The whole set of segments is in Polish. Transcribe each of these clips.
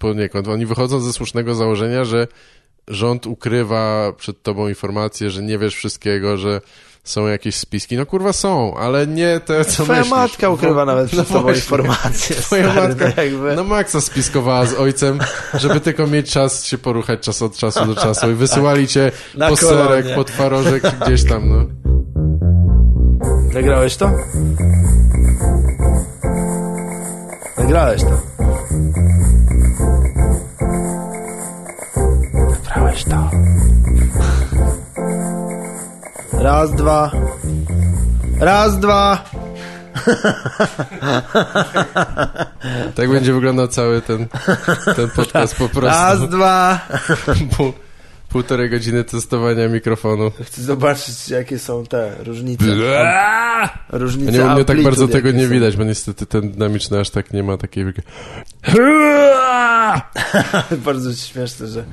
poniekąd. Oni wychodzą ze słusznego założenia, że rząd ukrywa przed tobą informacje, że nie wiesz wszystkiego, że są jakieś spiski. No kurwa są, ale nie te, co Twoja myślisz. matka ukrywa nawet przed no tobą właśnie. informacje. Twoja stary, matka jakby... no Maxa spiskowała z ojcem, żeby tylko mieć czas się poruchać czas od czasu do czasu i wysyłali cię Na po kolonie. serek, po twarożek gdzieś tam, no. Nagrałeś to? Nagrałeś to. To. Raz, dwa. Raz, dwa. Tak będzie wyglądał cały ten, ten podcast po prostu. Raz, dwa. Pół, półtorej godziny testowania mikrofonu. Chcę zobaczyć, jakie są te różnice. A Różnice nie, u mnie tak bardzo tego nie są. widać, bo niestety ten dynamiczny aż tak nie ma takiej. Bardzo śmieszne, że,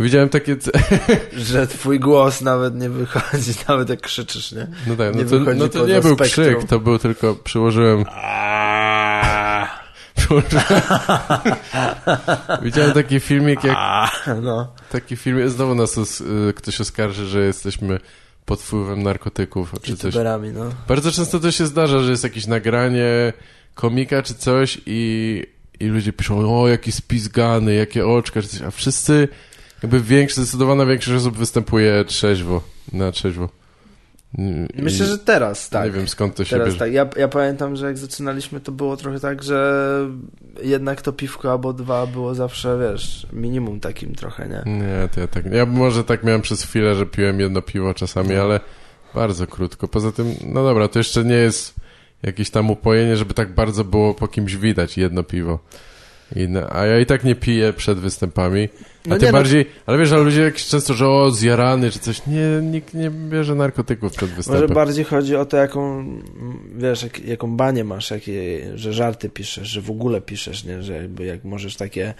Widziałem takie... że twój głos nawet nie wychodzi, nawet jak krzyczysz, nie? No tak, Nie no to, no to nie był spektrum. krzyk, to był tylko... Przyłożyłem... Widziałem taki filmik, jak No. taki film, znowu nas os- y, ktoś oskarży, że jesteśmy pod wpływem narkotyków czy coś. no. Bardzo często to się zdarza, że jest jakieś nagranie komika czy coś i, i ludzie piszą, o jaki spizgany, jakie oczka, czy coś, a wszyscy, jakby większość, zdecydowana większość osób występuje trzeźwo, na trzeźwo. I- Myślę, że teraz tak. Nie wiem skąd to się Teraz bierze. tak. Ja, ja pamiętam, że jak zaczynaliśmy, to było trochę tak, że jednak to piwko albo dwa było zawsze, wiesz, minimum takim trochę, nie? Nie, to ja tak. Ja może tak miałem przez chwilę, że piłem jedno piwo czasami, ale bardzo krótko. Poza tym, no dobra, to jeszcze nie jest jakieś tam upojenie, żeby tak bardzo było po kimś widać jedno piwo. No, a ja i tak nie piję przed występami. A No tym nie, no- bardziej, ale wiesz, ale ludzie jakieś często, że o, zjarany czy coś. Nie, nikt nie bierze narkotyków przed Może występem. bardziej chodzi o to, jaką, wiesz, jak, jaką banię masz, jakie, że żarty piszesz, że w ogóle piszesz, nie? Że jakby jak możesz takie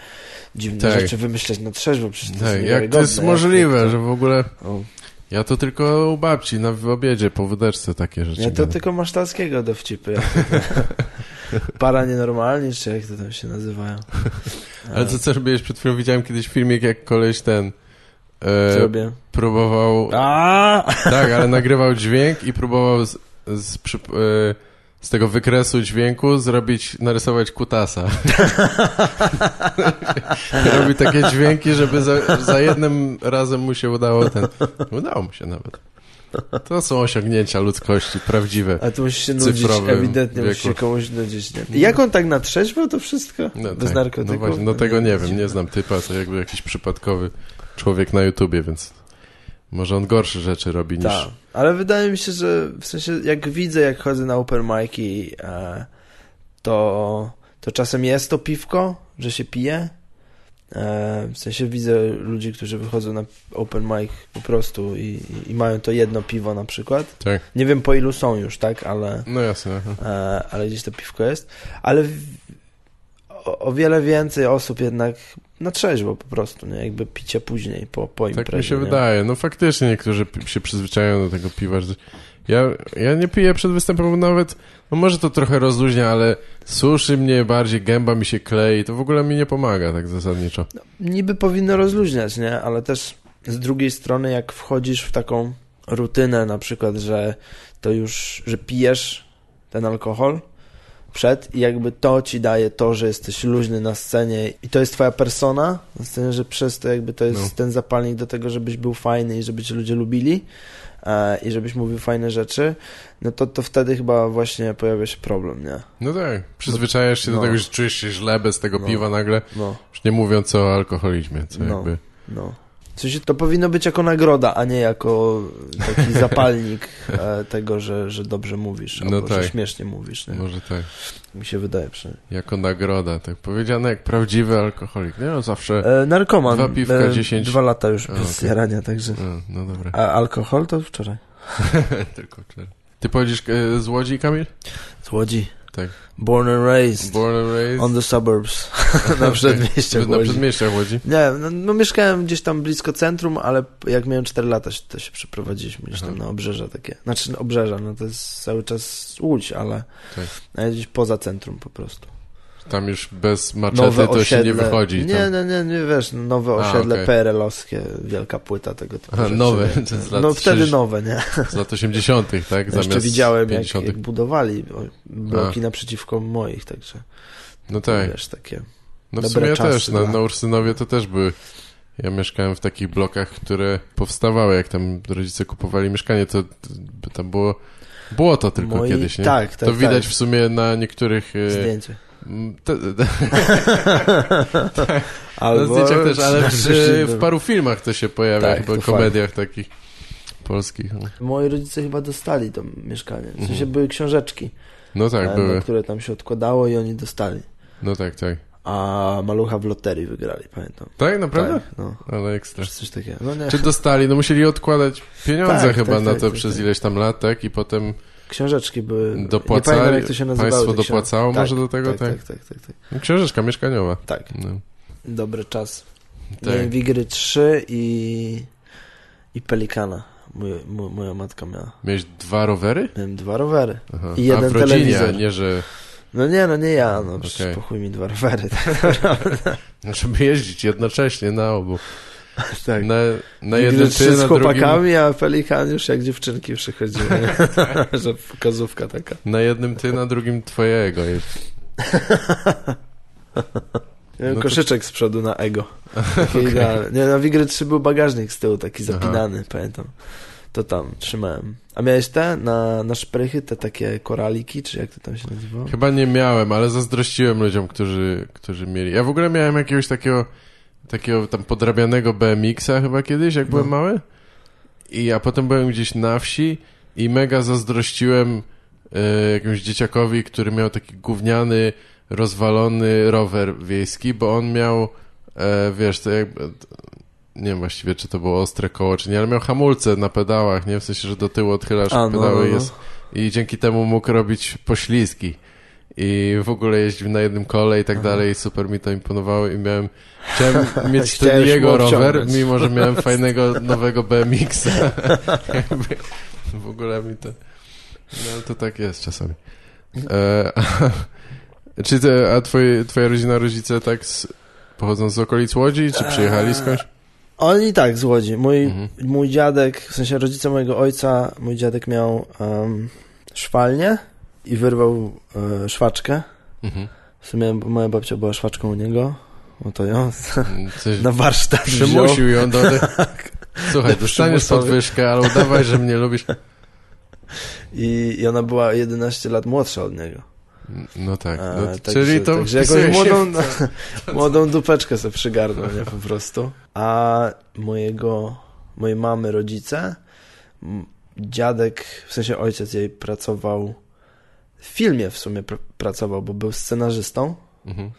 dziwne Tak. rzeczy wymyśleć na trzeźwo, przecież to Tak, jest jak to jest jak- możliwe, jak to- że w ogóle... O. Ja to tylko u babci na obiedzie, po wódeczce takie rzeczy. Nie, to tylko masztalskiego dowcipy. Jak to, para nienormalni, czy jak to tam się nazywają. Ale co, co robiłeś przed chwilą? Widziałem kiedyś filmik, jak koleś ten e, Co robię? próbował... A! Tak, ale nagrywał dźwięk i próbował z, z, przy, e, z tego wykresu dźwięku zrobić, narysować kutasa. Robi takie dźwięki, żeby za, za jednym razem mu się udało ten... Udało mu się nawet. To są osiągnięcia ludzkości, prawdziwe. A tu musisz się nudzić, ewidentnie musi się komuś nudzić. Nie? Jak on tak na trzeźwo to wszystko? No, Bez tak. narkotyków? No właśnie, no tego nie wiem, nie znam typa, to jakby jakiś przypadkowy człowiek na YouTubie, więc może on gorsze rzeczy robi niż... Tak, ale wydaje mi się, że w sensie jak widzę, jak chodzę na open mic'i, e, to, to czasem jest to piwko, że się pije. E, w sensie widzę ludzi, którzy wychodzą na open mic po prostu i, i mają to jedno piwo na przykład. Tak. Nie wiem po ilu są już, tak, ale, No jasne. e, ale gdzieś to piwko jest. Ale o, o wiele więcej osób jednak na trzeźwo po prostu, nie? Jakby picie później po, po imprezie. Tak mi się nie? wydaje. No faktycznie niektórzy się przyzwyczajają do tego piwa. Że... Ja, ja nie piję przed występem bo nawet, no może to trochę rozluźnia, ale suszy mnie bardziej, gęba mi się klei, to w ogóle mi nie pomaga tak zasadniczo. niby powinno rozluźniać, nie? Ale też z drugiej strony, jak wchodzisz w taką rutynę, na przykład, że to już, że pijesz ten alkohol przed i jakby to ci daje to, że jesteś luźny na scenie i to jest twoja persona na scenie, że przez to jakby to jest No. ten zapalnik do tego, żebyś był fajny i żeby cię ludzie lubili i żebyś mówił fajne rzeczy, no to, to wtedy chyba właśnie pojawia się problem, nie? No tak, przyzwyczajasz się No. do tego, że czujesz się źle bez tego No. piwa nagle, No, już nie mówiąc o alkoholizmie, co No. jakby... no. Sensie to powinno być jako nagroda, a nie jako taki zapalnik e, tego, że, że dobrze mówisz, No albo tak. że śmiesznie mówisz. Nie? Może tak, Mi się wydaje przynajmniej. jako nagroda, tak powiedziane jak prawdziwy alkoholik. Nie no, zawsze... E, narkoman. Dwa piwka, e, 10. Dwa lata już A, bez okej. jarania, także... No, no dobra. A alkohol to wczoraj. Tylko cztery. Ty pochodzisz e, z Łodzi, Kamil? Z Łodzi. Tak. Born and raised. Born and raised? On the suburbs. na przedmieściach Na przedmieściach Łodzi? Nie, no, no mieszkałem gdzieś tam blisko centrum, ale jak miałem 4 lata, to się przeprowadziliśmy gdzieś tam Aha. na obrzeża takie. Znaczy obrzeża, no to jest cały czas Łódź, ale Tak. ale gdzieś poza centrum po prostu. Tam już bez maczety to się nie wychodzi. Nie, tam. nie, nie, nie, wiesz, nowe A, osiedle okej. PRL-owskie, wielka płyta tego typu Aha, rzeczy. nowe, to z lat No wtedy 30 nowe, nie? Z lat 80., tak? Jeszcze Zamiast widziałem, jak, 50. jak budowali bloki naprzeciwko moich, także No tak. wiesz, takie... No w sumie też, na, dla- na Ursynowie to też były. Ja mieszkałem w takich blokach, które powstawały, jak tam rodzice kupowali mieszkanie, to, to tam było błoto tylko Moi- kiedyś, nie? tak, tak, To widać tak. w sumie na niektórych... e, Zdjęcie. m, Te, te, na Albo zdjęciach też, ale w, przecież- w paru filmach to się pojawia, Tak, chyba to komediach takich polskich. No, Moi rodzice chyba dostali to mieszkanie. W sensie Mhm. były książeczki, no tak, e, były. na które tam się odkładało i oni dostali. No tak, tak. A Malucha w loterii wygrali, pamiętam. Tak, naprawdę? Tak, no. Ale ekstra. Czy coś takiego. No nie. Czy dostali? No musieli odkładać pieniądze Tak, chyba tak, na tak, to tak, przez tak. ileś tam lat, tak? I potem Książeczki były. nie dopłacali. pamiętam jak to się nazywało. Państwo dopłacało tak, może do tego, tak? tak? Tak, tak, tak. tak, No, Książeczka mieszkaniowa. tak. No. Dobry czas. Tak. Miałem Wigry 3 i, i Pelikana. Mój, moja matka miała. Miałeś dwa rowery? Miałem dwa rowery. Aha. I jeden A w rodzinie, telewizor. nie, że No nie, no nie ja, no chuj mi dwa rowery. Tak, żeby jeździć jednocześnie na obu. tak. Na, na trzy ty, z na drugim, chłopakami, a Pelikan już jak dziewczynki przychodziły. że pokazówka taka. na jednym ty, na drugim twojego. Miałem No to- koszyczek z przodu na ego. Idealny. Nie, na Wigry 3 był bagażnik z tyłu, taki Aha. zapinany, pamiętam. To tam trzymałem. A miałeś te na, na szprychy, te takie koraliki, czy jak to tam się nazywało? Chyba nie miałem, ale zazdrościłem ludziom, którzy, którzy mieli. Ja w ogóle miałem jakiegoś takiego, takiego tam podrabianego BMX-a chyba kiedyś, jak No. byłem mały. I ja potem byłem gdzieś na wsi i mega zazdrościłem e, jakiemuś dzieciakowi, który miał taki gówniany, rozwalony rower wiejski, bo on miał, e, wiesz, to jakby... Nie wiem właściwie, czy to było ostre koło, czy nie, ale miał hamulce na pedałach, nie? W sensie, że do tyłu odchylasz A, no, pedały no, no. jest i dzięki temu mógł robić poślizgi. I w ogóle jeździł na jednym kole i tak Aha. dalej. Super mi to imponowało i miałem... Chciałem mieć ten jego rower, mimo że miałem fajnego nowego BMX-a. W ogóle mi to... No ale to tak jest czasami. E, a, czy te, a twoje, twoja rodzina, rodzice tak z, pochodzą z okolic Łodzi, czy przyjechali skądś? Oni tak, z Łodzi. Mój, Mhm. mój dziadek, w sensie rodzice mojego ojca, mój dziadek miał um, szwalnię i wyrwał e, szwaczkę. Mhm. W sumie moja babcia była szwaczką u niego. No to ją Coś na warsztat przymusił ją do... Słuchaj, dostaniesz Przymusowy. podwyżkę, ale udawaj, że mnie lubisz. I, I ona była 11 lat młodsza od niego. No tak, A, no, także- czyli to Także wpisuje jakąś młodą, w- młodą dupeczkę sobie przygarnął, nie, po prostu. A mojego, mojej mamy rodzice, dziadek, w sensie ojciec jej pracował, w filmie w sumie pr pracował, bo był scenarzystą. Mhm.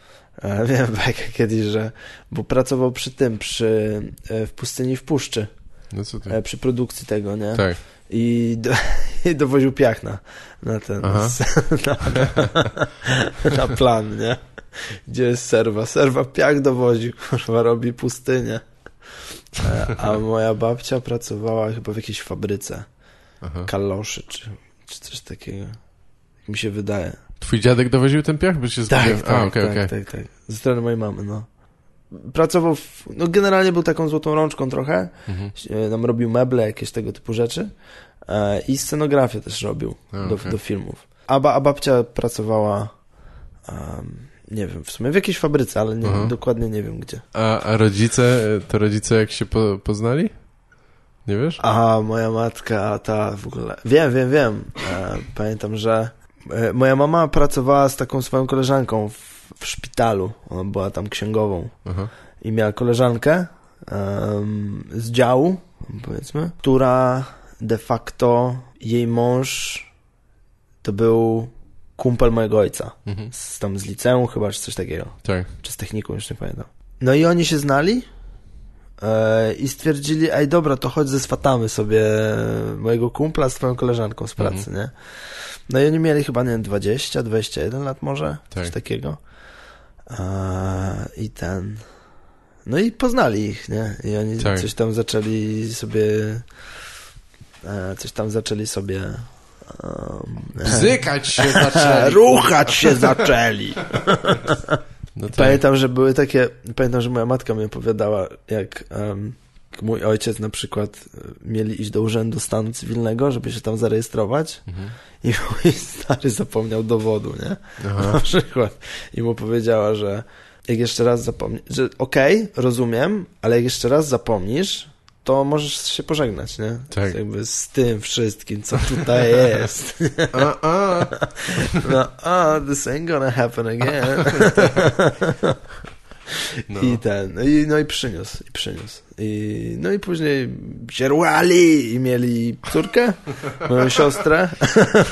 E, Wiem, bajkę kiedyś, że, bo pracował przy tym, przy, e, w pustyni w puszczy, No co ty? e, przy produkcji tego, nie? Tak. I, do, i dowoził piach na, na ten, na, na, na plan, nie? Gdzie jest serwa? Serwa piach dowozi, kurwa, robi pustynię. E, A moja babcia pracowała chyba w jakiejś fabryce Aha. kaloszy, czy, czy coś takiego. Mi się wydaje. Twój dziadek dowoził ten piach? By się Tak, tak, A, okej, tak, okej. tak, tak. Ze strony mojej mamy, no. Pracował, w, no generalnie był taką złotą rączką trochę. Mhm. E, Nam robił meble, jakieś tego typu rzeczy. E, I scenografię też robił A, do, okej. do filmów. A, ba, a babcia pracowała, em, nie wiem, w sumie w jakiejś fabryce, ale nie, Aha. dokładnie nie wiem gdzie. A, a rodzice, to rodzice jak się po, poznali? Nie wiesz? A moja matka, ta w ogóle. Wiem, wiem, wiem. E, pamiętam, że moja mama pracowała z taką swoją koleżanką w, w szpitalu. Ona była tam księgową. Aha. I miała koleżankę em, z działu, powiedzmy, która de facto jej mąż to był kumpel mojego ojca. Mhm. Z, tam z liceum chyba, czy coś takiego. Tak. Czy z techniką, już nie pamiętam. No i oni się znali e, i stwierdzili, ej dobra, to chodź zeswatamy sobie mojego kumpla z twoją koleżanką z pracy, Mhm. nie? No i oni mieli chyba, nie wiem, 20, 21 lat może, coś Tak. takiego. E, I ten... No i poznali ich, nie? I oni Tak. coś tam zaczęli sobie... E, coś tam zaczęli sobie Um, Bzykać się zaczęli. ruchać się zaczęli. No tak. Pamiętam, że były takie, pamiętam, że moja matka mi opowiadała, jak um, mój ojciec na przykład e, mieli iść do urzędu stanu cywilnego, żeby się tam zarejestrować Mhm. i mój stary zapomniał dowodu, nie? Aha. Na przykład. I mu powiedziała, że jak jeszcze raz zapomnisz, że okej, rozumiem, ale jak jeszcze raz zapomnisz, to możesz się pożegnać, nie? Tak. Jakby z tym wszystkim, co tutaj jest. A, a. No, a, this ain't gonna happen again. No. I ten, no i, no i przyniósł, i przyniósł. I, no i później się ruchali i mieli córkę, moją siostrę,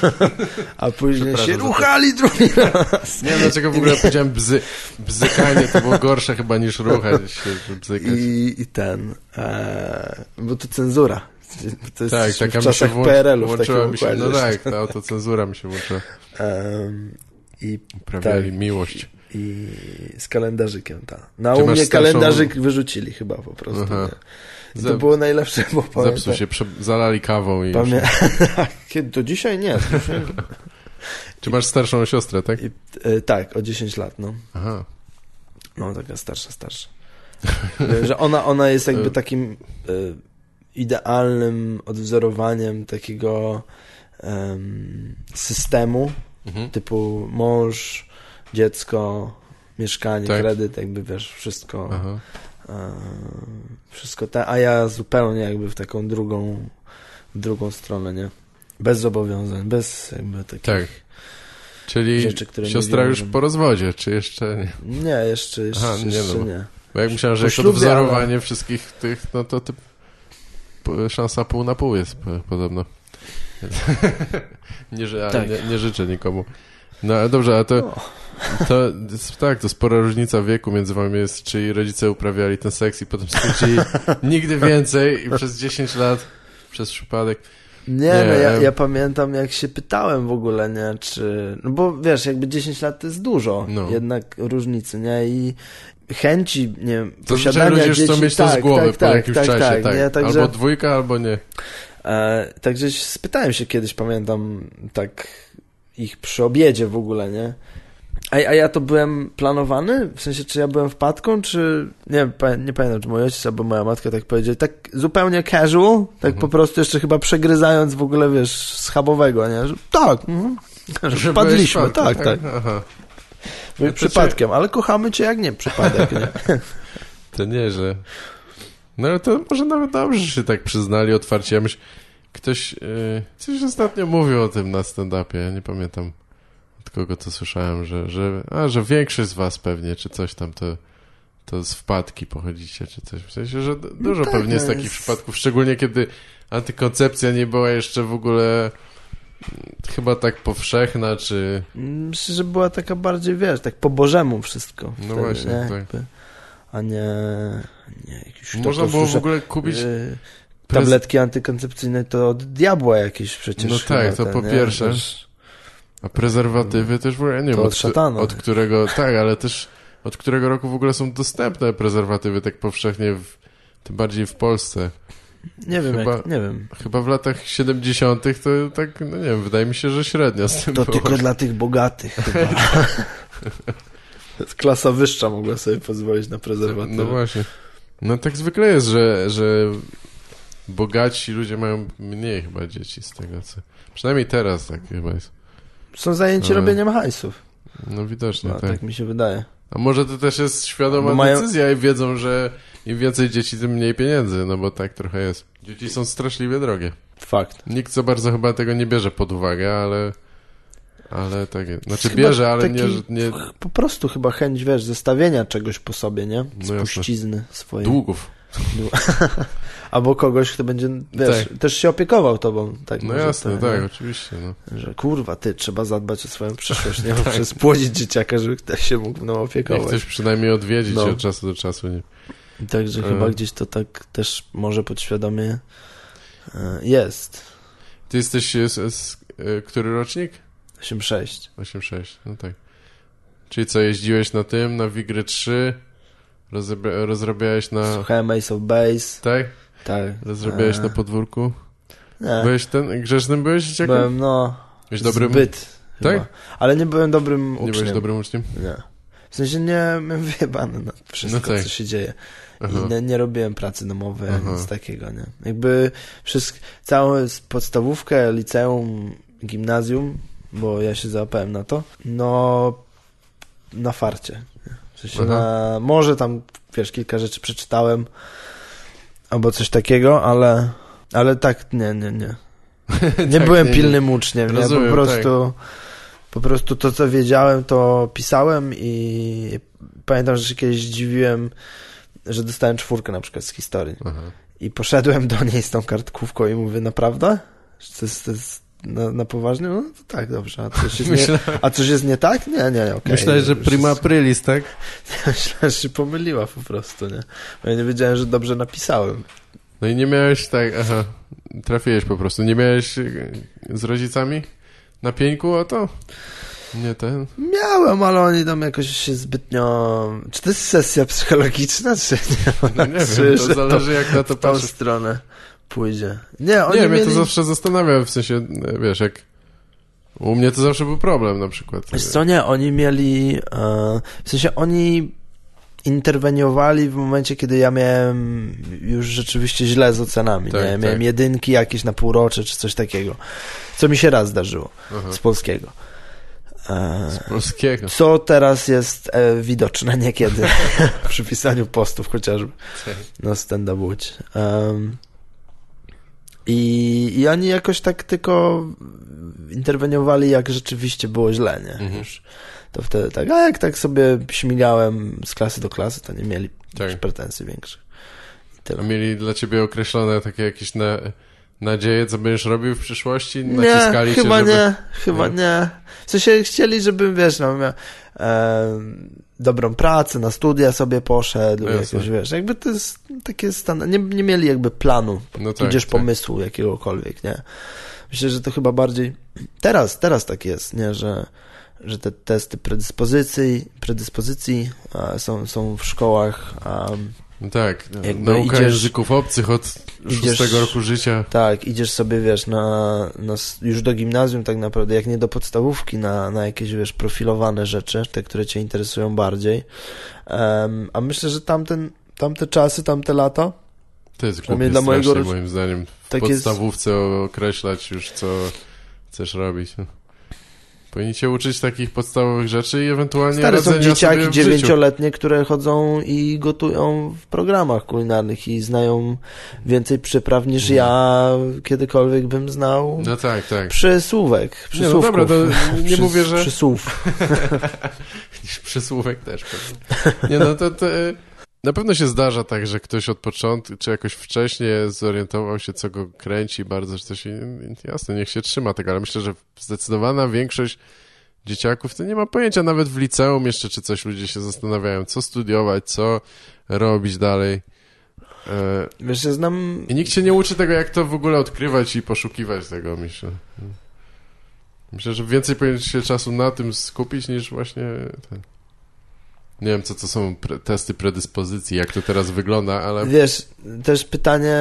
a później się ruchali drugi raz. Nie wiem dlaczego w ogóle powiedziałem bzy, bzykanie, to było gorsze chyba niż ruchać się, bzykać. I, i ten, e, bo to cenzura. To jest tak, w taka mi się czasach PRL-u w włączyła takim mi się, no tak, ta autocenzura mi się włączyła. Em, I, Prawiali Tak. miłość. I z kalendarzykiem, ta. Na Czy u masz mnie starszą- kalendarzyk wyrzucili chyba po prostu. I to było najlepsze, bo Zepsuł pamiętam, się, prze, zalali kawą i. Pamię... Kiedy to dzisiaj nie. Czy masz starszą siostrę, tak? I, e, tak, o 10 lat, no. Aha. No, taka starsza, starsza. Że ona, ona jest jakby takim e, idealnym odwzorowaniem takiego em, systemu, Mhm. typu mąż, dziecko, mieszkanie, Tak. kredyt, jakby wiesz, wszystko, Aha. e, wszystko te, a ja zupełnie jakby w taką drugą, drugą stronę, nie? Bez zobowiązań, bez jakby takich... Tak. Czyli Rzeczy, które siostra już po rozwodzie, czy jeszcze nie? Nie, jeszcze, jeszcze, Aha, nie, jeszcze no bo- nie. Bo jak myślałem, że ślubie, wzorowanie wszystkich tych, no to ty, szansa pół na pół jest podobno. nie, że, ale Tak. nie, nie życzę nikomu. No ale dobrze, a to, O. to jest- tak, to spora różnica wieku między wami jest, czy rodzice uprawiali ten seks i potem stwierdzili nigdy więcej i przez 10 lat przez przypadek. Nie, Nie, no ja, ja pamiętam jak się pytałem w ogóle, nie, czy... No bo wiesz, jakby 10 lat to jest dużo No. jednak różnicy, nie, i chęci, nie wiem, To zazwyczaj posiadania dzieci... chcą mieć to tak, z głowy tak, po tak, jakimś tak, czasie, tak, tak. Nie, także, Albo dwójka, albo nie. e, także spytałem się kiedyś, pamiętam, tak ich przy obiedzie w ogóle, nie, a, a ja to byłem planowany? W sensie, czy ja byłem wpadką, czy... Nie, nie pamiętam, czy mój ojciec albo moja matka tak powiedzieli. Tak zupełnie casual, tak Mhm. po prostu jeszcze chyba przegryzając w ogóle, wiesz, schabowego, nie? Że, tak, mhm. że byłeś tak, wpadkiem, tak. Aha. Przypadkiem, ale kochamy cię jak nie przypadek, nie? To nie, że... No ale to może nawet dobrze, że się tak przyznali otwarcie. Ja myśl, ktoś yy, coś ostatnio mówił o tym na stand-upie, ja nie pamiętam od kogo to słyszałem, że, że, a, że większość z was pewnie, czy coś tam, to, to z wpadki pochodzicie, czy coś. W sensie, że d- dużo tak, pewnie jest no takich jest- przypadków, szczególnie kiedy antykoncepcja nie była jeszcze w ogóle mm, chyba tak powszechna, czy... Myślę, że była taka bardziej, wiesz, tak po bożemu wszystko. No wtedy, właśnie, nie? tak. A nie, nie jakiś Można było w ogóle kupić... Yy, tabletki antykoncepcyjne to od diabła jakieś przecież. No tak, to te, po nie? pierwsze. Wiesz, A prezerwatywy też w ogóle, nie wiem, od szatana. od którego, tak, ale też od którego roku w ogóle są dostępne prezerwatywy tak powszechnie, w, tym bardziej w Polsce. Nie wiem, chyba- jak, nie wiem. Chyba w latach 70. to tak, no nie wiem, wydaje mi się, że średnio z tym To było. tylko dla tych bogatych chyba. Klasa wyższa mogła sobie pozwolić na prezerwatywę. No właśnie. No tak zwykle jest, że, że bogaci ludzie mają mniej chyba dzieci z tego, co... Przynajmniej teraz tak chyba jest. Są zajęci Ale- robieniem hajsów. No widocznie, No, tak. tak mi się wydaje. A może to też jest świadoma mają- decyzja i wiedzą, że im więcej dzieci, tym mniej pieniędzy, no bo tak trochę jest. Dzieci są straszliwie drogie. Fakt. Nikt za bardzo chyba tego nie bierze pod uwagę, ale... Ale tak jest. Znaczy Chyba bierze, ale nie, nie... Po prostu chyba chęć, wiesz, zestawienia czegoś po sobie, nie? No jasne. Spuścizny swojej. Długów. Albo kogoś, kto będzie, wiesz, Tak. też się opiekował tobą. Tak No jasne, to, tak, nie? oczywiście, no. Że kurwa, ty, trzeba zadbać o swoją przyszłość, nie? Tak. Poprzez płodzić dzieciaka, żeby ktoś się mógł mną opiekować. ktoś przynajmniej odwiedzić No. od czasu do czasu, nie? Także E. chyba gdzieś to tak też może podświadomie e, jest. Ty jesteś z, z, e, który rocznik? 8-6. 8-6, no tak. Czyli co, jeździłeś na tym, na Wigry 3? Rozrabia, rozrabiałeś na... Słuchałem Ace of Base. Tak? Tak. Rozrabiałeś E, na podwórku? Nie. Byłeś ten, grzecznym byłeś dzieciakiem? Byłem, no, Byłeś dobrym... zbyt Tak? chyba. Ale nie byłem dobrym Nie uczniem. byłeś dobrym uczniem? Nie. W sensie nie miałem wyjebane na wszystko, No tak. co się dzieje. Aha. I nie, nie robiłem pracy domowej, Aha. nic takiego, nie? Jakby wszystko, całą podstawówkę, liceum, gimnazjum, bo ja się załapałem na to, no na farcie. Na, może tam, wiesz, kilka rzeczy przeczytałem, albo coś takiego, ale, ale tak, nie, nie, nie. Nie Tak, byłem nie, nie. pilnym uczniem, nie? Rozumiem, po prostu po prostu to, co wiedziałem, to pisałem i pamiętam, że się kiedyś dziwiłem, że dostałem czwórkę na przykład z historii. Aha. I poszedłem do niej z tą kartkówką i mówię, naprawdę? To jest, to jest na, na poważnie? No to tak, dobrze. A coś jest, nie, Myśla... a coś jest nie tak? Nie, nie, okej. Myślałeś, że prima aprilis, tak? Myślałem, że się pomyliła po prostu, nie? Bo ja nie wiedziałem, że dobrze napisałem. No i nie miałeś tak, aha, trafiłeś po prostu. Nie miałeś e, z rodzicami na pieńku o to? Nie ten? Miałem, ale oni tam jakoś się zbytnio... Czy to jest sesja psychologiczna, czy nie? No nie wiem, to zależy jak na to w tą patrzysz. stronę pójdzie. Nie, oni Nie, mnie mieli... to zawsze zastanawia, w sensie, wiesz, jak... U mnie to zawsze był problem na przykład. Wiesz co, nie, oni mieli... E, w sensie oni interweniowali w momencie, kiedy ja miałem już rzeczywiście źle z ocenami. Tak, nie? Miałem tak. jedynki jakieś na półrocze, czy coś takiego. Co mi się raz zdarzyło Aha, z polskiego. E, z polskiego. co teraz jest e, widoczne niekiedy przy pisaniu postów chociażby Tak. na stand up Łódź. Em, i, I oni jakoś tak tylko interweniowali, jak rzeczywiście było źle, nie? Mhm. Już to wtedy tak, a jak tak sobie śmigałem z klasy do klasy, to nie mieli Tak. pretensji większych. A mieli dla ciebie określone takie jakieś na, nadzieje, co będziesz robił w przyszłości? Nie, Naciskali chyba cię, żeby... nie, chyba Nie? nie. W sensie chcieli, żebym, wiesz, no, miał, e, dobrą pracę, na studia sobie poszedł, No jasne. jakoś, wiesz, jakby to jest takie standard, nie, nie mieli jakby planu, No tudzież tak. pomysłu jakiegokolwiek, nie. Myślę, że to chyba bardziej, teraz, teraz tak jest, nie, że, że te testy predyspozycji, predyspozycji są, są w szkołach, tak, Jakby nauka idziesz- języków obcych od idziesz- szóstego roku życia. Tak, idziesz sobie, wiesz, na, na, już do gimnazjum tak naprawdę, jak nie do podstawówki, na, na jakieś, wiesz, profilowane rzeczy, te, które cię interesują bardziej. Em, a myślę, że tamten, tamte czasy, tamte lata, To jest głupie dla mojego moim zdaniem. W tak jest- podstawówce określać już, co chcesz robić. Powinniście uczyć takich podstawowych rzeczy i ewentualnie stare są dzieciaki dziewięcioletnie, które chodzą i gotują w programach kulinarnych i znają więcej przypraw niż ja kiedykolwiek bym znał No tak, tak. przysłówek, Nie, no przysłówków. dobra, to nie Przys- mówię, że... Przysłów. Przysłówek też pewnie. Nie no, to, to na pewno się zdarza tak, że ktoś od początku, czy jakoś wcześniej zorientował się, co go kręci bardzo, że coś, jasne, niech się trzyma tego, ale myślę, że zdecydowana większość dzieciaków to nie ma pojęcia, nawet w liceum jeszcze, czy coś ludzie się zastanawiają, co studiować, co robić dalej. E, Wiesz, ja znam I nikt się nie uczy tego, jak to w ogóle odkrywać i poszukiwać tego, myślę. Myślę, że więcej powinien się czasu na tym skupić, niż właśnie ten... Nie wiem, co to są pre testy predyspozycji, jak to teraz wygląda, ale... Wiesz, też pytanie.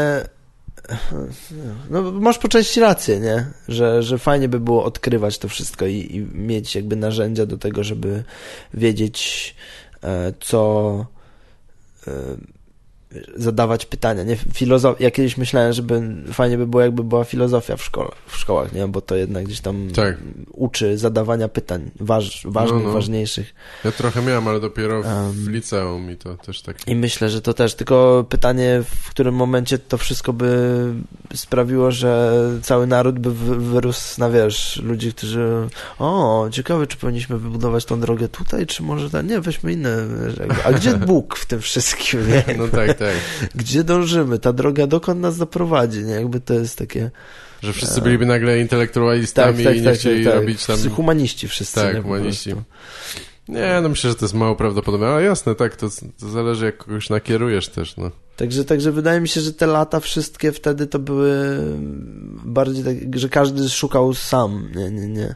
No, masz po części rację, nie? Że, że fajnie by było odkrywać to wszystko i, i mieć jakby narzędzia do tego, żeby wiedzieć, e, co. Zadawać pytania. Nie, filozof... Ja kiedyś myślałem, żeby fajnie by było, jakby była filozofia w, szkole, w szkołach, nie? Bo to jednak gdzieś tam Tak. uczy zadawania pytań waż, ważnych, No, no. ważniejszych. Ja trochę miałem, ale dopiero w, w liceum i to też tak... I myślę, że to też, tylko pytanie, w którym momencie to wszystko by sprawiło, że cały naród by wy- wyrósł na, wiesz, ludzi, którzy o, ciekawe, czy powinniśmy wybudować tą drogę tutaj, czy może ta, nie, weźmy inne, a gdzie Bóg w tym wszystkim, nie? No tak, tak. Gdzie dążymy? Ta droga dokąd nas doprowadzi, nie? Jakby to jest takie... Że wszyscy byliby nagle intelektualistami i nie chcieli robić tam... Wszyscy humaniści wszyscy, Tak, nie? Humaniści. Nie, no myślę, że to jest mało prawdopodobne, ale jasne, tak, to, to zależy jak kogoś nakierujesz też, no. Także, także wydaje mi się, że te lata wszystkie wtedy to były bardziej tak, że każdy szukał sam, nie, nie, nie.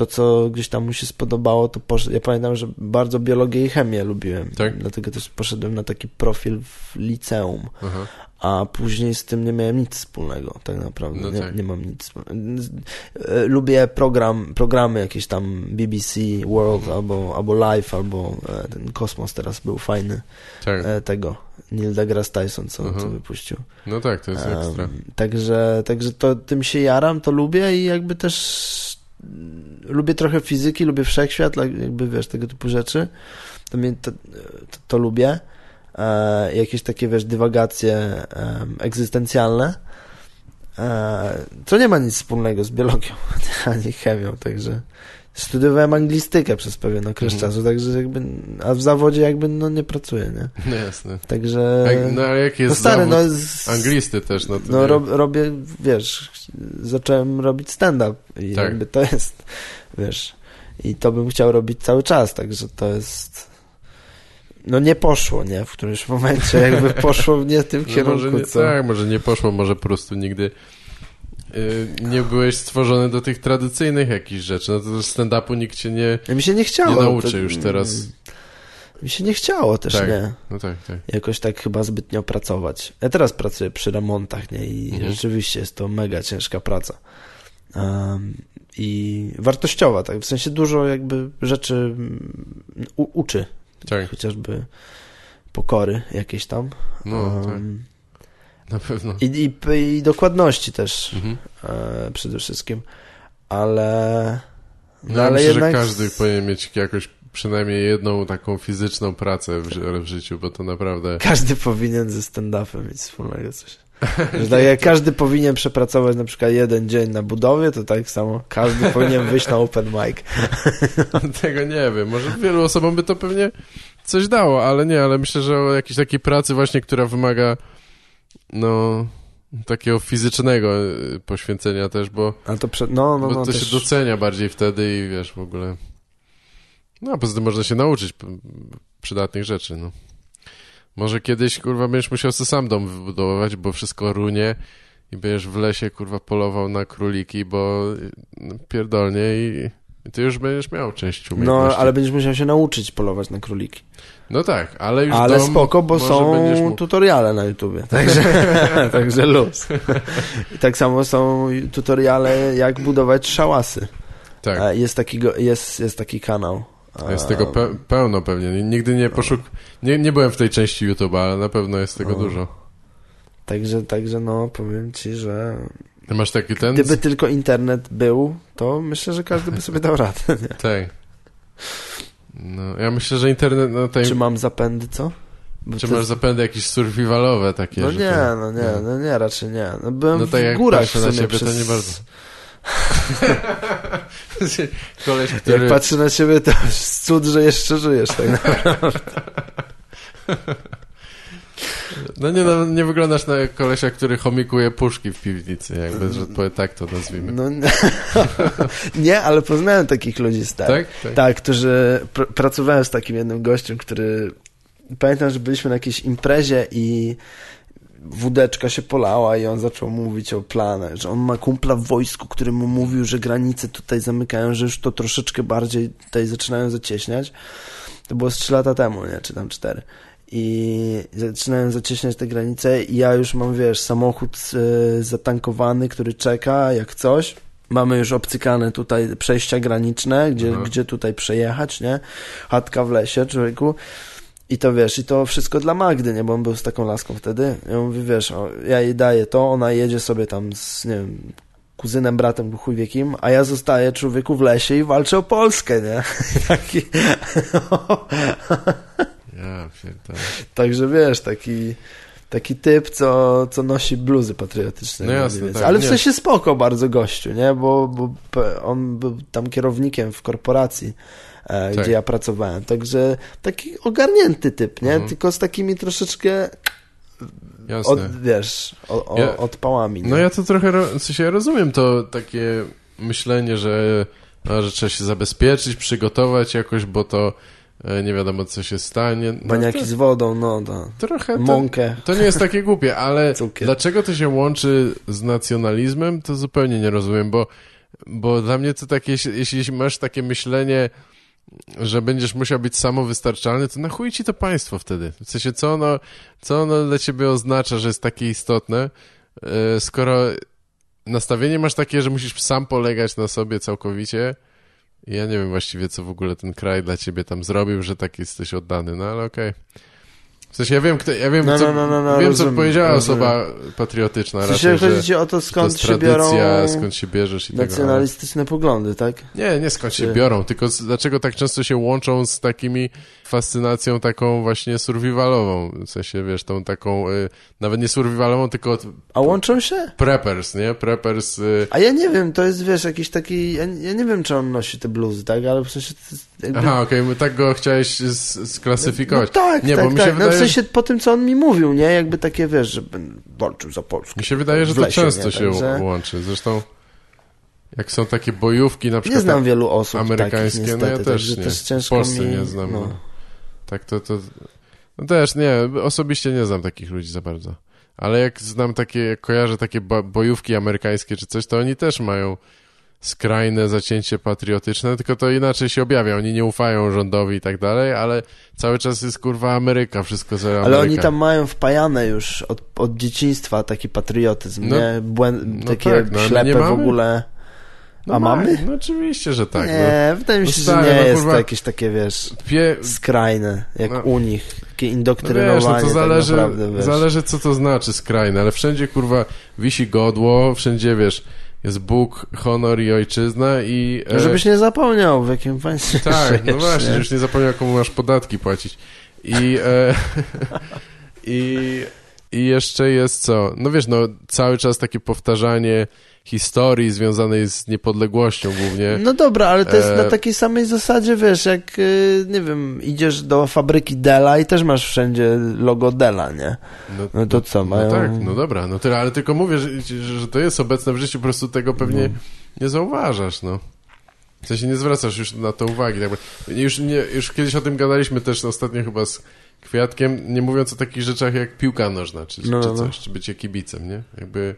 To, co gdzieś tam mu się spodobało, to posz... ja pamiętam, że bardzo biologię i chemię lubiłem. Tak? Dlatego też poszedłem na taki profil w liceum. Aha. A później z tym nie miałem nic wspólnego, tak naprawdę. No nie, tak. nie mam nic wspólnego. E, Lubię program, programy jakieś tam BBC World albo, albo Live, albo e, ten Kosmos teraz był fajny. Tak. E, tego Neil deGrasse Tyson, co, Mhm. co wypuścił. No tak, to jest ekstra. Em, także, także to tym się jaram, to lubię i jakby też lubię trochę fizyki, lubię wszechświat, like, jakby wiesz, tego typu rzeczy. To, mnie, to, to, to lubię. E, jakieś takie, wiesz, dywagacje em, egzystencjalne. E, to nie ma nic wspólnego z biologią ani chemią, także studiowałem anglistykę przez pewien okres Mhm. czasu, także jakby, a w zawodzie jakby no nie pracuję, nie? No jasne. Także... A, no ale jaki no jest stary, no... Z... anglisty też, no to No nie- rob, robię, wiesz, zacząłem robić stand-up i Tak. jakby to jest, wiesz, i to bym chciał robić cały czas, także to jest, no nie poszło, nie, w którymś momencie jakby poszło nie w tym No kierunku, może nie, co... Tak, może nie poszło, może po prostu nigdy nie byłeś stworzony do tych tradycyjnych jakichś rzeczy. No to stand-upu nikt cię nie... Mi się nie chciało. Nie nauczy to- już teraz. Mi się nie chciało też, Tak. nie. No tak, tak. Jakoś tak chyba zbytnio pracować. Ja teraz pracuję przy remontach, nie? I Mhm. rzeczywiście jest to mega ciężka praca. Um, I wartościowa, tak? W sensie dużo jakby rzeczy mm, uczy. Tak, Chociażby pokory jakieś tam. no tak, Um, na pewno. i, i, I dokładności też Mhm. e, przede wszystkim. Ale... No, No, ale myślę, jednak... że każdy powinien mieć jakoś przynajmniej jedną taką fizyczną pracę w, w życiu, bo to naprawdę... Każdy powinien ze stand-upem mieć wspólnego coś. Tak jak każdy powinien przepracować na przykład jeden dzień na budowie, to tak samo każdy powinien wyjść na open mic. Tego nie wiem. Może wielu osobom by to pewnie coś dało, ale nie, ale myślę, że o jakiejś takiej pracy właśnie, która wymaga no takiego fizycznego y, poświęcenia też, bo, Ale to przed, no, no, bo no, to też, się docenia bardziej wtedy i wiesz w ogóle. No a poza tym można się nauczyć przydatnych rzeczy, no. Może kiedyś, kurwa, będziesz musiał sobie sam dom wybudować, bo wszystko runie i będziesz w lesie, kurwa, polował na króliki, bo y, no, pierdolnie i, i ty już będziesz miał część no, umiejętności. ale będziesz musiał się nauczyć polować na króliki. No tak, ale już Ale spoko, bo są tutoriale na YouTubie. Także, także luz. I tak samo są tutoriale, jak budować szałasy. Tak, Jest taki, jest, jest taki kanał. Jest tego pe pełno pewnie. Nigdy nie poszuk... Nie, nie byłem w tej części YouTube'a, ale na pewno jest tego No. dużo. Także, także no, powiem ci, że Ty masz taki ten... Gdyby tylko internet był, to myślę, że każdy by sobie dał radę. Nie? Tak. No, ja myślę, że internet tej... Czy mam zapędy, co? Bo Czy to- masz zapędy jakieś survivalowe takie, No nie, to... no nie, no nie, raczej nie. No byłem No tak w jak górach w na ciebie, to przez... nie bardzo. Koleś, Jak który... patrzę na ciebie, to cud, że jeszcze żyjesz. Tak naprawdę. No nie, no, nie wyglądasz na kolesia, który chomikuje puszki w piwnicy, jakby, że tak to nazwijmy. No, nie. nie, ale poznałem takich ludzi stary. Tak? Tak. Tak, którzy... Pr pracowałem z takim jednym gościem, który... Pamiętam, że byliśmy na jakiejś imprezie i wódeczka się polała i on zaczął mówić o planach, że on ma kumpla w wojsku, który mu mówił, że granice tutaj zamykają, że już to troszeczkę bardziej tutaj zaczynają zacieśniać. To było z 3 lata temu, nie? Czy tam 4. I zaczynają zacieśniać te granice i ja już mam, wiesz, samochód e, zatankowany, który czeka, jak coś. Mamy już obcykane tutaj przejścia graniczne, gdzie, Aha. gdzie tutaj przejechać, nie? Chatka w lesie, człowieku. I to wiesz, i to wszystko dla Magdy, nie? Bo on był z taką laską wtedy. Ja mówię, wiesz, o, ja jej daję to, ona jedzie sobie tam z, nie wiem, kuzynem, bratem, chuj wie kim, a ja zostaję człowieku w lesie i walczę o Polskę, nie? Taki... Ja pierdolę. Także wiesz, taki, taki typ, co, co nosi bluzy patriotyczne. No jasne, tak, Ale w nie. sensie spoko bardzo gościu, nie? Bo, bo on był tam kierownikiem w korporacji, e, Tak. gdzie ja pracowałem. Także taki ogarnięty typ, nie? Mhm. Tylko z takimi troszeczkę, Jasne. od, wiesz, o, o, Ja- odpałami. Nie? No ja to trochę, ro- w sensie ja rozumiem to takie myślenie, że, a, że trzeba się zabezpieczyć, przygotować jakoś, bo to nie wiadomo co się stanie. No, Baniaki to, z wodą, no to, trochę to, mąkę. to nie jest takie głupie, ale Cukier. dlaczego to się łączy z nacjonalizmem, to zupełnie nie rozumiem, bo bo dla mnie to takie, jeśli masz takie myślenie, że będziesz musiał być samowystarczalny, to na chuj ci to państwo wtedy? W sensie, co ono, co ono dla ciebie oznacza, że jest takie istotne, e, skoro nastawienie masz takie, że musisz sam polegać na sobie całkowicie, ja nie wiem właściwie, co w ogóle ten kraj dla ciebie tam zrobił, że tak jesteś oddany, no ale okej. Okay. W sensie ja wiem, kto, ja wiem, no, co, no, no, no wiem rozumiem, co powiedziała rozumiem. osoba patriotyczna. W sensie raczej, chodzi ci o to, skąd to się jest biorą tradycja, skąd się bierzesz i nacjonalistyczne tego, poglądy, tak? Nie, nie skąd się Czy- biorą, tylko z, dlaczego tak często się łączą z takimi fascynacją taką właśnie survivalową, w sensie, wiesz, tą taką, y, nawet nie survivalową, tylko A łączą się? preppers, nie? Preppers, y, A ja nie wiem, to jest, wiesz, jakiś taki, ja, ja nie wiem, czy on nosi te bluzy, tak? Ale w sensie jakby... aha, okej, okay, tak go chciałeś s- No sklasyfikować. tak, nie, tak, bo mi tak. się No wydaje, w sensie po tym, co on mi mówił, nie? Jakby takie, wiesz, że walczył za Polskę. mi się wydaje, że w to lesie, często nie? się Także łączy, zresztą jak są takie bojówki, na przykład Nie znam wielu osób amerykańskie, takich, no ja niestety, też nie. też W ciężko Polsce mi... nie znam, No. Tak, to, to... No też nie, osobiście nie znam takich ludzi za bardzo. Ale jak znam takie, jak kojarzę takie bo- bojówki amerykańskie czy coś, to oni też mają skrajne zacięcie patriotyczne, tylko to inaczej się objawia. Oni nie ufają rządowi i tak dalej, ale cały czas jest kurwa Ameryka, wszystko za Ameryka. Ale oni tam mają wpajane już od, od dzieciństwa taki patriotyzm, No, nie? No takie tak, no, ślepe w mamy? No A ma- mamy? No oczywiście, że tak. nie, wydaje mi No się, stary, że nie no jest kurwa- to jakieś takie, wiesz, No. Pie... skrajne, jak No. u nich. Takie No indoktrynowanie wiesz, no to zależy, tak naprawdę, zależy co to znaczy skrajne, ale wszędzie kurwa wisi godło, wszędzie wiesz, jest Bóg, honor i ojczyzna i... No, żebyś nie zapomniał, w jakim państwie Tak, no właśnie, nie? już nie zapomniał, komu masz podatki płacić. I, e, i, I jeszcze jest co? No wiesz, no cały czas takie powtarzanie historii związanej z niepodległością głównie. No dobra, ale to jest E, na takiej samej zasadzie, wiesz, jak, y, nie wiem, idziesz do fabryki Dela i też masz wszędzie logo Dela, nie? No to co, mają... No tak, no dobra, no tyle, ale tylko mówię, że, że to jest obecne w życiu, po prostu tego pewnie No. nie zauważasz, no. W sensie nie zwracasz już na to uwagi. Tak jakby. już, nie, już kiedyś o tym gadaliśmy też ostatnio chyba z Kwiatkiem, nie mówiąc o takich rzeczach jak piłka nożna, czy, No, czy no, no. coś, czy bycie kibicem, nie? Jakby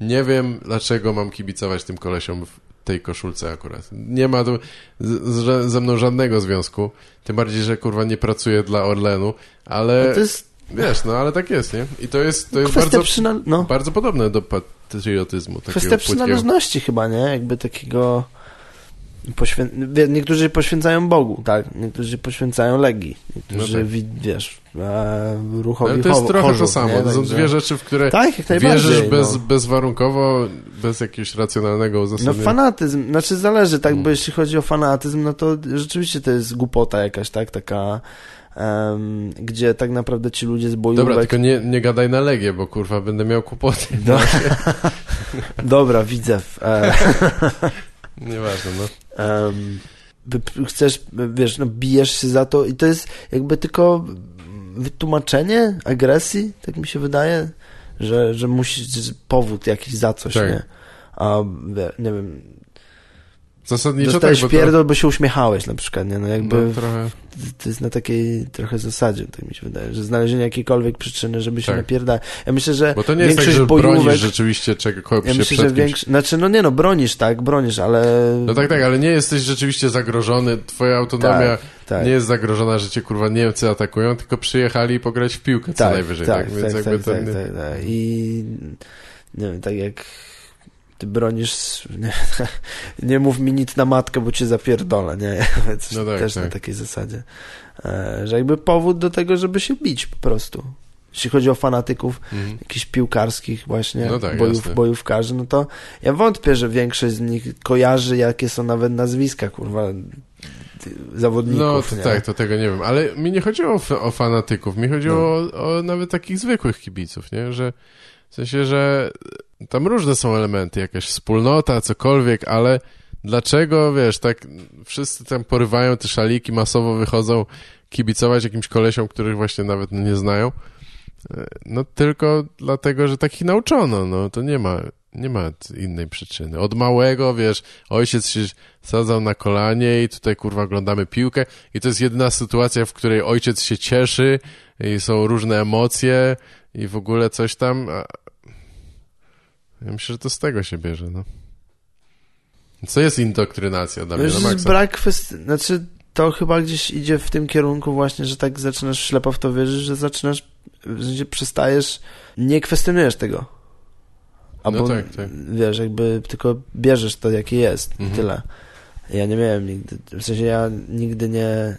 nie wiem, dlaczego mam kibicować tym kolesiom w tej koszulce akurat. Nie ma tu ze mną żadnego związku, tym bardziej, że kurwa nie pracuję dla Orlenu, ale... No to jest Wiesz, no ale tak jest, nie? I to jest, to jest bardzo, przynal... no, bardzo podobne do patriotyzmu. kwestia przynależności chyba, nie? Jakby takiego... Poświę... Niektórzy poświęcają Bogu, tak? Niektórzy poświęcają Legii. Niektórzy, No tak. wi- wiesz, e, ruchowi Ale to jest trochę to samo. nie? To są dwie rzeczy, w które Tak, wierzysz bez, no. bezwarunkowo, bez jakiegoś racjonalnego No uzasadnienia. fanatyzm, znaczy zależy, tak, Mm. bo jeśli chodzi o fanatyzm, no to rzeczywiście to jest głupota jakaś, tak, taka, em, gdzie tak naprawdę ci ludzie z bojówek... Dobra, tylko nie, nie gadaj na Legię, bo kurwa będę miał kłopoty. Do... Dobra, widzę. E, Nieważne, no. wy- chcesz, wiesz, no bijesz się za to i to jest jakby tylko wytłumaczenie agresji, tak mi się wydaje, że, że musisz, że powód jakiś za coś, Tak. nie? A, nie wiem, Zasadniczo dostałeś tak, bo pierdol, bo się uśmiechałeś na przykład, nie? No to, jakby... no, trochę... to jest na takiej trochę zasadzie, tak mi się wydaje, że znalezienie jakiejkolwiek przyczyny, żeby się Tak. napierdać. Ja myślę, że Bo to nie jest tak, że bojówek... bronisz rzeczywiście czegoś ja się myślę, przed że. Znaczy, no nie no, bronisz, tak, bronisz, ale... No tak, tak, ale nie jesteś rzeczywiście zagrożony, twoja autonomia tak. nie jest zagrożona, że cię kurwa Niemcy atakują, tylko przyjechali pograć w piłkę co tak, najwyżej, tak, tak? tak, Więc tak, jakby tak, to nie... tak, tak. I nie wiem, tak jak ty bronisz, nie, nie mów mi nic na matkę, bo cię zapierdolę, nie? Coś No tak, też na tak. takiej zasadzie. E, że jakby powód do tego, żeby się bić po prostu. Jeśli chodzi o fanatyków Mhm. jakichś piłkarskich właśnie, No tak, bojów, jasne. bojówkarzy, no to ja wątpię, że większość z nich kojarzy, jakie są nawet nazwiska, kurwa, zawodników. No to nie? tak, to tego nie wiem, ale mi nie chodziło o, o fanatyków, mi chodziło No. o, o nawet takich zwykłych kibiców, nie? Że w sensie, że tam różne są elementy, jakaś wspólnota, cokolwiek, ale dlaczego, wiesz, tak wszyscy tam porywają te szaliki, masowo wychodzą kibicować jakimś kolesiom, których właśnie nawet nie znają? No tylko dlatego, że takich nauczono, no to nie ma, nie ma innej przyczyny. Od małego, wiesz, ojciec się sadzał na kolanie i tutaj kurwa oglądamy piłkę i to jest jedyna sytuacja, w której ojciec się cieszy i są różne emocje i w ogóle coś tam. A... Ja myślę, że to z tego się bierze, no. Co jest indoktrynacja dla mnie że maksa? brak kwestii, znaczy to chyba gdzieś idzie w tym kierunku właśnie, że tak zaczynasz ślepo w to wierzyć, że zaczynasz, w sensie przestajesz, nie kwestionujesz tego. Albo, No tak, tak. wiesz, jakby tylko bierzesz to, jakie jest Mhm. tyle. Ja nie miałem nigdy, w sensie ja nigdy nie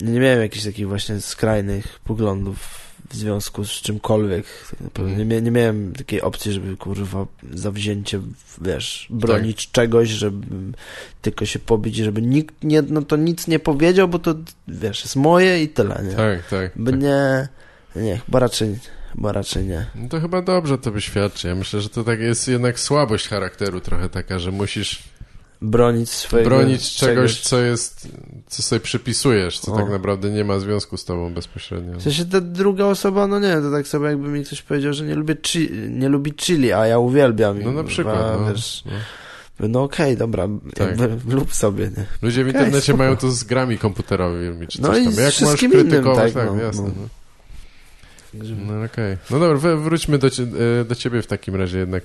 nie miałem jakichś takich właśnie skrajnych poglądów w związku z czymkolwiek. Mhm. Nie, nie miałem takiej opcji, żeby kurwa zawzięcie, wiesz, bronić Tak. czegoś, żeby tylko się pobić, żeby nikt nie, no to nic nie powiedział, bo to, wiesz, jest moje i tyle, nie? Tak, tak. By tak. nie, nie, chyba raczej, chyba raczej nie. No to chyba dobrze to wyświadczy. Ja myślę, że to tak jest jednak słabość charakteru trochę taka, że musisz Bronić swojego... bronić czegoś, co jest, co sobie przypisujesz, co O. tak naprawdę nie ma związku z tobą bezpośrednio. W sensie ta druga osoba, no nie, to tak sobie jakby mi ktoś powiedział, że nie, lubię chi, nie lubi chili, a ja uwielbiam. No na przykład, kurwa, no. Wiesz, No. no okej, dobra, Tak. jakby lub sobie, nie? Ludzie w Okej, internecie spoko. mają to z grami komputerowymi, czy No coś i tam. Jak innym, krytykować, tak, tak, no, jasne. no. No, no okej. No dobra, wr- wróćmy do, e, do ciebie w takim razie jednak.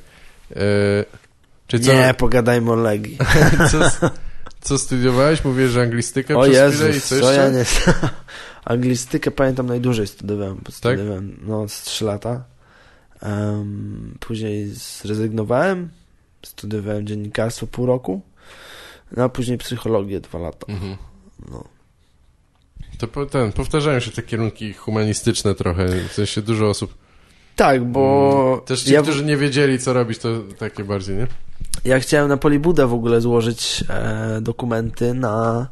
Czy co, Nie, pogadajmy o Legii. co, co studiowałeś? Mówisz, że anglistykę O przez chwilę i Jezus, co co ja nie... Anglistykę pamiętam najdłużej studiowałem, Tak? studiowałem no z 3 lata. Em, później zrezygnowałem, studiowałem dziennikarstwo pół roku, no a później psychologię dwa lata. Mhm. No. To po, ten, powtarzają się te kierunki humanistyczne trochę, w sensie dużo osób. Tak, bo Mm, Też ci, ja, którzy nie wiedzieli, co robić, to takie bardziej, nie? Ja chciałem na Polibudę w ogóle złożyć e, dokumenty na,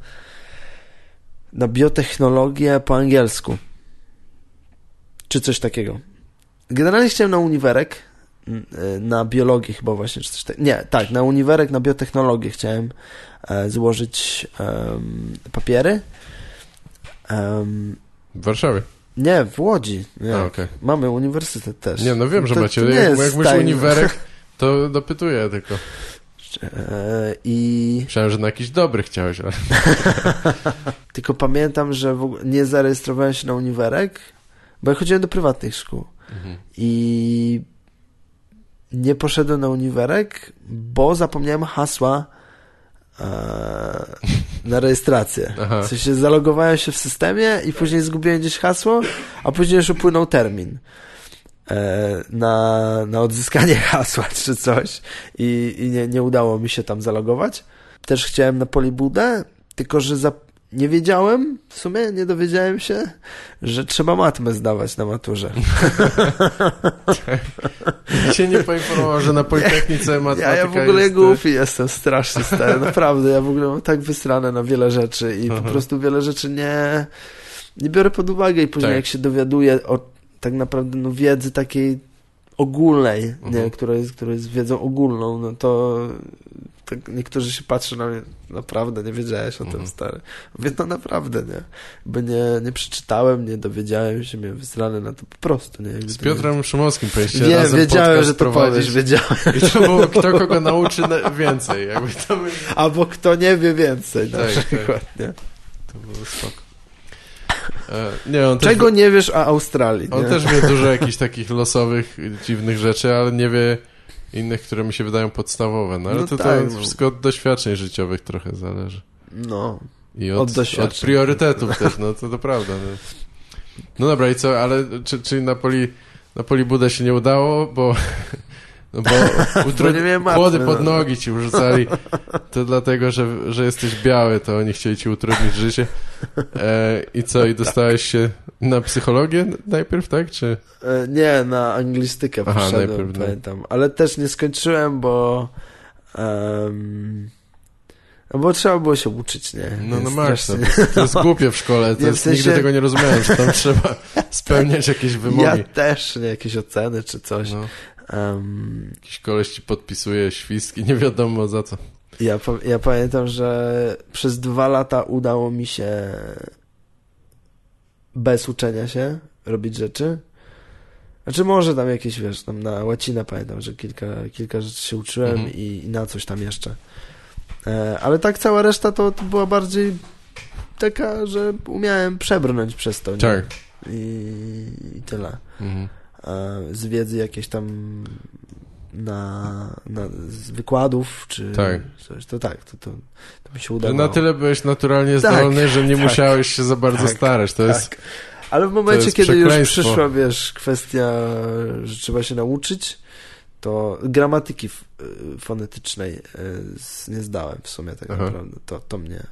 na biotechnologię po angielsku. Czy coś takiego. Generalnie chciałem na uniwerek, e, na biologię chyba właśnie, czy coś takiego. Nie, tak, na uniwerek, na biotechnologię chciałem e, złożyć em, papiery. W Warszawie. nie, w Łodzi. Nie. A, okej. Mamy uniwersytet też. Nie, no wiem, że To- macie. to jak jak mówisz uniwerek, to dopytuję tylko. E, I Myślałem, że na jakiś dobry chciałeś, ale... tylko pamiętam, że w ogóle nie zarejestrowałem się na uniwerek, bo ja chodziłem do prywatnych szkół. Mhm. I nie poszedłem na uniwerek, bo zapomniałem hasła e, na rejestrację. Aha. W sensie zalogowałem się w systemie i później zgubiłem gdzieś hasło, a później już upłynął termin na, na odzyskanie hasła czy coś i, i nie, nie udało mi się tam zalogować. Też chciałem na Polibudę, tylko że za, nie wiedziałem, w sumie nie dowiedziałem się, że trzeba matmę zdawać na maturze. się nie poinformował, że na Politechnice matematyka Ja, ja w ogóle jest... e, głupi jestem, strasznie stary, naprawdę, ja w ogóle mam tak wysrane na wiele rzeczy i po Aha. prostu wiele rzeczy nie, nie biorę pod uwagę i później Tak. jak się dowiaduję o tak naprawdę no, wiedzy takiej ogólnej, Mhm. nie, która jest, która jest wiedzą ogólną, no to tak niektórzy się patrzą na mnie, naprawdę nie wiedziałeś o Mhm. tym, stary. Mówię, no naprawdę, nie. Bo nie, nie przeczytałem, nie dowiedziałem się, miałem wysrane na to po prostu, nie. Jakby Z nie- Piotrem Szumowskim pojeździcie Wiem, razem wiedziałem, że to powiesz, wiedziałem. I to było kto kogo nauczy na- więcej. Jakby to, by... Albo kto nie wie więcej, na Tak, tak. przykład, nie? to było spoko. E, nie, też, Czego nie wiesz o Australii, on nie? też wie dużo jakichś takich losowych, dziwnych rzeczy, ale nie wie innych, które mi się wydają podstawowe. No ale No to, tak, to no. wszystko od doświadczeń życiowych trochę zależy. No, I Od od, od, doświadczeń. priorytetów też, no to, to prawda. No. no dobra, i co, ale czy, czy na poli, na poli Budę się nie udało, bo, no bo, utru... nie miałem matmy, kłody no. pod nogi ci urzucali, to dlatego, że, że jesteś biały, to oni chcieli ci utrudnić życie. E, I co, i dostałeś się na psychologię najpierw, tak, czy? E, nie, na anglistykę Aha, poszedłem, najpierw, no. pamiętam. Ale też nie skończyłem, bo... em, no bo trzeba było się uczyć, nie? No, no masz, strasznie- to, to jest głupie w szkole, to Nie, w jest, sensie- nigdy tego nie rozumiałem, że tam trzeba spełniać jakieś wymogi. Ja też, nie? Jakieś oceny czy coś. No, Em, jakiś koleś ci podpisuje świstki, nie wiadomo za co. ja, ja pamiętam, że przez dwa lata udało mi się bez uczenia się robić rzeczy. Znaczy może tam jakieś, wiesz, tam na łacinę pamiętam, że kilka, kilka rzeczy się uczyłem Mhm. i, i na coś tam jeszcze. E, ale tak cała reszta to, to była bardziej taka, że umiałem przebrnąć przez to. Nie? Tak. I, I tyle. Mhm. A z wiedzy jakieś tam na, na z wykładów, czy Tak. coś, to tak, to, to, to mi się Że udało. na tyle byłeś naturalnie Tak, zdolny, że nie tak, musiałeś się za bardzo tak, starać. To jest tak. Ale w momencie, jest kiedy już przyszła, wiesz, kwestia, że trzeba się nauczyć, to gramatyki y, fonetycznej y, nie zdałem w sumie tak Aha. naprawdę. To, to mnie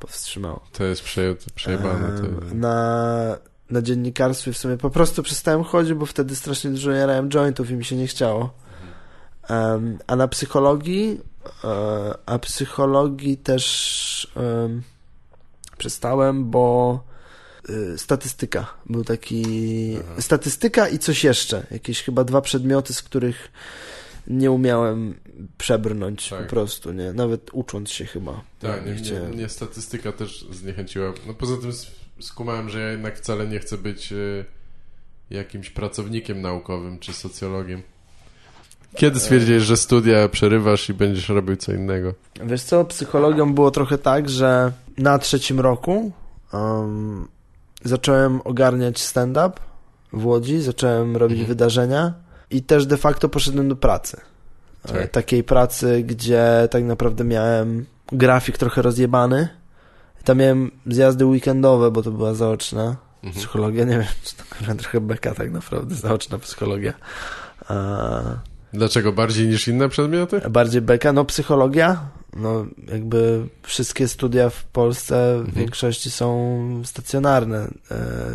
powstrzymało. To jest przeje, przejebane. To... Na, na dziennikarstwie w sumie po prostu przestałem chodzić, bo wtedy strasznie dużo jarałem jointów i mi się nie chciało. Em, a na psychologii, e, a psychologii też em, przestałem, bo y, statystyka był taki. Aha. Statystyka i coś jeszcze. Jakieś chyba dwa przedmioty, z których nie umiałem przebrnąć Tak. po prostu, nie? Nawet ucząc się chyba. Tak, nie, nie, mnie statystyka też zniechęciła. No poza tym skumałem, że ja jednak wcale nie chcę być y, jakimś pracownikiem naukowym czy socjologiem. Kiedy stwierdziłeś, że studia przerywasz i będziesz robił co innego? Wiesz co, psychologią było trochę tak, że na trzecim roku um, zacząłem ogarniać stand-up w Łodzi, zacząłem robić Mhm. wydarzenia i też de facto poszedłem do pracy. Tak. E, Takiej pracy, gdzie tak naprawdę miałem grafik trochę rozjebany. Tam miałem zjazdy weekendowe, bo to była zaoczna Mhm. psychologia. Nie wiem, czy to trochę beka tak naprawdę, zaoczna psychologia. A, Dlaczego bardziej niż inne przedmioty? Bardziej beka, no psychologia, no jakby wszystkie studia w Polsce w Mhm. większości są stacjonarne, e,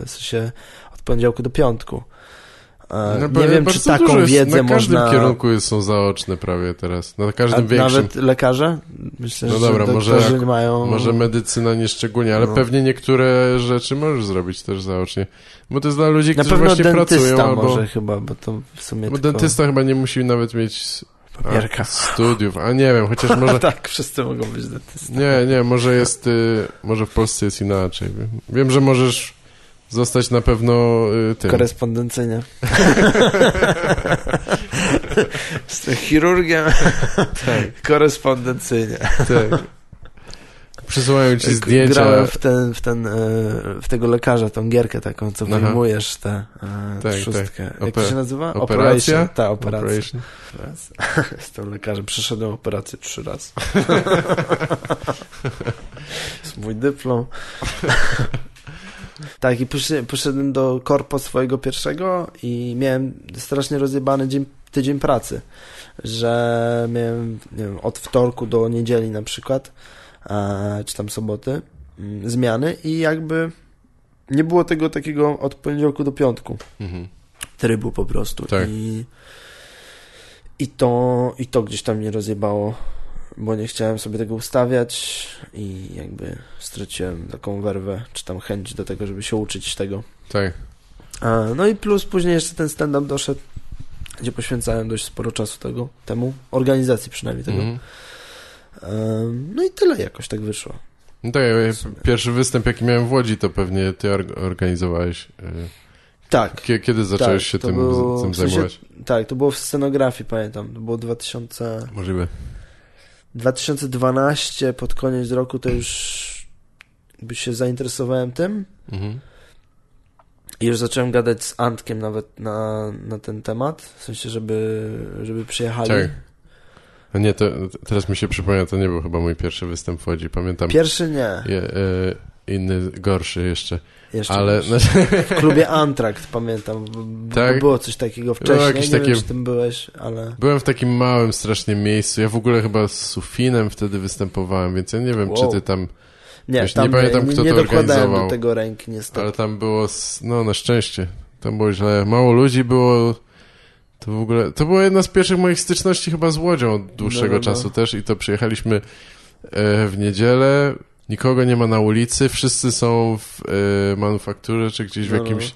w sensie od poniedziałku do piątku. E, No, nie wiem, czy taką jest, wiedzę Na każdym można... kierunku jest, są zaoczne prawie teraz. Na A każdym większym. nawet lekarze? Myślę, No że dobra, może doktorzy jak- mają... Może medycyna nie szczególnie, ale No. pewnie niektóre rzeczy możesz zrobić też zaocznie. Bo to jest dla ludzi, którzy właśnie pracują albo... może chyba, bo to w sumie Bo tylko dentysta chyba nie musi nawet mieć a, papierka. studiów, a nie wiem, chociaż może... tak, wszyscy mogą być dentystą. Nie, nie, może jest, y, może w Polsce jest inaczej. Wiem że możesz zostać na pewno y, tym. Korespondencyjnie. Jestem chirurgiem. Tak, Korespondencyjnie. tak. Przysyłają ci zdjęcia. Grałem w ten, w ten, e, w tego lekarza, tą gierkę taką, co Aha. wyjmujesz tę e, Tak, szóstkę. tak. Jak to Ope- się nazywa? Operacja? Operation. Tak, operacja. Operation. Jestem lekarzem, przeszedłem operację trzy razy. jest mój dyplom. Tak, i poszedłem, do korpo swojego pierwszego i miałem strasznie rozjebany dzień, tydzień pracy, że miałem, wiem, od wtorku do niedzieli na przykład, czy tam soboty, mm, zmiany i jakby nie było tego takiego od poniedziałku do piątku Mhm. trybu po prostu. Tak. I, i, to, I to gdzieś tam mnie rozjebało, bo nie chciałem sobie tego ustawiać i jakby straciłem taką werwę, czy tam chęć do tego, żeby się uczyć tego. Tak. A, no i plus później jeszcze ten stand-up doszedł, gdzie poświęcałem dość sporo czasu tego, temu, organizacji przynajmniej tego. Mhm. Em, no i tyle jakoś tak wyszło. No tak, pierwszy występ jaki miałem w Łodzi, to pewnie ty or- organizowałeś. y, Tak, Kie- Kiedy zacząłeś Tak, się tym, było- tym w sensie- zajmować? tak, to było w scenografii, pamiętam, to było 2000... Możliwe. 2012 pod koniec roku to już jakby się zainteresowałem tym Mhm. i już zacząłem gadać z Antkiem nawet na, na ten temat, w sensie, żeby, żeby przyjechali. Tak. A nie, to teraz mi się przypomina, to nie był chyba mój pierwszy występ w Łodzi, pamiętam. Pierwszy nie, Je, e, inny, gorszy jeszcze. Jeszcze Ale w klubie Antrakt pamiętam, Tak? było coś takiego wcześniej, nie takie- wiem czy tym byłeś, ale byłem w takim małym strasznie miejscu. Ja w ogóle chyba z Sufinem wtedy występowałem, więc ja nie wiem, Wow. czy ty tam. nie, Wiesz, tam nie pamiętam, kto nie to organizował. do tego ręki niestety. Ale tam było, no na szczęście, tam było źle. Mało ludzi było. To w ogóle. To była jedna z pierwszych moich styczności chyba z Łodzią od dłuższego No, no, no. czasu też i to przyjechaliśmy e, w niedzielę. Nikogo nie ma na ulicy, wszyscy są w e, manufakturze czy gdzieś w No, no. jakimś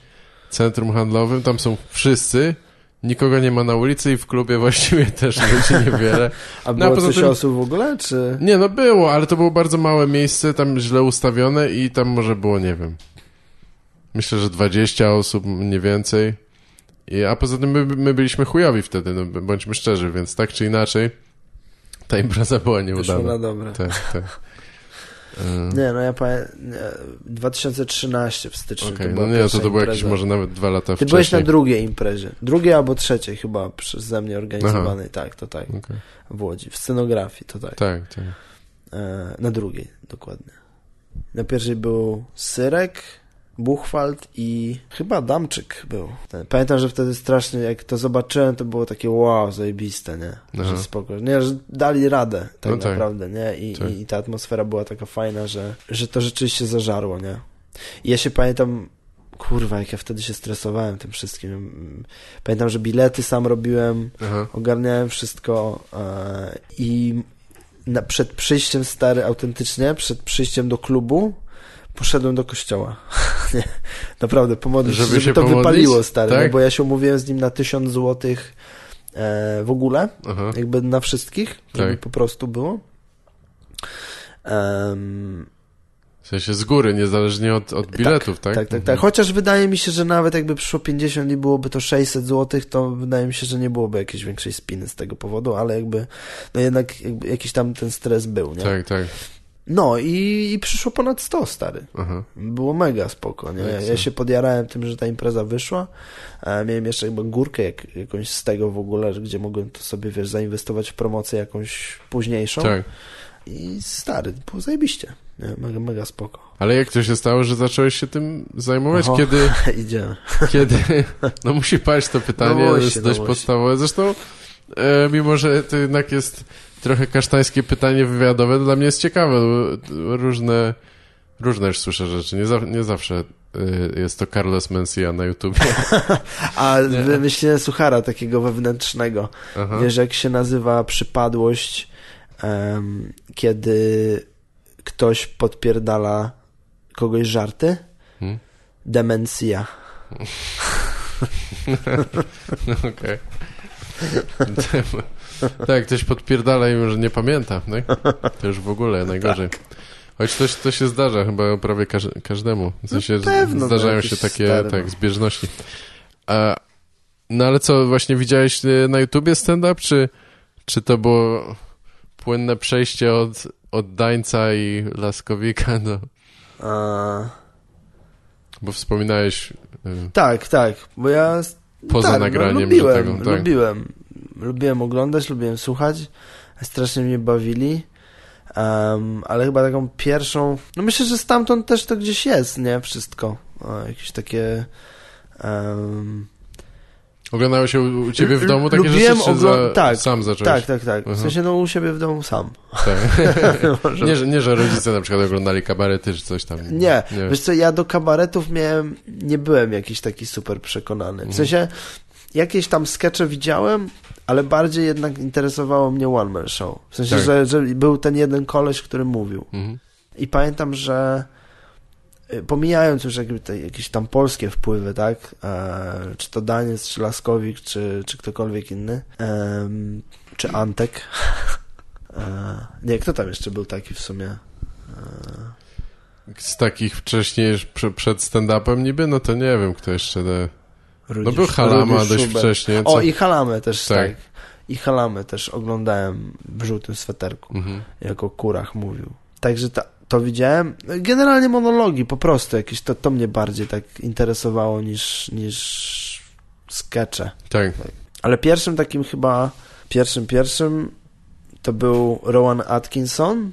centrum handlowym. Tam są wszyscy. Nikogo nie ma na ulicy i w klubie właściwie też ludzi niewiele. A No, a było coś tym- osób w ogóle, czy... Nie, no było, ale to było bardzo małe miejsce, tam źle ustawione i tam może było, nie wiem, myślę, że 20 osób, nie więcej. I, a poza tym my, my byliśmy chujowi wtedy, no, bądźmy szczerzy, więc tak czy inaczej ta impreza była Wyszło nieudana. na dobre. Tak, tak. E, Nie, no ja pamiętam, 2013 w styczniu. To no nie, to to było jakieś może nawet dwa lata Ty wcześniej. byłeś na drugiej imprezie. Drugiej albo trzeciej chyba przeze mnie organizowanej. Tak, to tak. Okej. W Łodzi. W scenografii, to tak. Tak, tak. E, na drugiej, dokładnie. Na pierwszej był Syrek, Buchwald i chyba Damczyk był. Pamiętam, że wtedy strasznie, jak to zobaczyłem, to było takie wow, zajebiste, nie? Aha. Że spoko. Nie, że dali radę tak No tak. naprawdę, nie? I, Tak. I ta atmosfera była taka fajna, że, że to rzeczywiście zażarło, nie? I ja się pamiętam, kurwa, jak ja wtedy się stresowałem tym wszystkim. Pamiętam, że bilety sam robiłem, Aha. ogarniałem wszystko e, i na, przed przyjściem stary autentycznie, przed przyjściem do klubu poszedłem do kościoła. Nie, naprawdę, pomodlić Żeby żeby, się to pomodlić? wypaliło, stary, Tak? no, bo ja się umówiłem z nim na tysiąc złotych e, w ogóle, Aha. jakby na wszystkich, żeby Tak. po prostu było. Em, W sensie z góry, niezależnie od, od biletów, tak? tak, tak, Mhm. tak. Chociaż wydaje mi się, że nawet jakby przyszło 50 i byłoby to 600 zł, to wydaje mi się, że nie byłoby jakiejś większej spiny z tego powodu, ale jakby, no jednak jakby jakiś tam ten stres był, nie? Tak, tak. No i, i przyszło ponad 100, stary. Aha. Było mega spoko, nie? Ja co? się podjarałem tym, że ta impreza wyszła. E, miałem jeszcze chyba górkę jak, jakąś z tego w ogóle, gdzie mogłem to sobie, wiesz, zainwestować w promocję jakąś późniejszą. Tak. I stary, było zajebiście. Nie? Mega, mega spoko. Ale jak to się stało, że zacząłeś się tym zajmować? Oho. Kiedy, Idziemy. kiedy... No musi paść to pytanie, No musi, jest no dość musi. podstawowe. Zresztą, e, mimo że to jednak jest trochę kasztańskie pytanie wywiadowe, dla mnie jest ciekawe. Różne, różne już słyszę rzeczy. Nie, za, nie zawsze e, jest to Carlos Mencia na YouTubie. A wymyśliłem suchara takiego wewnętrznego. Aha. Wiesz, jak się nazywa przypadłość, em, kiedy ktoś podpierdala kogoś żarty? Hmm? Demencja. Okej. tak, ktoś podpierdala i już nie pamięta, tak? To już w ogóle najgorzej. Choć to, to się zdarza chyba prawie każ każdemu. W sensie pewno, no, zdarzają jakieś się takie tak, no. zbieżności. A, no ale co, właśnie widziałeś e, na YouTubie stand-up, czy, czy to było płynne przejście od, od Dańca i Laskowika do... A, Bo wspominałeś e, tak, tak, bo ja poza tak, nagraniem, no, że lubiłem, tego... Tak. lubiłem. Lubiłem oglądać, lubiłem słuchać. Strasznie mnie bawili. Em, ale chyba taką pierwszą. No myślę, że stamtąd też to gdzieś jest, nie? Wszystko. O, jakieś takie. em, Oglądało się u ciebie w domu takie Lubiłem rzeczy, czy za, tak, sam zacząłeś? tak, tak, tak. W sensie, no u siebie w domu sam. Tak. Nie, że, nie, że rodzice na przykład oglądali kabarety czy coś tam. Nie, nie. wiesz co, ja do kabaretów miałem, nie byłem jakiś taki super przekonany. Mhm. W sensie, jakieś tam skecze widziałem, ale bardziej jednak interesowało mnie one man show. W sensie, Tak. że, że był ten jeden koleś, który mówił. Mhm. I pamiętam, że y, pomijając już jakby te, jakieś tam polskie wpływy, tak? E, czy to Daniec, czy Laskowik, czy, czy ktokolwiek inny, em, czy Antek. E, nie, kto tam jeszcze był taki w sumie? Z takich wcześniej prze, przed stand-upem niby, no to nie wiem, kto jeszcze. Da. No był Halama dość Schubert. wcześnie. Co? O, i Halamę też, Tak. tak. I Halamę też oglądałem w żółtym sweterku, Mhm. jak o kurach mówił. Także ta, to widziałem. Generalnie monologi po prostu jakieś, to, to mnie bardziej tak interesowało niż, niż skecze. Tak. Ale pierwszym takim chyba, pierwszym, pierwszym to był Rowan Atkinson,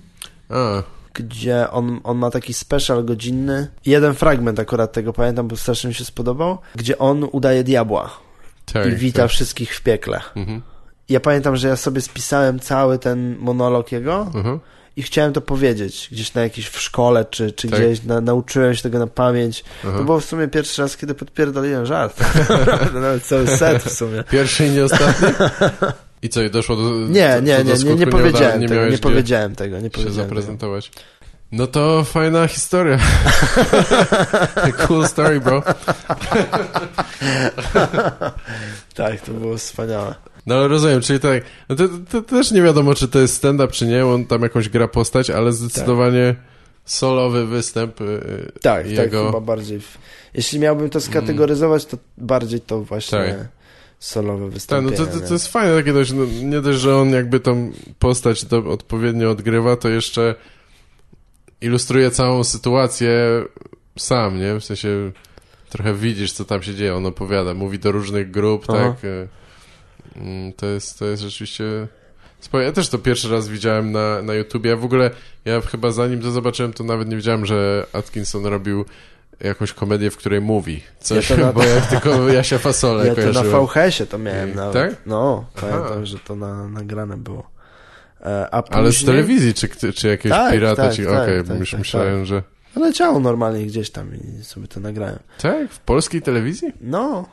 A, gdzie on, on ma taki special godzinny. Jeden fragment akurat tego pamiętam, bo strasznie mi się spodobał, gdzie on udaje diabła tak. i wita tak. wszystkich w piekle. Mhm. Ja pamiętam, że ja sobie spisałem cały ten monolog jego Mhm. i chciałem to powiedzieć gdzieś na jakiejś w szkole, czy, czy Tak. gdzieś na, nauczyłem się tego na pamięć. Aha. To było w sumie pierwszy raz, kiedy podpierdoliłem żart. Nawet cały set w sumie. Pierwszy i nie ostatni? I co, i doszło do. Nie, nie, do nie, nie, nie powiedziałem uda- tego, nie powiedziałem tego, nie się powiedziałem tego. zaprezentować. No to fajna historia. cool story, bro. Tak, to było wspaniałe. No ale rozumiem, czyli tak, no to, to też nie wiadomo, czy to jest stand-up, czy nie, on tam jakąś gra postać, ale zdecydowanie solowy występ y, Tak, jego... tak, chyba bardziej. Jeśli miałbym to skategoryzować, to bardziej to właśnie Tak. Solowe Tak, wystąpienie. no to, to, to jest fajne takie dość, no, nie dość, że on jakby tą postać to odpowiednio odgrywa, to jeszcze ilustruje całą sytuację sam, nie? W sensie trochę widzisz, co tam się dzieje. On opowiada, mówi do różnych grup, Aha. tak? e, mm, To jest, to jest rzeczywiście... Ja też to pierwszy raz widziałem na, na YouTubie. Ja w ogóle, ja chyba zanim to zobaczyłem, to nawet nie wiedziałem, że Atkinson robił jakąś komedię, w której mówi coś, Ja na- bo ja tylko Jasia Fasolę Ja to na kojarzyłem. VHS-ie to miałem I- nawet. tak? No, Aha. pamiętam, że to na, nagrane było. E, A Ale z później- telewizji, czy, czy jakiegoś Tak, pirata tak, ci... tak, Okej, tak, już tak, myślałem, że... Leciało normalnie gdzieś tam i sobie to nagrałem. Tak? W polskiej telewizji? No,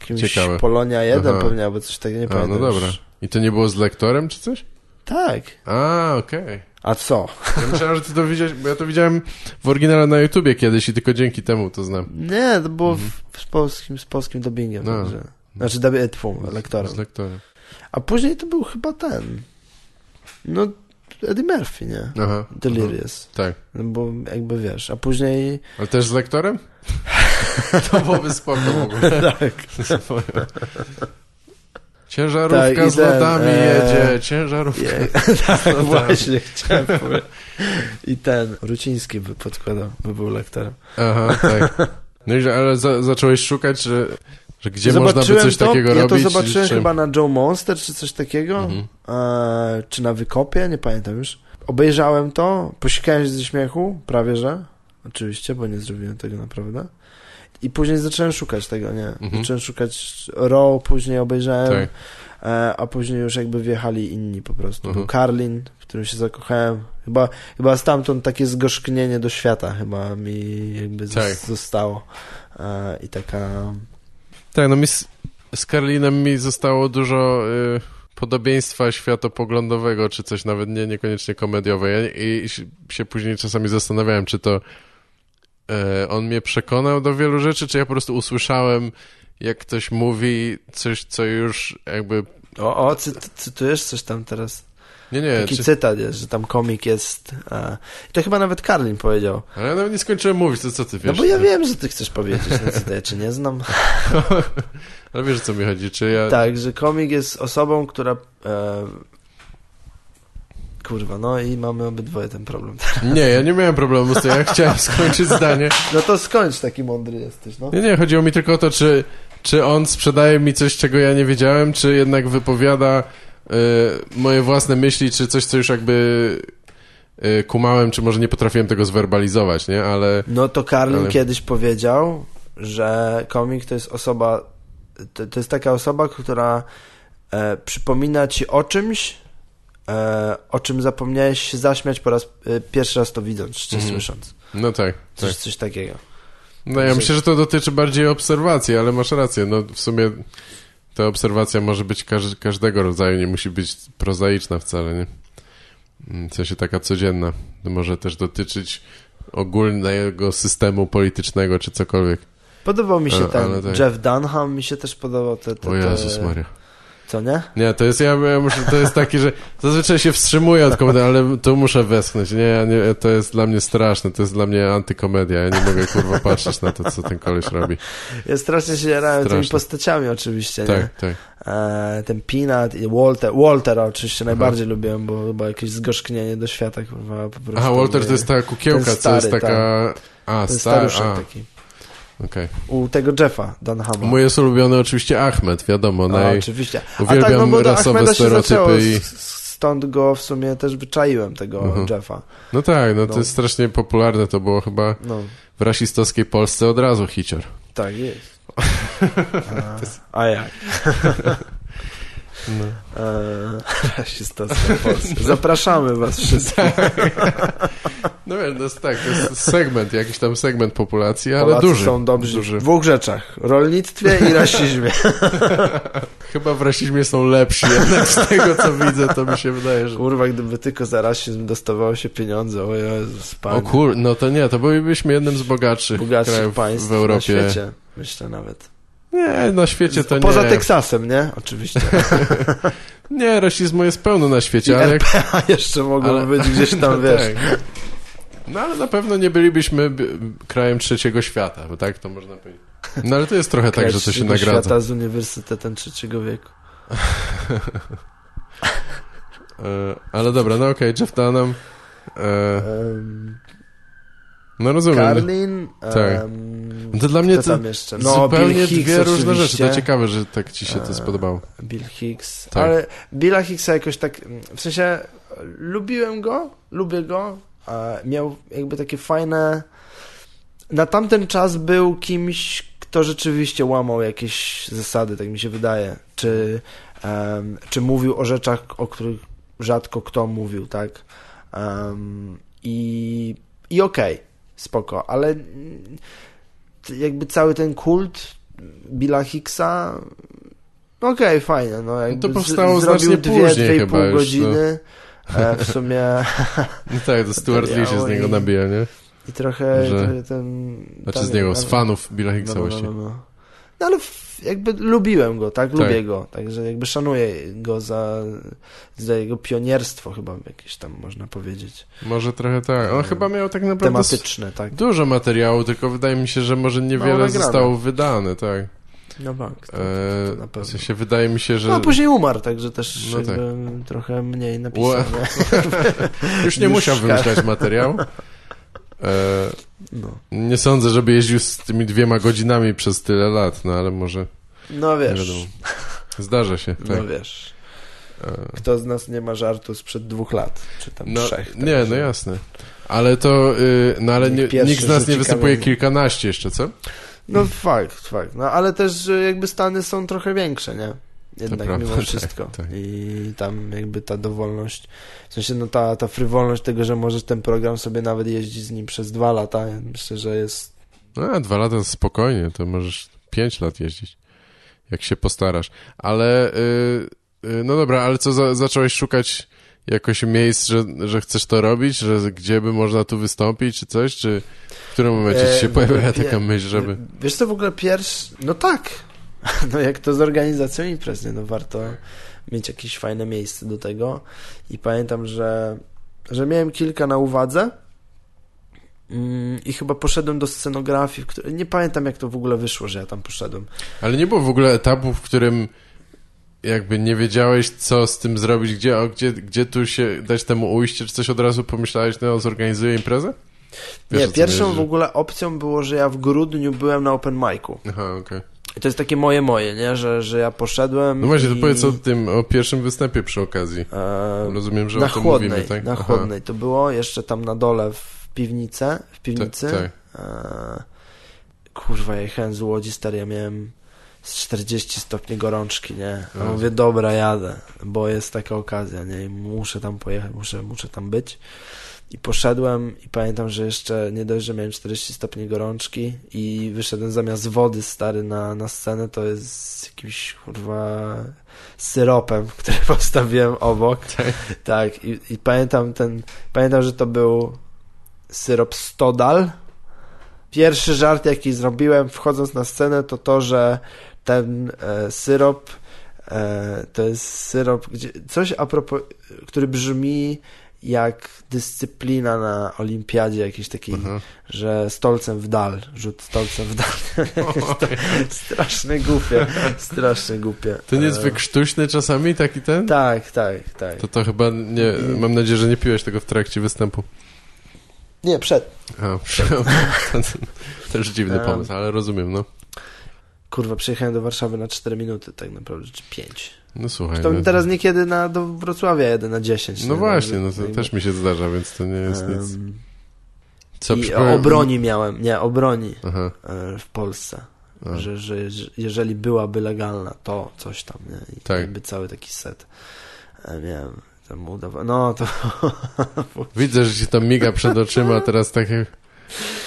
jakimś Ciekawe. Polonia 1 Aha. pewnie, albo coś takiego, nie A, pamiętam. no już. dobra. I to nie było z lektorem, czy coś? Tak. A, okej. A co? Ja myślałem, że ty to widziałeś, bo ja to widziałem w oryginale na YouTubie kiedyś i tylko dzięki temu to znam. Nie, to było w, z, polskim, z polskim dubbingiem. Mhm. No. Także. Znaczy, dubbing, tfu, lektorem. Z lektorem. A później to był chyba ten. No, Eddie Murphy, nie? Aha. aha. Delirious. Tak. No bo jakby wiesz, a później... Ale też z lektorem? to byłoby spoko w ogóle. tak. Ciężarówka Tak, z ten, lodami e, jedzie, ciężarówka. Je, tak, właśnie chciałem powiedzieć. I ten, Ruciński by podkładał, by był lektorem. Aha, tak. No i że, ale za, zacząłeś szukać, że, że gdzie można by Zobaczyłem coś to, takiego ja robić? to zobaczyłem czy- chyba na Joe Monster, czy coś takiego, Mhm. e, czy na Wykopie, nie pamiętam już. Obejrzałem to, posikałem się ze śmiechu, prawie że, oczywiście, bo nie zrobiłem tego naprawdę. I później zacząłem szukać tego, nie? Mhm. Zacząłem szukać Raw, później obejrzałem, Tak. e, a później już jakby wjechali inni po prostu. Mhm. Był Karlin, w którym się zakochałem. Chyba, chyba stamtąd takie zgorzknienie do świata chyba mi jakby Tak. zostało. E, I taka... Tak, no mi z, z Karlinem mi zostało dużo y, podobieństwa światopoglądowego, czy coś nawet nie, niekoniecznie komediowe. Ja, I się- się później czasami zastanawiałem, czy to on mnie przekonał do wielu rzeczy, czy ja po prostu usłyszałem, jak ktoś mówi coś, co już jakby... O, o cy, cytujesz coś tam teraz? Nie, nie, Taki czy, cytat jest, że tam komik jest... E, I to chyba nawet Karlin powiedział. ale ja nawet nie skończyłem mówić, to co ty wiesz? no bo ja wiem, że ty chcesz powiedzieć, no cytat, czy nie znam. ale wiesz, o co mi chodzi, czy ja... Tak, że komik jest osobą, która... E, kurwa, no i mamy obydwoje ten problem. Nie, ja nie miałem problemu z tym, ja chciałem skończyć zdanie. No to skończ, taki mądry jesteś, no. Nie, nie, chodziło mi tylko o to, czy, czy on sprzedaje mi coś, czego ja nie wiedziałem, czy jednak wypowiada y, moje własne myśli, czy coś, co już jakby y, kumałem, czy może nie potrafiłem tego zwerbalizować, nie? Ale No to Karlin Ale- kiedyś powiedział, że komik to jest osoba, to, to jest taka osoba, która e, przypomina ci o czymś, o czym zapomniałeś się zaśmiać po raz e, pierwszy raz to widząc, czy Mhm. słysząc. no tak, tak. Coś, coś takiego. No ja myślę, że to dotyczy bardziej obserwacji, ale masz rację, no w sumie ta obserwacja może być każ każdego rodzaju, nie musi być prozaiczna wcale, nie? Mm, W sensie taka codzienna. Może też dotyczyć ogólnego systemu politycznego, czy cokolwiek. Podobał mi się ten tak. Jeff Dunham, mi się też podobał te, te, O Jezus Maria. Co nie? Nie, to jest, ja, ja muszę, to jest taki, że zazwyczaj się wstrzymuję od komedii, ale tu muszę westchnąć. Nie, ja nie, to jest dla mnie straszne, to jest dla mnie antykomedia. Ja nie mogę, kurwa, patrzeć na to, co ten koleś robi. Ja strasznie się jarałem tymi postaciami oczywiście, nie? Tak, tak. E, ten Peanut i Walter, Waltera oczywiście Aha. najbardziej lubiłem, bo chyba jakieś zgorzknienie do świata, kurwa, po prostu. Aha, Walter to jest ta kukiełka, ten co jest stary, taka... A, Ten stary, staruszek a, taki. Okej. U tego Jeffa Dunhama. Mój jest ulubiony oczywiście Ahmed, wiadomo. A, Naj... oczywiście. A Uwielbiam tak, no bo rasowe Ahmeda stereotypy i- stąd go w sumie też wyczaiłem, tego Mhm. Jeffa. No tak, no to No. jest strasznie popularne, to było chyba No, w rasistowskiej Polsce od razu hicior. tak jest. A, a jak? No. Eee, rasistowska Polska. Zapraszamy was wszystkich. No wiesz, to jest tak, to jest segment, jakiś tam segment populacji, ale Polacy duży. są dobrzy duży. w dwóch rzeczach. Rolnictwie i rasizmie. Chyba w rasizmie są lepsi, jednak z tego co widzę, to mi się wydaje, że... Kurwa, gdyby tylko za rasizm dostawało się pieniądze, o Jezus, Panie. O kur... no to nie, to bylibyśmy jednym z bogatszych, bogatszych krajów państw w Europie. na świecie, myślę nawet. Nie, na świecie to Poza nie. Teksasem, nie? Oczywiście. Nie, rasizmu jest pełno na I świecie, ale jak... Jeszcze mogą ale- być gdzieś tam, No wiesz. tak. No ale na pewno nie bylibyśmy krajem trzeciego świata, bo tak to można powiedzieć. No ale to jest trochę tak, że to się nagradza. świata z Uniwersytetem Trzeciego Wieku. E, ale dobra, no okej, Jeff Dunham. E, Em, No rozumiem. Karlin. Tak. No to dla mnie to jeszcze? zupełnie Bill Hicks dwie różne rzeczy. oczywiście. To ciekawe, że tak ci się to E, spodobało. Bill Hicks. Tak. Ale Billa Hicksa jakoś tak, w sensie lubiłem go, lubię go, miał jakby takie fajne... Na tamten czas był kimś, kto rzeczywiście łamał jakieś zasady, tak mi się wydaje. Czy, em, czy mówił o rzeczach, o których rzadko kto mówił, tak? Em, I, i okej, spoko, ale jakby cały ten kult Billa Hicksa no Okej, fajne. No, jakby to powstało z, zrobił dwie, dwie i pół już, godziny. E, w sumie No tak, to Stuart Lee się z niego nabija, nie? i trochę, Że- trochę ten... Znaczy z niego, z fanów Billa Hicksa no, no, no, właśnie. no, no. no ale w, jakby lubiłem go, tak? Tak. Lubię go. Także jakby szanuję go za, za jego pionierstwo chyba jakieś tam można powiedzieć. Może trochę tak. On chyba miał tak naprawdę Tematyczne, tak? dużo materiału, tylko wydaje mi się, że może niewiele nagrane. zostało wydane, tak. No bank. To, Eee, to na w pewno. sensie wydaje mi się, że No a później umarł, także też No tak. trochę mniej napisał. Już nie już musiał wymyślać materiału. Eee, No. nie sądzę, żeby jeździł z tymi dwiema godzinami przez tyle lat, no ale może no nie wiesz. Zdarza się, tak. no wiesz. Eee, Kto z nas nie ma żartu sprzed dwóch lat, czy tam No, trzech. nie, także- no jasne. Ale to, y, no ale nie, nikt z nas nie występuje kamieniem. kilkanaście jeszcze, co? No fakt, fakt. No ale też że jakby Stany są trochę większe, nie? Jednak mimo tak, wszystko. tak. I tam jakby ta dowolność, w sensie no ta, ta frywolność tego, że możesz ten program sobie nawet jeździć z nim przez dwa lata, ja myślę, że jest... No, a dwa lata spokojnie, to możesz pięć lat jeździć, jak się postarasz. Ale, y, y, no dobra, ale co, za, zacząłeś szukać jakoś miejsc, że, że chcesz to robić, że gdzie by można tu wystąpić, czy coś, czy w którym momencie ci E, się pojawiła taka myśl, żeby... Wiesz co w ogóle pierwszy... No tak! No jak to z organizacją imprez, nie? No warto mieć jakieś fajne miejsce do tego. I pamiętam, że, że miałem kilka na uwadze mm, i chyba poszedłem do scenografii, której... nie pamiętam jak to w ogóle wyszło, że ja tam poszedłem. Ale nie było w ogóle etapu, w którym jakby nie wiedziałeś, co z tym zrobić, gdzie, o, gdzie, gdzie tu się dać temu ujście, czy coś od razu pomyślałeś, no zorganizuję imprezę? Wiesz, nie, pierwszą w ogóle opcją było, że ja w grudniu byłem na open micu. Aha, okej. I to jest takie moje moje, nie? Że, że ja poszedłem No właśnie, to i, powiedz o tym, o pierwszym występie przy okazji. e, Rozumiem, że na o tym chłodnej, mówimy, tak? na Aha. chłodnej to było, jeszcze tam na dole w piwnicy, w piwnicy. Tak, E, kurwa, jechałem z Łodzi, stary, ja miałem z 40 stopni gorączki, nie? A mówię, dobra, jadę, bo jest taka okazja, nie? I muszę tam pojechać, muszę, muszę tam być. I poszedłem i pamiętam, że jeszcze nie dość, że miałem 40 stopni gorączki i wyszedłem zamiast wody stary na, na scenę, to jest z jakimś kurwa syropem, który postawiłem obok. Tak. Tak, i, i pamiętam ten, pamiętam, że to był syrop Stodal. Pierwszy żart, jaki zrobiłem wchodząc na scenę, to to, że ten e, syrop e, to jest syrop, gdzie, coś a propos, który brzmi jak dyscyplina na olimpiadzie jakiejś takiej, Aha. że stolcem w dal, rzut stolcem w dal. strasznie głupie, strasznie głupie. To nie jest E, wykrztuśny czasami taki ten? Tak, tak, tak. To to chyba nie, mam nadzieję, że nie piłeś tego w trakcie występu. Nie, przed. A, to, to, też dziwny Em. pomysł, ale rozumiem, no. Kurwa, przyjechałem do Warszawy na 4 minuty tak naprawdę, czy 5. No słuchaj. To no, teraz niekiedy na, do Wrocławia jedę na 10. no nie? właśnie, no to też mi się zdarza, więc to nie jest nic. Em, Co I o broni miałem, nie, o broni Aha. e, w Polsce. Że, że, że jeżeli byłaby legalna, to coś tam, nie? I Tak. jakby cały taki set e, miałem. Tam udawa- no to Widzę, że ci to miga przed oczyma, teraz tak jak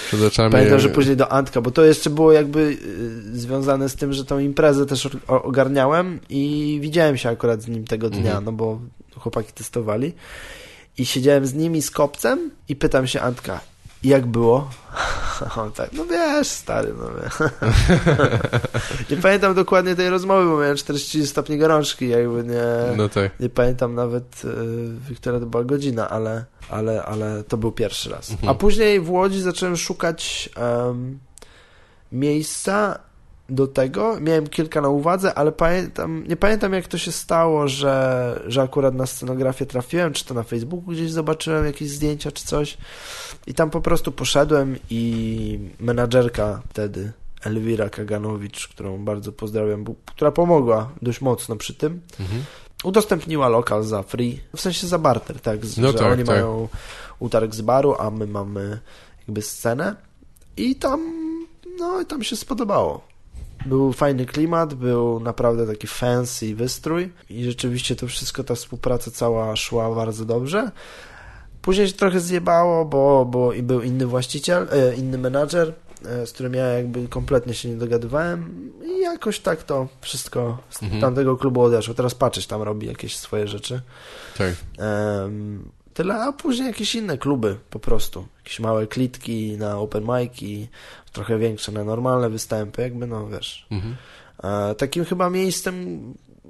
przed oczami... pamiętam, że później do Antka, bo to jeszcze było jakby y, związane z tym, że tą imprezę też ogarniałem i widziałem się akurat z nim tego dnia, Mhm. no bo chłopaki testowali i siedziałem z nimi z kopcem i pytam się Antka, jak było? On tak, no wiesz, stary, no wie. Nie pamiętam dokładnie tej rozmowy, bo miałem 40 stopni gorączki, jakby nie... No tak. Nie pamiętam nawet, y, która to była godzina, ale, ale, ale to był pierwszy raz. Mhm. A później w Łodzi zacząłem szukać em, miejsca do tego. Miałem kilka na uwadze, ale pamiętam, nie pamiętam jak to się stało, że, że akurat na scenografię trafiłem, czy to na Facebooku gdzieś zobaczyłem jakieś zdjęcia czy coś. I tam po prostu poszedłem i menadżerka wtedy, Elwira Kaganowicz, którą bardzo pozdrawiam, która pomogła dość mocno przy tym. Mhm. Udostępniła lokal za free, w sensie za barter, tak, z, no że tak, oni tak. mają utarg z baru, a my mamy jakby scenę i tam, no i tam się spodobało. Był fajny klimat, był naprawdę taki fancy wystrój i rzeczywiście to wszystko, ta współpraca cała szła bardzo dobrze. Później się trochę zjebało, bo, bo i był inny właściciel, e, inny menadżer, e, z którym ja jakby kompletnie się nie dogadywałem i jakoś tak to wszystko z mhm. tamtego klubu odeszło. Teraz patrzeć tam robi jakieś swoje rzeczy. Tak. Um, tyle, a później jakieś inne kluby po prostu. Jakieś małe klitki na open mic i trochę większe na normalne występy, jakby no wiesz. Mhm. E, takim chyba miejscem,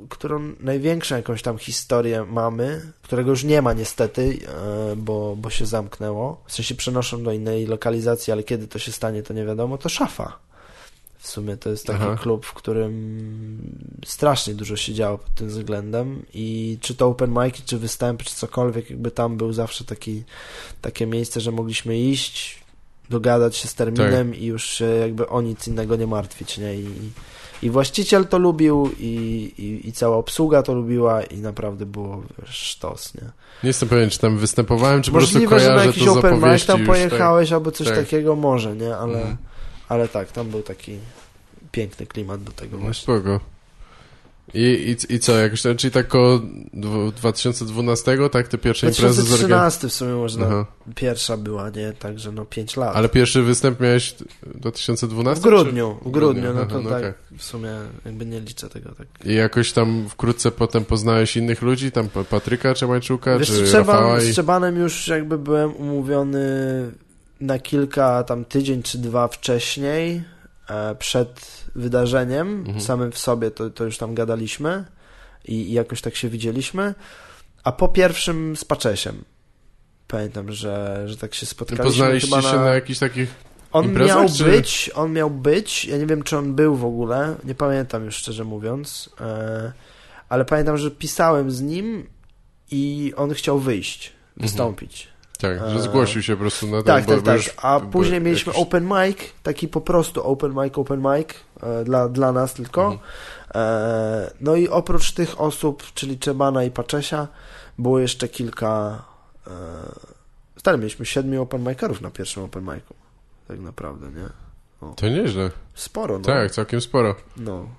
którą największą jakąś tam historię mamy, którego już nie ma niestety, e, bo, bo się zamknęło. W sensie przenoszą do innej lokalizacji, ale kiedy to się stanie, to nie wiadomo, to szafa. W sumie to jest taki Aha. klub, w którym strasznie dużo się działo pod tym względem i czy to open mic, czy występy, czy cokolwiek, jakby tam był zawsze taki, takie miejsce, że mogliśmy iść, dogadać się z terminem tak. i już jakby o nic innego nie martwić, nie? I, i właściciel to lubił i, i, i, cała obsługa to lubiła i naprawdę było sztos, nie? Nie jestem pewien, czy tam występowałem, czy Możliwe, po prostu kojarzę że na jakiś open mic tam tak. pojechałeś tak. albo coś tak. takiego może, nie? Ale, mhm. Ale tak, tam był taki piękny klimat do tego no, właśnie. Spoko. I, i, I co, jakoś, czyli tak o 2012, tak, te pierwsze imprezy? 2013 w sumie można, Aha. pierwsza była, nie, także no 5 lat. Ale pierwszy występ miałeś w 2012? W grudniu, czy? w grudniu, no to no tak, okay. w sumie jakby nie liczę tego tak. I jakoś tam wkrótce potem poznałeś innych ludzi, tam Patryka Czemańczuka, Wiesz, czy Rafała? Z Czebanem już jakby byłem umówiony na kilka tam tydzień czy dwa wcześniej, E, przed wydarzeniem mhm. samym w sobie, to, to już tam gadaliśmy i, i, jakoś tak się widzieliśmy, a po pierwszym z Paczesiem pamiętam, że, że tak się spotkaliśmy. Poznaliście chyba się na, na jakichś takich on miał czy... być, on miał być, ja nie wiem, czy on był w ogóle, nie pamiętam już szczerze mówiąc, e, ale pamiętam, że pisałem z nim i on chciał wyjść, mhm. Tak, że zgłosił się po prostu na tak, ten, tak, tak. A później mieliśmy jakiś... open mic, taki po prostu open mic, open mic e, dla, dla nas tylko. Mhm. E, no i oprócz tych osób, czyli Czebana i Paczesia, było jeszcze kilka. E, stary, mieliśmy siedmiu open micerów na pierwszym open micu. Tak naprawdę, nie? O. To nieźle. Sporo, no. Tak, całkiem sporo. No.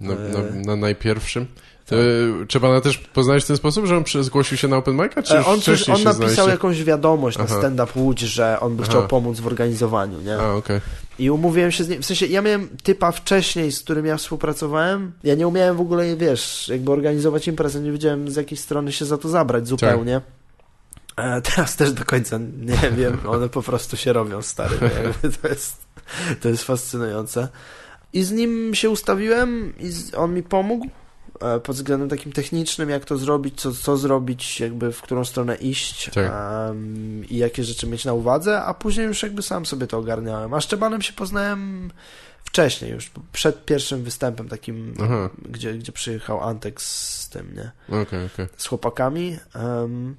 Na, na, na najpierwszym. To trzeba na też poznać w ten sposób, że on zgłosił się na Open Mic'a, czy e, On, on napisał jakąś wiadomość Aha. na stand-up Łódź, że on by Aha. chciał pomóc w organizowaniu, nie? A, okay. I umówiłem się z nim, w sensie ja miałem typa wcześniej, z którym ja współpracowałem, ja nie umiałem w ogóle, wiesz, jakby organizować imprezę, nie wiedziałem z jakiej strony się za to zabrać zupełnie. Tak. E, teraz też do końca nie wiem, one po prostu się robią, stary, to jest, to jest fascynujące. I z nim się ustawiłem i on mi pomógł, E, pod względem takim technicznym, jak to zrobić, co, co zrobić, jakby w którą stronę iść tak. um, i jakie rzeczy mieć na uwadze, a później już jakby sam sobie to ogarniałem. A Szczebanem się poznałem wcześniej już, przed pierwszym występem takim, gdzie, gdzie przyjechał Antek z tym, nie? Okay, okay. Z chłopakami. Um,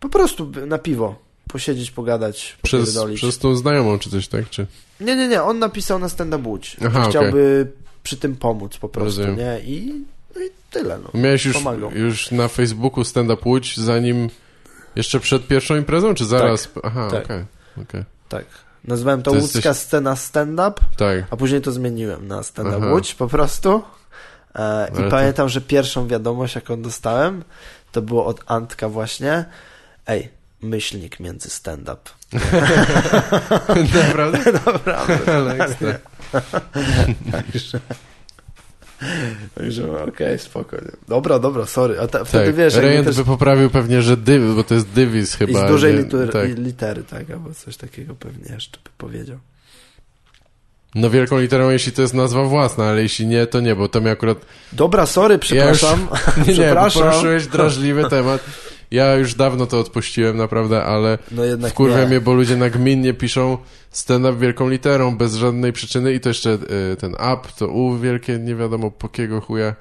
po prostu na piwo posiedzieć, pogadać, przez, przez tą znajomą czy coś, tak? Czy... Nie, nie, nie, on napisał na stand-up Łódź. Chciałby okay przy tym pomóc po prostu, Rozumiem. nie? I, no i tyle, no. Miałeś już, już na Facebooku stand-up Łódź, zanim jeszcze przed pierwszą imprezą, czy zaraz? Tak, Aha, tak. okej. Okay, okay. Tak. Nazwałem to, to łódzka jesteś... scena stand-up, tak. a później to zmieniłem na stand-up Łódź po prostu. E, I pamiętam, że pierwszą wiadomość, jaką dostałem, to było od Antka właśnie. Ej, myślnik między stand-up. Naprawdę? Naprawdę. Ale ekstra. Także... Także okej, okay, spokojnie. Dobra, dobra, sorry. A ta, wtedy tak, wiesz... Rejent też... by poprawił pewnie, że dyw, bo to jest dywiz chyba. I z dużej litery, tak. litery, tak, albo coś takiego pewnie jeszcze by powiedział. No wielką literą, jeśli to jest nazwa własna, ale jeśli nie, to nie, bo to mi akurat... Dobra, sorry, przepraszam. Ja już... nie, przepraszam. nie, poruszyłeś drażliwy temat. Ja już dawno to odpuściłem, naprawdę, ale No jednak wkurwia nie. mnie, bo ludzie nagminnie piszą stand-up wielką literą, bez żadnej przyczyny i to jeszcze y, ten up, to u wielkie, nie wiadomo po kiego chuja. Y,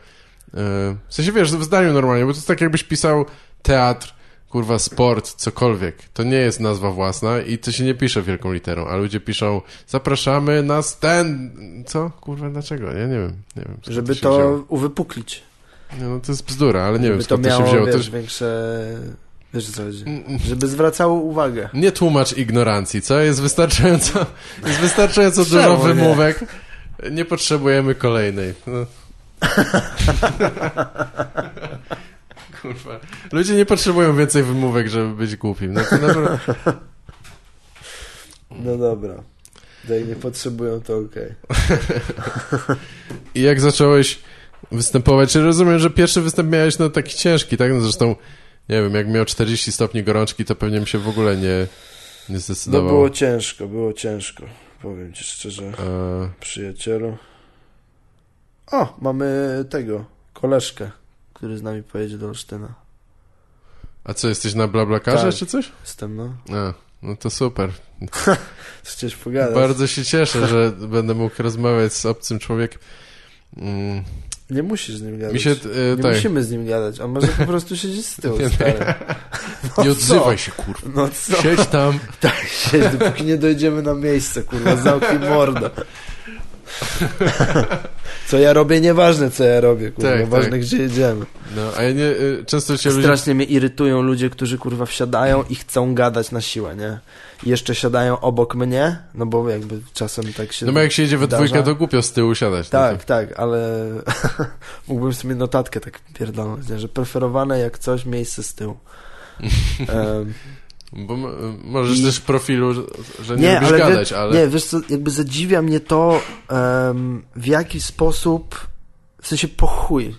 w sensie, wiesz, w zdaniu normalnie, bo to jest tak jakbyś pisał teatr, kurwa, sport, cokolwiek. To nie jest nazwa własna i to się nie pisze wielką literą, a ludzie piszą zapraszamy na stand... Co? Kurwa, dlaczego? Ja nie wiem, nie wiem. Żeby to wzięło. uwypuklić. Nie, no to jest bzdura, ale nie żeby wiem skąd to, to miało, się wzięło. wiesz, To jest- większe... Wiesz co chodzi? Mm, Żeby zwracało uwagę. Nie tłumacz ignorancji, co? Jest wystarczająco, jest wystarczająco dużo nie? wymówek. Nie potrzebujemy kolejnej. No. Kurwa. Ludzie nie potrzebują więcej wymówek, żeby być głupim. No to naprawdę... No dobra. Jak nie potrzebują, to okej. I jak zacząłeś występować, czy rozumiem, że pierwszy występ miałeś no taki ciężki, tak? No zresztą, nie wiem, jak miał 40 stopni gorączki, to pewnie mi się w ogóle nie, nie No zdecydował. było ciężko, było ciężko. Powiem ci szczerze, E, przyjacielu. O, mamy tego, koleżkę, który z nami pojedzie do Olsztyna. a co, jesteś na BlaBlaCarze Tak. czy coś? Jestem, no. A, no to super. Chcesz pogadać? Bardzo się cieszę, że będę mógł rozmawiać z obcym człowiekiem. Mm, Nie musisz z nim gadać. się, e, nie tak, musimy z nim gadać. On może po prostu siedzieć z tyłu, Nie, stary. nie co? odzywaj się, kurwa. No co? Siedź tam. Tak, siedź, dopóki nie dojdziemy na miejsce, kurwa, zamknij mordę. Co ja robię, nieważne co ja robię, kurwa, Tak, ważne tak. gdzie jedziemy. No, a ja nie, y, często się ludzie... Strasznie mnie irytują ludzie, którzy kurwa wsiadają i chcą gadać na siłę, nie? Jeszcze siadają obok mnie, no bo jakby czasem tak się... No bo jak się jedzie we zdarza. dwójkę, to głupio z tyłu siadać. Tak, to- tak, ale mógłbym sobie notatkę tak pierdolnąć, że preferowane jak coś miejsce z tyłu. Em, Bo możesz I- też w profilu, że- nie, Nie, lubisz ale gadać, ale... Nie, wiesz co, jakby zadziwia mnie to, em, w jaki sposób, w sensie po chuj.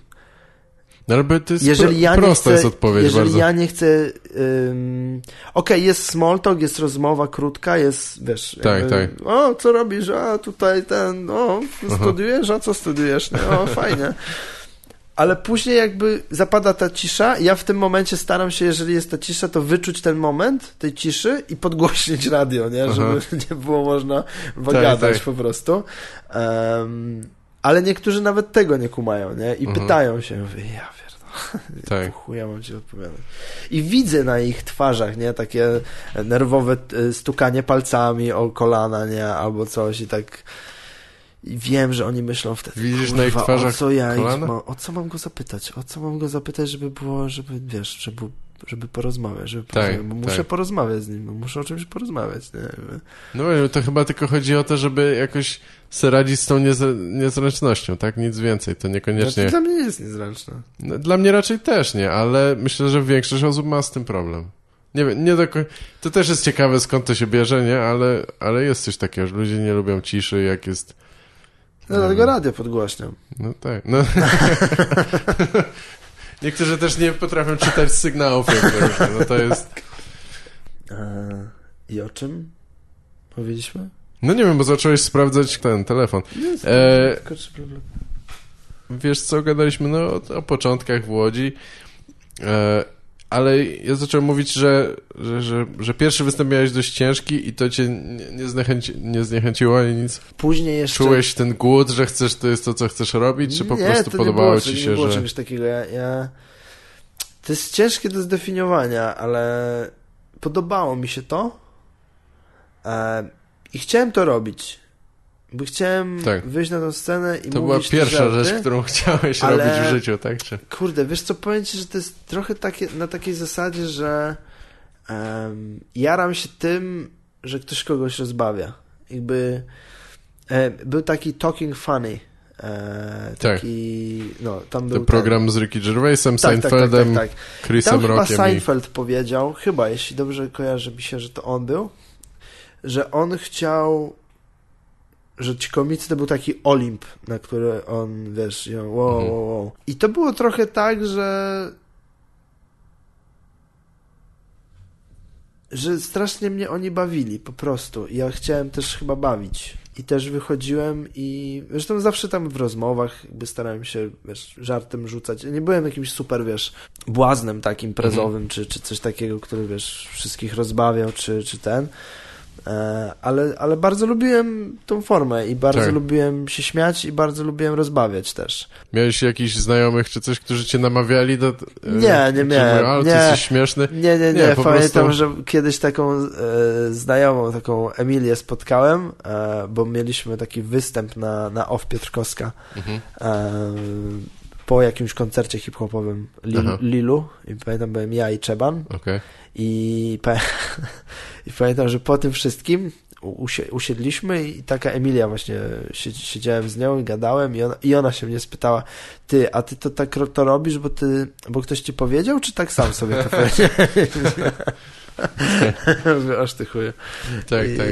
No, ale to jest Jeżeli pro, ja nie prosta chcę, jest odpowiedź jeżeli bardzo. ja nie chcę, ym, okej, jest small talk, jest rozmowa krótka, jest, wiesz, Tak, jakby, o, co robisz, a tutaj ten, o, studiujesz, a co studiujesz, no, o, fajnie. Ale później jakby zapada ta cisza, ja w tym momencie staram się, jeżeli jest ta cisza, to wyczuć ten moment tej ciszy i podgłośnić radio, nie? Żeby nie było można gadać tak. po prostu. Em, ale niektórzy nawet tego nie kumają, nie? I Mhm. pytają się, mówię, ja pierdolę, Tak. chuja mam ci odpowiadać. I widzę na ich twarzach, nie? Takie nerwowe e, stukanie palcami o kolana, nie? Albo coś i tak... I wiem, że oni myślą wtedy, Widzisz na ich twarzach o co ja ich kolana? ma, o co mam go zapytać? O co mam go zapytać, żeby było, żeby, wiesz, żeby, żeby porozmawiać, żeby Tak, bo muszę tak. porozmawiać z nim, muszę o czymś porozmawiać, nie? No to chyba tylko chodzi o to, żeby jakoś sobie radzić z tą niezr niezręcznością, tak? Nic więcej, to Znaczy, niekoniecznie... dla mnie nie jest niezręczne. No, Dla mnie raczej też nie, ale myślę, że większość osób ma z tym problem. Nie wiem, nie do koń- To też jest ciekawe, skąd to się bierze, nie? Ale, ale jest coś takiego, że ludzie nie lubią ciszy, jak jest... No, dlatego radio podgłaśniam. No tak, no... Niektórzy też nie potrafią czytać sygnałów, jakby, no to jest... E, I o czym powiedzieliśmy? No nie wiem, bo zacząłeś sprawdzać ten telefon. E, problem? Wiesz co, gadaliśmy no, o, o początkach w Łodzi, e, ale ja zacząłem mówić, że, że, że, że pierwszy występ miałeś dość ciężki i to cię nie, nie, zniechęci, nie zniechęciło ani nic. Później jeszcze... Czułeś ten głód, że chcesz, to jest to, co chcesz robić, czy po nie, prostu podobało nie było, ci nie się, było że... czegoś takiego. Ja, ja... To jest ciężkie do zdefiniowania, ale podobało mi się to e, i chciałem to robić. Bo chciałem Tak. wyjść na tę scenę i To była pierwsza żarty. rzecz, którą chciałeś ale- robić w życiu, tak? Czy... Kurde, wiesz co, powiem ci, że to jest trochę takie, na takiej zasadzie, że em, jaram się tym, że ktoś kogoś rozbawia. Jakby e, był taki Talking Funny. E, Tak. taki, no, tam był Ten ten- program z Ricky Gervaisem, tak, tak, tak, Seinfeldem, tak, tak. Tam Chrisem chyba Rockiem i... Seinfeld powiedział, chyba, jeśli dobrze kojarzy mi się, że to on był, że on chciał, że ci komicy to był taki Olimp, na który on, wiesz, ją, wow, Mhm. wow, wow. I to było trochę tak, że że strasznie mnie oni bawili, po prostu. Ja chciałem też chyba bawić. i też wychodziłem i zresztą zawsze tam w rozmowach jakby starałem się wiesz, żartem rzucać. Nie byłem jakimś super, wiesz, błaznem takim prezowym, czy, czy coś takiego, który, wiesz, wszystkich rozbawiał, czy, czy ten. E, ale, ale bardzo lubiłem tą formę i bardzo Tak. lubiłem się śmiać i bardzo lubiłem rozbawiać też. Miałeś jakichś znajomych czy coś, którzy cię namawiali do... e, Nie, nie miałem, mówią, nie. jesteś śmieszny. Nie, nie, nie. Nie, Pamiętam, prostu- że kiedyś taką e, znajomą, taką Emilię spotkałem, e, bo mieliśmy taki występ na, na OFF Piotrkowska Mhm. e, po jakimś koncercie hip-hopowym Lil. Lilu i pamiętam, byłem ja i Czeban Okej. i, pa, i pamiętam, że po tym wszystkim usiedliśmy i taka Emilia właśnie, siedzi- siedziałem z nią i gadałem i ona, i ona się mnie spytała, ty, a ty to tak to robisz, bo ty, bo ktoś ci powiedział, czy tak sam sobie to powiedziałeś? Mówię, Aż ty chuju. Tak, I, tak.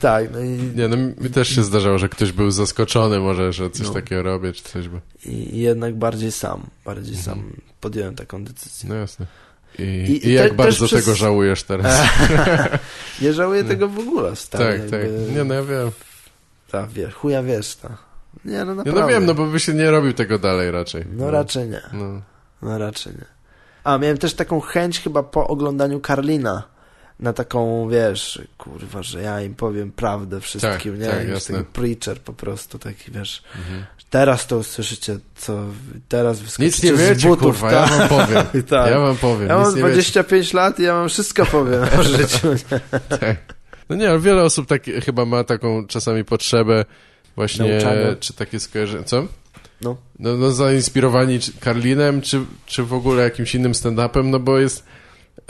tak, no i, Nie, no mi też się zdarzało, że ktoś był zaskoczony może, że coś No. takiego robię, czy coś, bo... i jednak bardziej sam, bardziej Mhm. sam podjąłem taką decyzję. No jasne. I, I- i, jak te- bardzo przez- tego żałujesz teraz? Nie żałuję tego w ogóle, stary. tak, tak. jakby- Nie, no ja wiem. Ta, wie, chuja wiesz, ta. Nie, no naprawdę. no wiem, no bo by się nie robił tego dalej raczej. No raczej nie. No. No raczej nie. A, miałem też taką chęć chyba po oglądaniu Karlina na taką, wiesz, kurwa, że ja im powiem prawdę wszystkim, Tak, nie? tak, Jakiś jasne. taki preacher po prostu, taki, wiesz, Mhm. Teraz to usłyszycie, co, teraz wyskoczycie Nic nie z wiecie, butów, kurwa, ja tak? wam powiem. Tak. Ja wam powiem, Ja mam nie wiecie. 25 lat i ja mam wszystko powiem o życiu. Tak. No nie, ale wiele osób tak, chyba ma taką czasami potrzebę właśnie, Nauczania. czy takie skojarzenie, co? No. No, no zainspirowani Karlinem, czy, czy w ogóle jakimś innym stand-upem, no bo jest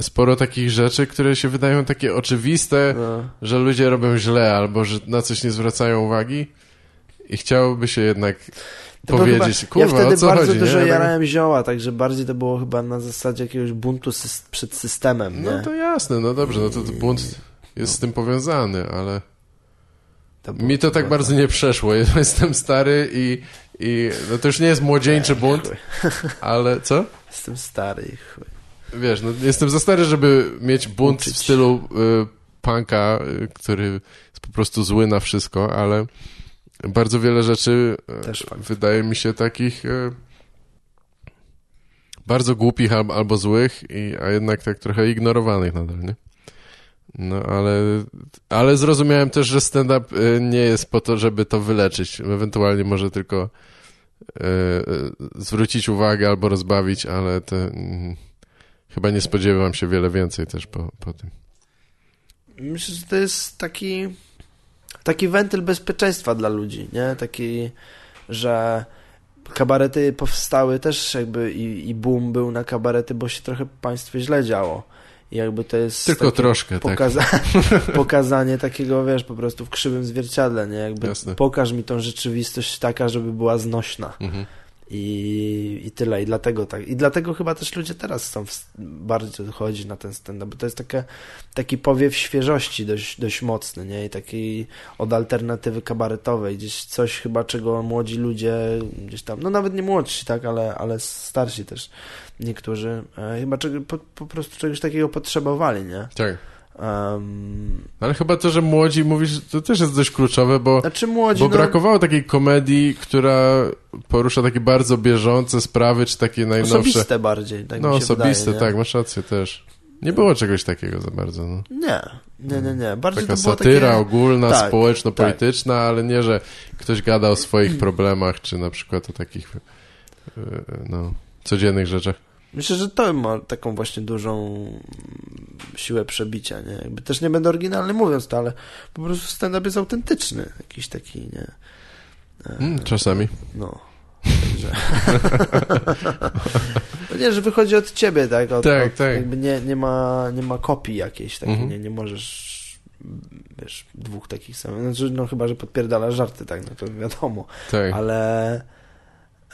sporo takich rzeczy, które się wydają takie oczywiste, No. że ludzie robią źle, albo że na coś nie zwracają uwagi i chciałoby się jednak To powiedzieć, chyba, kurwa, ja wtedy o co bardzo chodzi, dużo nie? jarałem zioła, także bardziej to było chyba na zasadzie jakiegoś buntu sys- przed systemem, nie? No to jasne, no dobrze, no to, to bunt jest z tym powiązany, ale To mi to tak bardzo nie przeszło. Ja Jestem stary i, i no to już nie jest młodzieńczy bunt, ale co? Jestem stary i chuj. Wiesz, no jestem za stary, żeby mieć bunt Uczyć. w stylu y, punka, y, który jest po prostu zły na wszystko, ale bardzo wiele rzeczy Też fakt. wydaje mi się takich y, bardzo głupich albo, złych, i, a jednak tak trochę ignorowanych nadal, nie? No ale, ale zrozumiałem też, że stand-up y, nie jest po to, żeby to wyleczyć. Ewentualnie może tylko y, zwrócić uwagę albo rozbawić, ale to mm, chyba nie spodziewam się wiele więcej też po, po tym. Myślę, że to jest taki taki wentyl bezpieczeństwa dla ludzi, nie? Taki, że kabarety powstały też jakby i, i boom był na kabarety, bo się trochę państwie źle działo. I jakby to jest Tylko troszkę, tak. pokaza pokazanie takiego, wiesz, po prostu w krzywym zwierciadle, nie? Jakby Jasne. pokaż mi tą rzeczywistość taka, żeby była znośna. Mhm. I, I tyle. I dlatego tak. I dlatego chyba też ludzie teraz są w, bardziej chodzi na ten stand-up, bo to jest taka, taki powiew świeżości dość, dość mocny, nie? I taki od alternatywy kabaretowej. Gdzieś coś chyba, czego młodzi ludzie gdzieś tam, no nawet nie młodsi, tak, ale, ale starsi też niektórzy, e, chyba czego, po, po prostu czegoś takiego potrzebowali, nie? Tak. Um, Ale chyba to, że młodzi mówisz, to też jest dość kluczowe, bo, znaczy młodzi, bo no, brakowało takiej komedii, która porusza takie bardzo bieżące sprawy, czy takie najnowsze. osobiste bardziej, tak no mi się osobiste, wydaje, tak, masz rację też. Nie było czegoś takiego za bardzo, no. Nie, nie, nie, nie. Bardziej Taka satyra takie... ogólna, Tak, społeczno-polityczna, ale nie, że ktoś gada o swoich problemach, czy na przykład o takich yy, no, codziennych rzeczach. Myślę, że to ma taką właśnie dużą siłę przebicia, nie? Jakby też nie będę oryginalny mówiąc to, ale po prostu stand-up jest autentyczny. Jakiś taki, nie? E, Mm, czasami. No. Także... no nie, że wychodzi od ciebie, tak? Od, Tak, od, tak. Jakby nie, nie, ma, nie ma kopii jakiejś takiej, Mhm. nie, nie możesz wiesz, dwóch takich samych, znaczy, no chyba, że podpierdala żarty, tak, no to wiadomo, Tak. ale e,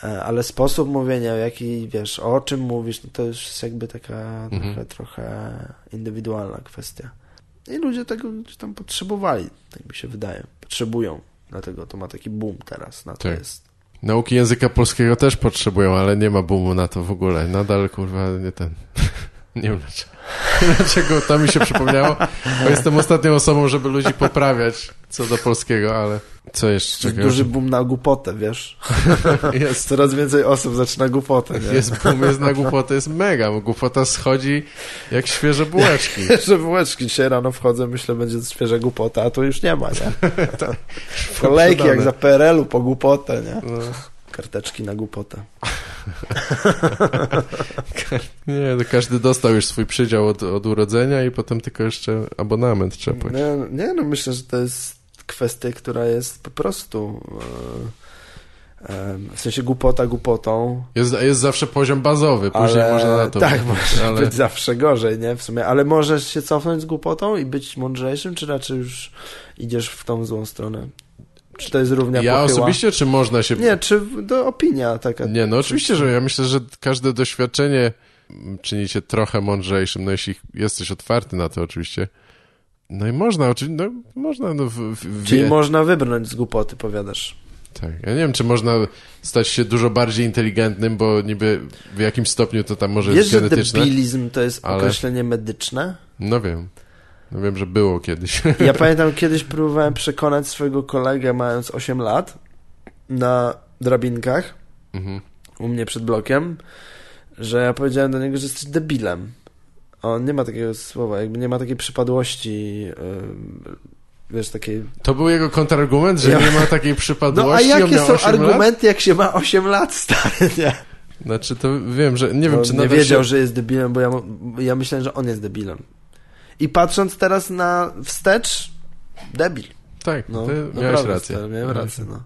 ale sposób mówienia, jaki, wiesz, o czym mówisz, no to już jest jakby taka Mhm. trochę, trochę indywidualna kwestia. I ludzie tego gdzieś tam potrzebowali, tak mi się wydaje. Potrzebują. Dlatego to ma taki boom teraz. Na to Tak. jest. Nauki języka polskiego też potrzebują, ale nie ma boomu na to w ogóle. Nadal, kurwa, nie ten. Nie wiem dlaczego. dlaczego to mi się przypomniało, bo jestem ostatnią osobą, żeby ludzi poprawiać co do polskiego, ale co jeszcze? Czekaj, Duży boom na głupotę, wiesz. jest, Coraz więcej osób zaczyna głupotę, nie? jest boom, jest na głupotę, jest mega, bo głupota schodzi jak świeże bułeczki. Że bułeczki dzisiaj rano wchodzę, myślę, będzie świeża głupota, a tu już nie ma, nie? Kolejki jak za PRL-u po głupotę, nie? No. Karteczki na głupotę. Nie, to każdy dostał już swój przydział od, od urodzenia i potem tylko jeszcze abonament trzeba. Nie, nie, no myślę, że to jest kwestia, która jest po prostu... e, w sensie głupota głupotą, Jest, jest zawsze poziom bazowy, później ale można na to tak, wrócić, może ale być zawsze gorzej, nie? W sumie, ale możesz się cofnąć z głupotą i być mądrzejszym, czy raczej już idziesz w tą złą stronę? Czy to jest równia ja pochyła? osobiście, czy można się... Nie, czy to opinia taka? Nie, no oczywiście, że ja myślę, że każde doświadczenie czyni cię trochę mądrzejszym, no jeśli jesteś otwarty na to oczywiście. No i można, oczywiście, no można, no w, w, Czyli wie- można wybrnąć z głupoty, powiadasz. Tak, ja nie wiem, czy można stać się dużo bardziej inteligentnym, bo niby w jakimś stopniu to tam może Wiesz, jest że genetyczne. debilizm to jest ale- określenie medyczne? No wiem. No wiem, że było kiedyś. Ja pamiętam, kiedyś próbowałem przekonać swojego kolegę, mając 8 lat, na drabinkach, Mhm. u mnie przed blokiem, że ja powiedziałem do niego, że jesteś debilem. A On nie ma takiego słowa, jakby nie ma takiej przypadłości, yy, wiesz, takiej... To był jego kontrargument, że Ja- nie ma takiej No a przypadłości, jakie są 8 lat? argumenty, jak się ma 8 lat, stary, nie? Znaczy to wiem, że nie wiem, Bo czy nie wiedział, się... że jest debilem, bo ja, ja myślałem, że on jest debilem. I patrząc teraz na wstecz, debil. Tak, No, ty miałeś naprawdę, rację. stary, Miałem rację, no.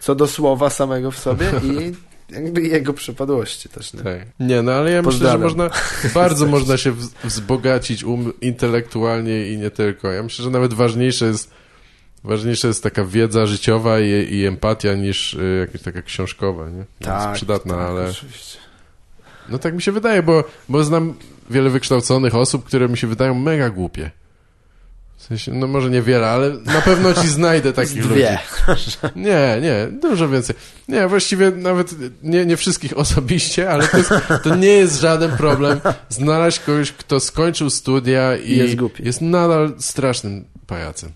Co do słowa samego w sobie i jakby jego przypadłości też, nie? Tak. Nie, no ale ja myślę, że Pozdrawiam. można, bardzo można się wz- wzbogacić um intelektualnie i nie tylko. Ja myślę, że nawet ważniejsze jest ważniejsza jest taka wiedza życiowa i, i empatia niż y, jakaś taka książkowa, nie? jest przydatna, tak, ale Oczywiście. no tak mi się wydaje, bo, bo znam wiele wykształconych osób, które mi się wydają mega głupie. W sensie, no może niewiele, ale na pewno ci znajdę takich ludzi. Nie, nie, dużo więcej. Nie, właściwie nawet nie, nie wszystkich osobiście, ale to, jest, to nie jest żaden problem znaleźć kogoś, kto skończył studia i Jest głupi. jest nadal strasznym pajacem.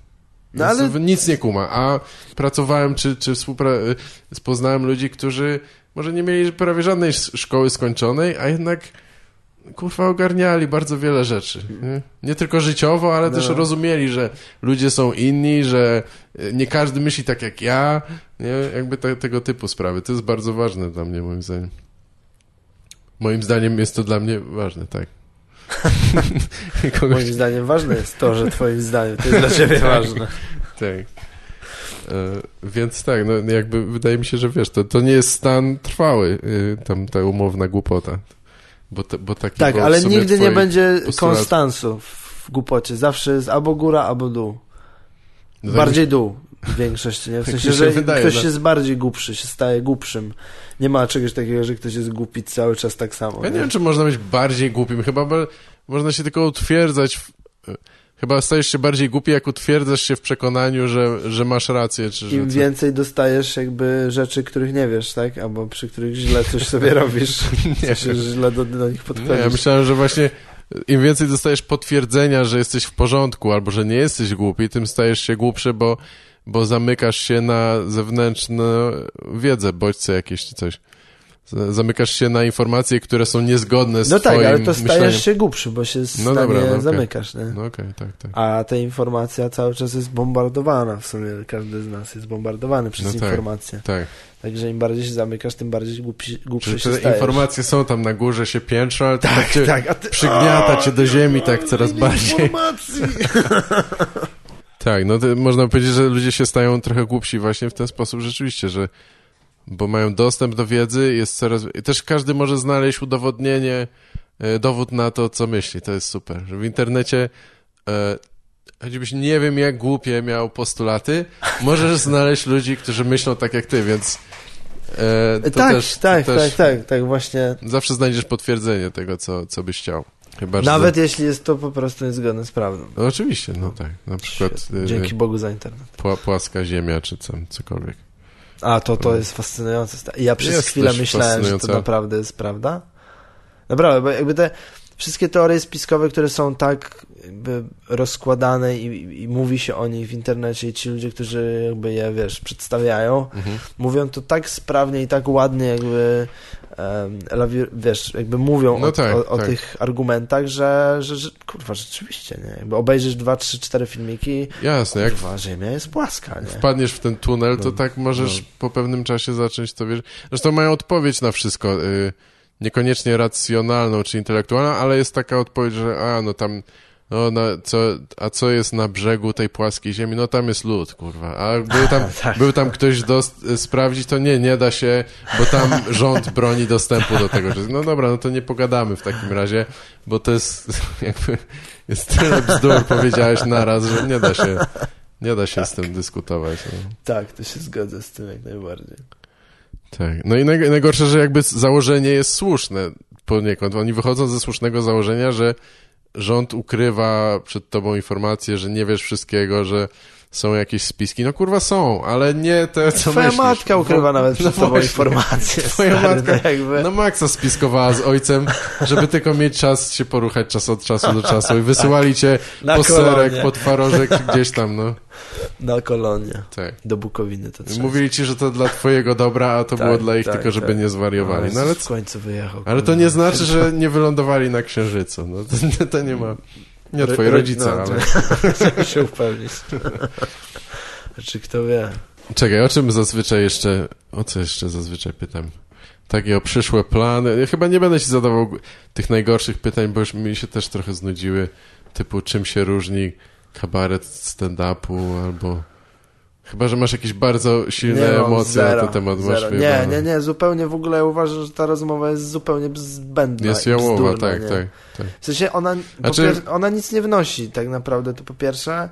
No ale- Nic nie kuma. A pracowałem, czy, czy współpra- poznałem ludzi, którzy może nie mieli prawie żadnej sz- szkoły skończonej, a jednak kurwa ogarniali bardzo wiele rzeczy. Nie, nie tylko życiowo, ale No. też rozumieli, że ludzie są inni, że e, nie każdy myśli tak jak ja. Nie? Jakby te, tego typu sprawy. To jest bardzo ważne dla mnie, moim zdaniem. Moim zdaniem jest to dla mnie ważne, tak. Kogoś Moim zdaniem ważne jest to, że twoim zdaniem to jest dla ciebie ważne. Tak. E, więc tak, no jakby wydaje mi się, że wiesz, to, to nie jest stan trwały, y, tam ta umowna głupota. Bo, te, bo taki Tak, ale nigdy nie będzie postulat. konstansu w głupocie. Zawsze jest albo góra, albo dół. No tak bardziej dół w większości, nie? W Tak sensie, się że wydaje, ktoś no. jest bardziej głupszy, się staje głupszym. Nie ma czegoś takiego, że ktoś jest głupi cały czas tak samo. Ja nie wiem, czy można być bardziej głupim. Chyba ba- można się tylko utwierdzać. W, chyba stajesz się bardziej głupi, jak utwierdzasz się w przekonaniu, że, że masz rację. Czy, Im więcej dostajesz jakby rzeczy, których nie wiesz, tak? Albo przy których źle coś sobie robisz. Nie źle do, do nich podchodzisz. ja myślałem, że właśnie im więcej dostajesz potwierdzenia, że jesteś w porządku albo że nie jesteś głupi, tym stajesz się głupszy, bo, bo zamykasz się na zewnętrzną wiedzę, bodźce jakieś czy coś. Zamykasz się na informacje, które są niezgodne z No tak, ale to stajesz myśleniem. się głupszy, bo się No stanie dobra, no okej. zamykasz, nie? No okej, tak, tak. A ta informacja cały czas jest bombardowana. W sumie każdy z nas jest bombardowany przez No tak. informacje. Tak. Także im bardziej się zamykasz, tym bardziej głupszy, głupszy Że się te stajesz. informacje są tam na górze, się piętrzą, ale tak, Tak, cię tak. A ty... przygniata cię do ziemi tak coraz bardziej. Informacji. Tak, no to można powiedzieć, że ludzie się stają trochę głupsi właśnie w ten sposób rzeczywiście, że bo mają dostęp do wiedzy, jest coraz... I też każdy może znaleźć udowodnienie, e, dowód na to, co myśli. To jest super, że w internecie e, choćbyś nie wiem jak głupie miał postulaty, możesz znaleźć ludzi, którzy myślą tak jak ty, więc e, to tak, też, tak, też tak, tak, tak, właśnie. zawsze znajdziesz potwierdzenie tego, co, co byś chciał. Chyba, że Nawet jeśli jest to po prostu niezgodne z prawdą. No, oczywiście, no tak. Na przykład Świetnie. e, Dzięki Bogu za internet. pła, płaska ziemia, czy co, cokolwiek. A, to, to jest fascynujące. Ja przez Jest chwilę myślałem, że to naprawdę jest prawda. Naprawdę, bo jakby te wszystkie teorie spiskowe, które są tak rozkładane i, i mówi się o nich w internecie i ci ludzie, którzy jakby je, wiesz, przedstawiają, Mhm. mówią to tak sprawnie i tak ładnie jakby lawi- wiesz, jakby mówią No o, tak, o, o tak. tych argumentach, że, że, że kurwa, rzeczywiście, nie? Jakby obejrzysz dwa, trzy, cztery filmiki, Jasne, jak kurwa, ziemia jest płaska, nie? wpadniesz w ten tunel, to No, tak możesz no. po pewnym czasie zacząć to wierzyć. Zresztą mają odpowiedź na wszystko. Y, niekoniecznie racjonalną czy intelektualną, ale jest taka odpowiedź, że a, no tam, no, na, co, a co jest na brzegu tej płaskiej ziemi? No tam jest lód, kurwa. A był tam, Tak. był tam ktoś dos- sprawdzić, to nie, nie da się, bo tam rząd broni dostępu do tego. No dobra, no to nie pogadamy w takim razie, bo to jest jakby, jest tyle bzdur powiedziałeś naraz, że nie da się, nie da się z tym dyskutować. No. Tak, to się zgodzę z tym jak najbardziej. Tak. No i naj, najgorsze, że jakby założenie jest słuszne poniekąd. Oni wychodzą ze słusznego założenia, że rząd ukrywa przed tobą informacje, że nie wiesz wszystkiego, że są jakieś spiski. No kurwa są, ale nie te, co Twoja myślisz. matka ukrywa nawet przed no tobą informacje. Twoja stary, matka- to jakby... No Maxa spiskowała z ojcem, żeby tylko mieć czas się poruchać czas od czasu do czasu i wysyłali cię Na po serek, kolonie. po twarożek gdzieś tam, no. Na kolonie. Tak. Do Bukowiny to trzeba. Mówili ci, że to dla twojego dobra, a to Tak, było dla ich tak, tylko, żeby tak. nie zwariowali. No ale w końcu wyjechał. Ale to nie znaczy, że nie wylądowali na Księżycu. No, to, to nie ma... Nie twoi Ro- rodzice, no, ale... Trzeba się upewnić. Czy kto wie? Czekaj, o czym zazwyczaj jeszcze... O co jeszcze zazwyczaj pytam? Takie o przyszłe plany. Ja chyba nie będę ci zadawał tych najgorszych pytań, bo już mi się też trochę znudziły. Typu, czym się różni kabaret stand-upu, albo... Chyba, że masz jakieś bardzo silne mam, emocje zero, na ten temat. Masz. Nie, wyjebane. nie, nie, zupełnie w ogóle uważam, że ta rozmowa jest zupełnie zbędna. Jest jałowa, tak, nie? tak, tak. W sensie ona, Znaczy- ona nic nie wnosi tak naprawdę, to po pierwsze,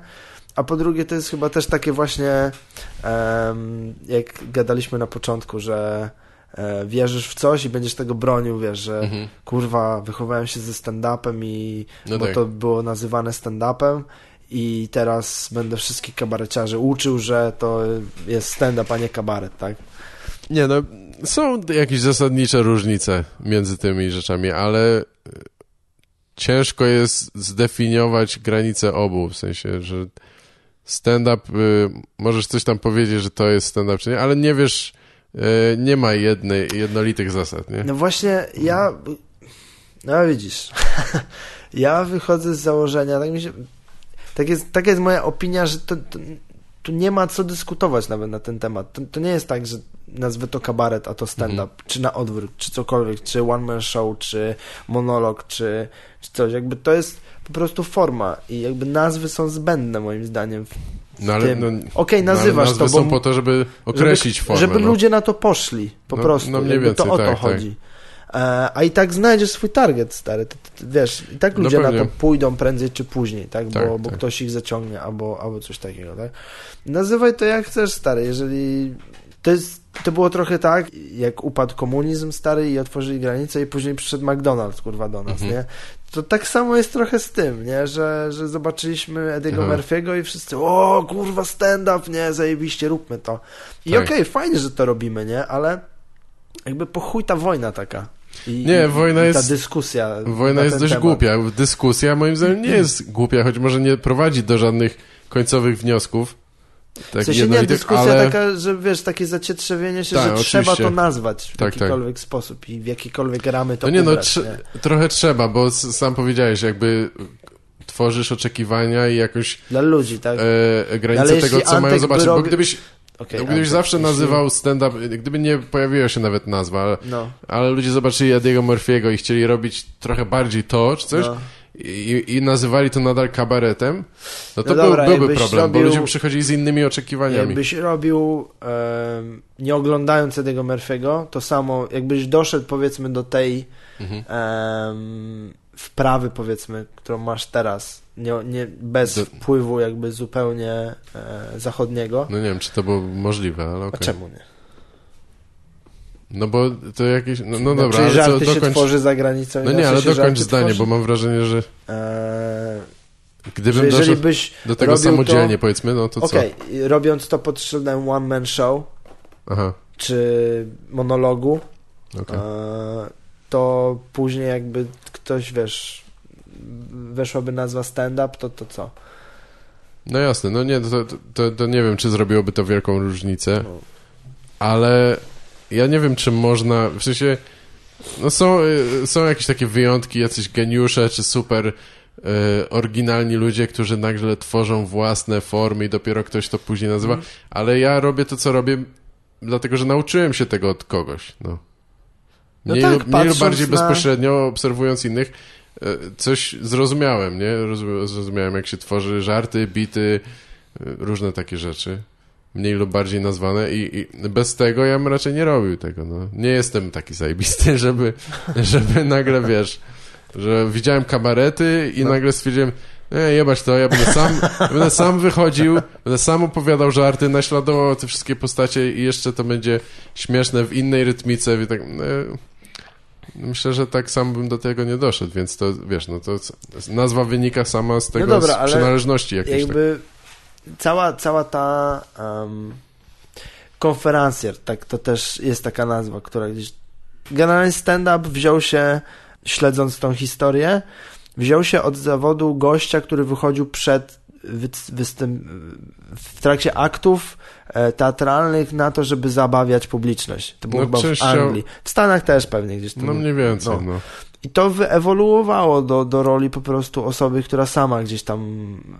a po drugie to jest chyba też takie właśnie, em, jak gadaliśmy na początku, że e, wierzysz w coś i będziesz tego bronił, wiesz, że Mhm. kurwa, wychowałem się ze stand-upem i No bo tak. to było nazywane stand-upem i teraz będę wszystkich kabareciarzy uczył, że to jest stand-up, a nie kabaret, tak? Nie, no, są jakieś zasadnicze różnice między tymi rzeczami, ale y, ciężko jest zdefiniować granice obu, w sensie, że stand-up, y, możesz coś tam powiedzieć, że to jest stand-up, czy nie, ale nie wiesz, y, nie ma jednej, jednolitych zasad, nie? No właśnie, ja. No widzisz. ja wychodzę z założenia, tak mi się. Tak jest, taka jest moja opinia, że to, to, tu nie ma co dyskutować nawet na ten temat. To, to nie jest tak, że nazwę to kabaret, a to stand-up, czy na odwrót, czy cokolwiek, czy one-man show, czy monolog, czy, czy coś. Jakby to jest po prostu forma i jakby nazwy są zbędne moim zdaniem. No ale no, Okej, no, ale nazywasz nazwy to, są bo po to, żeby określić żeby, formę. Żeby no. ludzie na to poszli, po No, prostu. no mniej więcej, to o to tak, chodzi. E, a i tak znajdziesz swój target, stary. To, to, to, wiesz, i tak No ludzie na pewnie. to pójdą prędzej czy później, tak? Bo, Tak, bo tak. ktoś ich zaciągnie albo, albo coś takiego, tak? Nazywaj to jak chcesz, stary. Jeżeli... To, jest, to było trochę tak, jak upadł komunizm, stary, i otworzyli granice i później przyszedł McDonald's, kurwa, do nas, Mhm. nie? To tak samo jest trochę z tym, nie? Że, że zobaczyliśmy Ediego Aha. Murphy'ego i wszyscy, o, kurwa, stand-up, nie? Zajebiście, róbmy to. I Tak. okej, fajnie, że to robimy, nie? Ale jakby po chuj ta wojna taka. I, Nie, i, wojna i jest- ta dyskusja. Wojna na jest dość temat. głupia. Dyskusja moim zdaniem nie jest głupia, choć może nie prowadzi do żadnych końcowych wniosków. Tak W sensie nie, dyskusja ale... taka, że wiesz, takie zacietrzewienie się, Tak, że trzeba oczywiście. to nazwać w Tak, jakikolwiek sposób i w jakikolwiek ramy to No nie, no ubrać, trze- nie? trochę trzeba, bo sam powiedziałeś, jakby tworzysz oczekiwania i jakoś Dla ludzi, tak? e, granice Ale tego, co mają Antek by zobaczyć, bo gdybyś, Okej, gdybyś zawsze jeśli- nazywał stand-up, gdyby nie pojawiła się nawet nazwa, ale, No, ale ludzie zobaczyli Ediego Murphy'ego i chcieli robić trochę bardziej to, czy coś, no. i, i nazywali to nadal kabaretem, no to No był, dobra, byłby jakbyś problem, bo robił- ludzie by przychodzili z innymi oczekiwaniami. Jakbyś robił, em, nie oglądając Ediego Murphy'ego, to samo, jakbyś doszedł powiedzmy do tej Mhm. em, wprawy powiedzmy, którą masz teraz, nie, nie, bez Do- wpływu jakby zupełnie e, zachodniego, No nie wiem, czy to było możliwe, ale a okej. czemu nie? No bo to jakieś, no, no dobra, Czyli ale co, żarty się dokończ... tworzy za granicą. No nie, co ale się dokończ zdanie, tworzy? bo mam wrażenie, że że gdybym jeżeli byś do tego samodzielnie, to... powiedzmy, no to co? Okej, robiąc to pod szyldem one man show, Aha, czy monologu, okej. eee, to później jakby ktoś, wiesz, weszłaby nazwa stand-up, to to co? No jasne, no nie, to, to, to nie wiem, czy zrobiłoby to wielką różnicę, No. ale ja nie wiem, czy można, w sensie, no są, y, są jakieś takie wyjątki, jacyś geniusze, czy super y, oryginalni ludzie, którzy nagle tworzą własne formy i dopiero ktoś to później nazywa, Mhm. ale ja robię to, co robię, dlatego, że nauczyłem się tego od kogoś, no. No Mniej, tak, lub, mniej bardziej na- bezpośrednio, obserwując innych, coś zrozumiałem, nie? Roz- Zrozumiałem, jak się tworzy żarty, bity, e, różne takie rzeczy. Mniej lub bardziej nazwane i, i bez tego ja bym raczej nie robił tego, no. Nie jestem taki zajebisty, żeby, żeby nagle, wiesz, że widziałem kabarety i No. nagle stwierdziłem, nie, jebać to, ja będę sam, będę sam wychodził, będę sam opowiadał żarty, naśladował te wszystkie postacie i jeszcze to będzie śmieszne w innej rytmice, i tak, no, myślę, że tak sam bym do tego nie doszedł, więc to, wiesz, no to nazwa wynika sama z tego, No dobra, z ale przynależności jakiejś. Tak. jakby cała, cała ta um, konferencjer, tak, to też jest taka nazwa, która gdzieś... Generalnie stand-up wziął się, śledząc tą historię, wziął się od zawodu gościa, który wychodził przed w trakcie aktów e, teatralnych na to, żeby zabawiać publiczność. To było No, chyba w Anglii. W Stanach też pewnie gdzieś tam. No mniej więcej, no. no. I to wyewoluowało do, do roli po prostu osoby, która sama gdzieś tam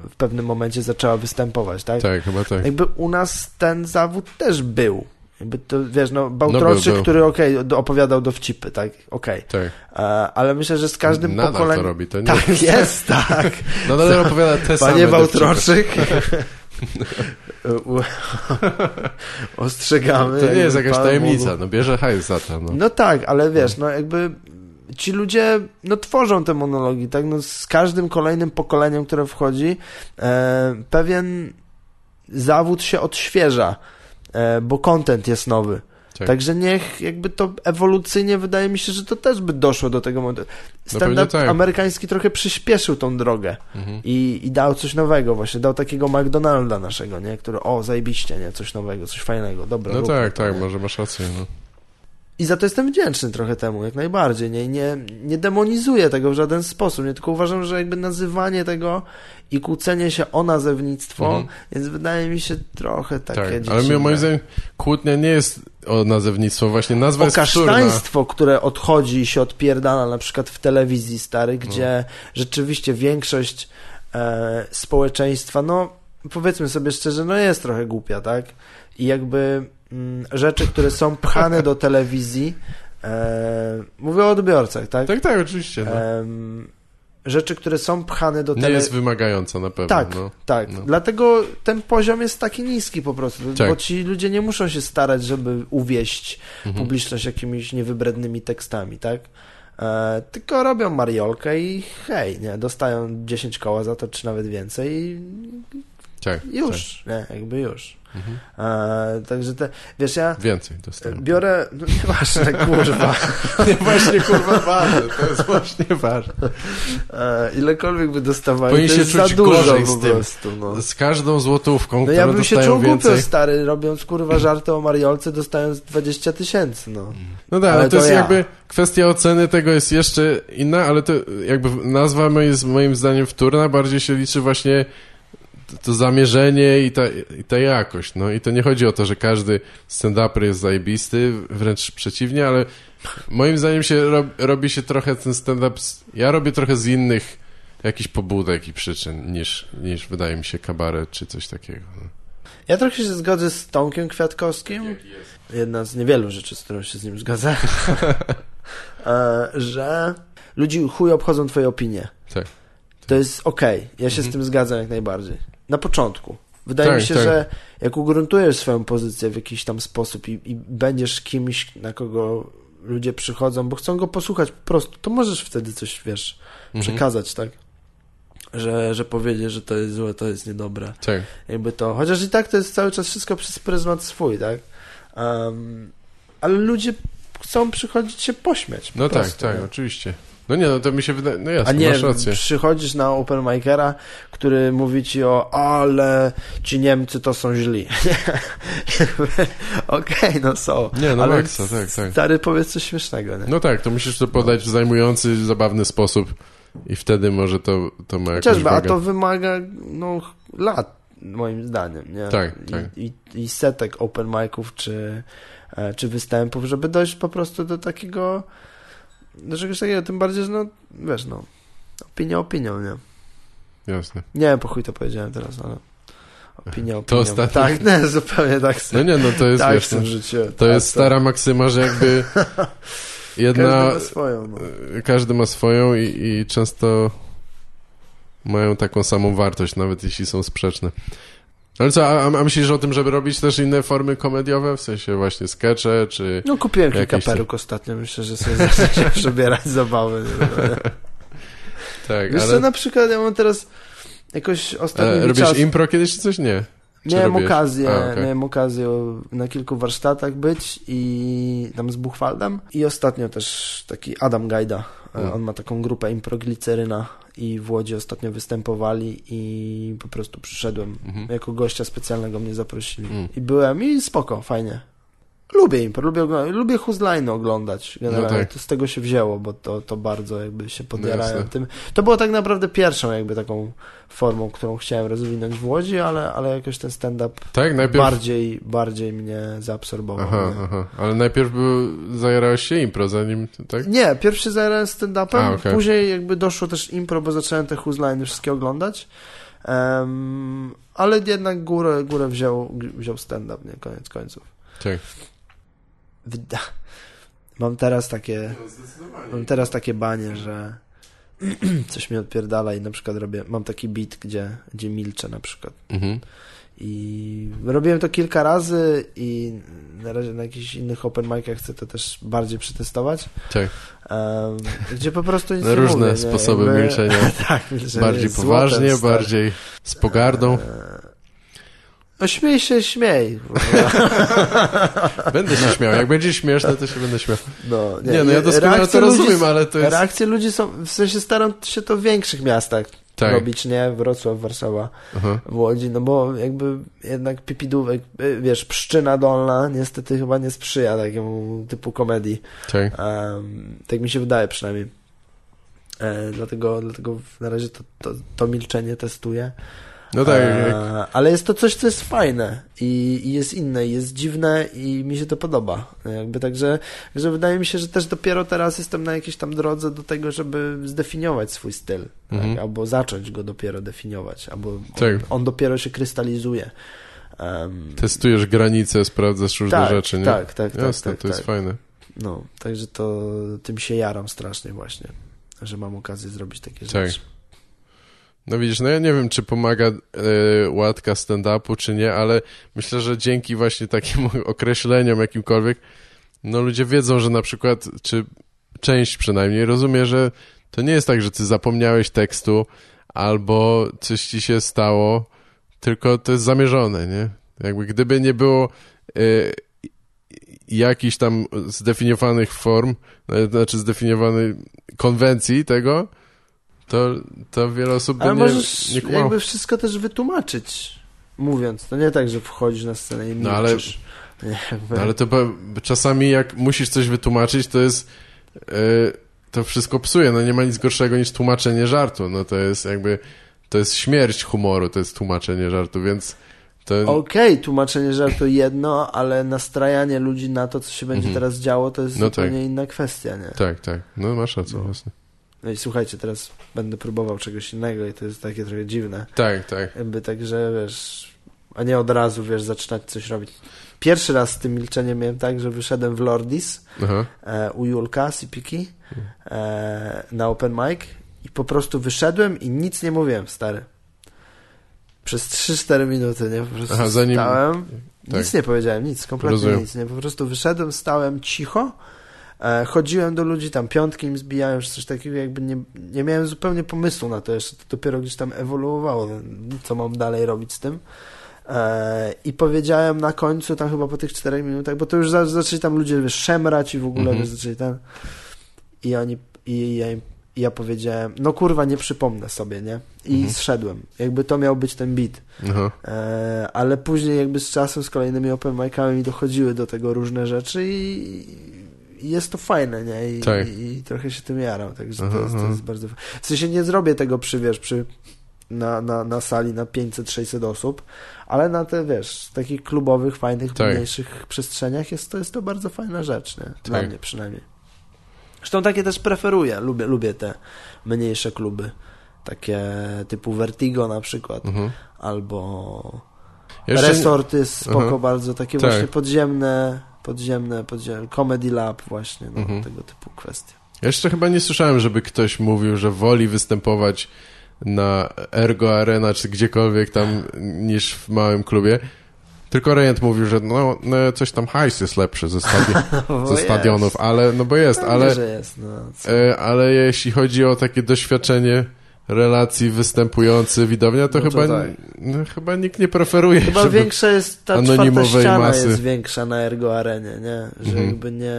w pewnym momencie zaczęła występować, tak? Tak, chyba tak. Jakby u nas ten zawód też był. Jakby to, wiesz, no, Bałtroczyk, był. który okej, do- opowiadał dowcipy, tak, okej. Tak. E, Ale myślę, że z każdym Nadal pokoleniem... to robi, to nie Tak jest, tak. Nadal opowiada te same Panie. Bałtroczyk. Ostrzegamy. To nie jest jakaś tajemnica, mógł- no bierze hajs za to, no. No tak, ale wiesz, no jakby ci ludzie no tworzą te monologi, tak? No z każdym kolejnym pokoleniem, które wchodzi, e, pewien zawód się odświeża, bo content jest nowy. Tak. Także niech jakby to ewolucyjnie wydaje mi się, że to też by doszło do tego momentu. Stand-up pewnie tak. amerykański trochę przyspieszył tą drogę Mhm. i, i dał coś nowego właśnie, dał takiego McDonalda naszego, nie? Który, o, zajebiście, nie? Coś nowego, coś fajnego, dobra. No tak, to, tak, nie? może masz rację, no. I za to jestem wdzięczny trochę temu, jak najbardziej. Nie, nie, nie demonizuję tego w żaden sposób. Nie tylko uważam, że jakby nazywanie tego i kłócenie się o nazewnictwo, Mhm. więc wydaje mi się trochę takie Tak, ale moim zdaniem kłótnia nie jest o nazewnictwo, właśnie nazwa o jest kasztaństwo, które odchodzi i się odpierdala na przykład w telewizji stary, No. gdzie rzeczywiście większość e, społeczeństwa, no powiedzmy sobie szczerze, no jest trochę głupia, tak? I jakby rzeczy, które są pchane do telewizji, e, mówię o odbiorcach, tak? Tak, tak, oczywiście, no. Em, rzeczy, które są pchane do Nie telewizji. jest wymagająca na pewno, Tak, no. tak. no. Dlatego ten poziom jest taki niski po prostu, Tak. bo ci ludzie nie muszą się starać, żeby uwieść Mhm. publiczność jakimiś niewybrednymi tekstami, tak? E, tylko robią mariolkę i hej, nie, dostają 10 koła za to, czy nawet więcej i Tak, już, nie, jakby już. Mhm. E, także te, wiesz, ja Więcej dostałem. biorę, no nieważne, kurwa, Nie, właśnie, kurwa, ważne, to jest właśnie ważne. e, ilekolwiek by dostawali, to jest za dużo po prostu, no. Z każdą złotówką, No ja bym się czuł więcej... głupio, stary, robiąc kurwa żarty o Mariolce, dostając 20 tysięcy, no. No tak, Ale to, to jest ja. jakby kwestia oceny tego jest jeszcze inna, ale to jakby nazwa jest moim zdaniem wtórna, bardziej się liczy właśnie to, zamierzenie i ta, i ta jakość, no i to nie chodzi o to, że każdy stand-uper jest zajebisty, wręcz przeciwnie, ale moim zdaniem się rob, robi się trochę ten stand-up, ja robię trochę z innych jakichś pobudek i przyczyn niż, niż wydaje mi się kabaret czy coś takiego. No. Ja trochę się zgodzę z Tomkiem Kwiatkowskim. Jedna z niewielu rzeczy, z którą się z nim zgodzę. E, że ludzi chuj obchodzą twoje opinie. Tak. To jest okej. Ja się Mhm. z tym zgadzam jak najbardziej. Na początku. Wydaje Tak, mi się, tak. że jak ugruntujesz swoją pozycję w jakiś tam sposób i, i będziesz kimś, na kogo ludzie przychodzą, bo chcą go posłuchać po prostu, to możesz wtedy coś, wiesz, Mhm. przekazać, tak? Że, że powiedzieć, że to jest złe, to jest niedobre. Tak. Jakby to, chociaż i tak to jest cały czas wszystko przez pryzmat swój, tak? Um, ale ludzie chcą przychodzić się pośmiać. po No tak, prostu, tak, nie? oczywiście. No nie, no to mi się wydaje, no A jasne, nie, masz rację. przychodzisz na open micera, który mówi ci o, ale ci Niemcy to są źli. Okej, no są. Nie, no ale maksa, tak, tak. Stary, powiedz coś śmiesznego, nie? No tak, to musisz to podać w zajmujący, zabawny sposób i wtedy może to, to ma jakąś Chociażby, a to wymaga no, lat, moim zdaniem, nie? Tak, I, tak. I, I setek open miców czy, e, czy występów, żeby dojść po prostu do takiego, do czegoś takiego, tym bardziej, że no, wiesz, no, opinia opinią, nie? Jasne. Nie wiem, po chuj to powiedziałem teraz, ale opinia To opinią. ostatnio- Tak, nie, zupełnie tak. No nie, no to jest, tak wiesz, w tym no, życiu. to tak, jest stara maksyma, że jakby jedna, Każdy ma swoją, no. każdy ma swoją i, i często mają taką samą wartość, nawet jeśli są sprzeczne. Ale co, a, a myślisz o tym, żeby robić też inne formy komediowe? W sensie właśnie skecze, czy... No kupiłem kilka peruk ostatnio, myślę, że sobie zacznę przebierać zabawy. Tak, Wiesz co, ale... na przykład ja mam teraz jakoś ostatni ale robisz czas... impro kiedyś czy coś? Nie. Miałem robiłeś? okazję, A, okej. miałem okazję na kilku warsztatach być i tam z Buchwaldem i ostatnio też taki Adam Gajda, e, Mm. on ma taką grupę Improgliceryna i w Łodzi ostatnio występowali i po prostu przyszedłem Mhm. jako gościa specjalnego mnie zaprosili Mm. i byłem i spoko, fajnie. Lubię impro, lubię, lubię Huzline oglądać generalnie, No tak. to z tego się wzięło, bo to, to bardzo jakby się podjarają jasne. tym. To było tak naprawdę pierwszą jakby taką formą, którą chciałem rozwinąć w Łodzi, ale, ale jakoś ten stand-up Tak, najpierw... bardziej, bardziej mnie zaabsorbował. Aha, nie? aha. Ale najpierw był, zajarałeś się impro, zanim... Tak? Nie, pierwszy zajarałem stand-upem, okej. później jakby doszło też impro, bo zacząłem te Huzline wszystkie oglądać, Em, ale jednak górę, górę wziął, wziął stand-up, nie, koniec końców. Tak. Wyda- Mam teraz takie, mam teraz takie banie, że coś mi odpierdala i na przykład robię, mam taki beat, gdzie, gdzie milczę na przykład. Mhm. I robiłem to kilka razy i na razie na jakichś innych open micach chcę to też bardziej przetestować. Tak. em, gdzie po prostu nic Na nie różne mówię, nie? sposoby Jakby- milczenia. tak, milczenie Bardziej jest poważnie, stary. bardziej z pogardą. E, No śmiej się, śmiej. Będę się śmiał. Jak będzie śmieszne, to się będę śmiał. No, Nie, no ja doskonale to rozumiem, ale to jest... Reakcje ludzi są, w sensie staram się to w większych miastach Tak. robić, nie? Wrocław, Warszawa, Aha. w Łodzi, no bo jakby jednak pipidówek, y, wiesz, pszczyna dolna niestety chyba nie sprzyja takiemu typu komedii. Tak. Um, tak mi się wydaje przynajmniej. E, dlatego, dlatego na razie to, to, to milczenie testuję. No tak, E, ale jest to coś, co jest fajne i, i jest inne, i jest dziwne i mi się to podoba. Jakby także, że wydaje mi się, że też dopiero teraz jestem na jakiejś tam drodze do tego, żeby zdefiniować swój styl, Mhm. tak? albo zacząć go dopiero definiować, albo on, Tak. on dopiero się krystalizuje. Em, testujesz granice, sprawdzasz różne tak, rzeczy, nie? tak, tak, tak, Jasne, tak, to jest tak. fajne. No, także to tym się jaram strasznie właśnie, że mam okazję zrobić takie Tak. rzeczy. No widzisz, no ja nie wiem, czy pomaga e, łatka stand-upu, czy nie, ale myślę, że dzięki właśnie takim określeniom jakimkolwiek, no ludzie wiedzą, że na przykład, czy część przynajmniej rozumie, że to nie jest tak, że ty zapomniałeś tekstu albo coś ci się stało, tylko to jest zamierzone, nie? Jakby gdyby nie było e, jakichś tam zdefiniowanych form, e, znaczy zdefiniowanej konwencji tego, to, to wiele osób by Ale nie, możesz nie jakby wszystko też wytłumaczyć, mówiąc. To nie tak, że wchodzisz na scenę i No, ale- milczysz. Nie, jakby- No, ale to czasami jak musisz coś wytłumaczyć, to jest e, to wszystko psuje. No nie ma nic gorszego niż tłumaczenie żartu. No to jest jakby to jest śmierć humoru, to jest tłumaczenie żartu, więc to Okej, tłumaczenie żartu jedno, ale nastrajanie ludzi na to, co się będzie Mhm. teraz działo, to jest No zupełnie tak. inna kwestia, nie? tak, tak. No masz rację, No. jasne. No i słuchajcie, teraz będę próbował czegoś innego i to jest takie trochę dziwne. Tak, tak. Jakby tak, że wiesz, a nie od razu, wiesz, zaczynać coś robić. Pierwszy raz z tym milczeniem miałem tak, że wyszedłem w Lordis e, u Julka Sipiki e, na open mic i po prostu wyszedłem i nic nie mówiłem, stary. Przez 3-4 minuty, nie? Po prostu Aha, zanim- stałem, tak. nic nie powiedziałem, nic, kompletnie Rozumiem. nic, nie? Po prostu wyszedłem, stałem cicho, chodziłem do ludzi, tam piątki im zbijałem, czy coś takiego, jakby nie, nie miałem zupełnie pomysłu na to jeszcze, to dopiero gdzieś tam ewoluowało, co mam dalej robić z tym. E, I powiedziałem na końcu, tam chyba po tych czterech minutach, bo to już za- zaczęli tam ludzie wiesz, szemrać i w ogóle Mhm. wiesz, zaczęli ten. I oni, i ja im i ja powiedziałem, no kurwa, nie przypomnę sobie, nie? I Mhm. zszedłem. Jakby to miał być ten beat. E, ale później jakby z czasem, z kolejnymi open mic'ami mi dochodziły do tego różne rzeczy i jest to fajne, nie? I, Tak. i, i trochę się tym jaram, także to, jest, to aha. jest bardzo... W sensie nie zrobię tego przy, wiesz, przy na, na, na sali na 500-600 osób, ale na te, wiesz, takich klubowych, fajnych, Tak. mniejszych przestrzeniach jest to, jest to bardzo fajna rzecz, nie? Dla Tak. mnie przynajmniej. Zresztą takie też preferuję, lubię, lubię te mniejsze kluby, takie typu Vertigo na przykład, Mhm. albo Jeszcze nie- Resort jest spoko Aha. bardzo, takie Tak. właśnie podziemne, podziemne, podziemne, Comedy Lab właśnie, no, Mhm. tego typu kwestie. Jeszcze chyba nie słyszałem, żeby ktoś mówił, że woli występować na Ergo Arena czy gdziekolwiek tam niż w małym klubie. Tylko Rejent mówił, że no, no coś tam hajs jest lepszy ze, stadi- Bo ze stadionów, ale no bo jest, ale, jest, no, e, ale jeśli chodzi o takie doświadczenie relacji występujący widownia, to, No to chyba, tak. no, chyba nikt nie preferuje, Chyba większa jest ta czwarta ściana masy. jest większa na Ergo Arenie, nie? Że Mhm. jakby nie,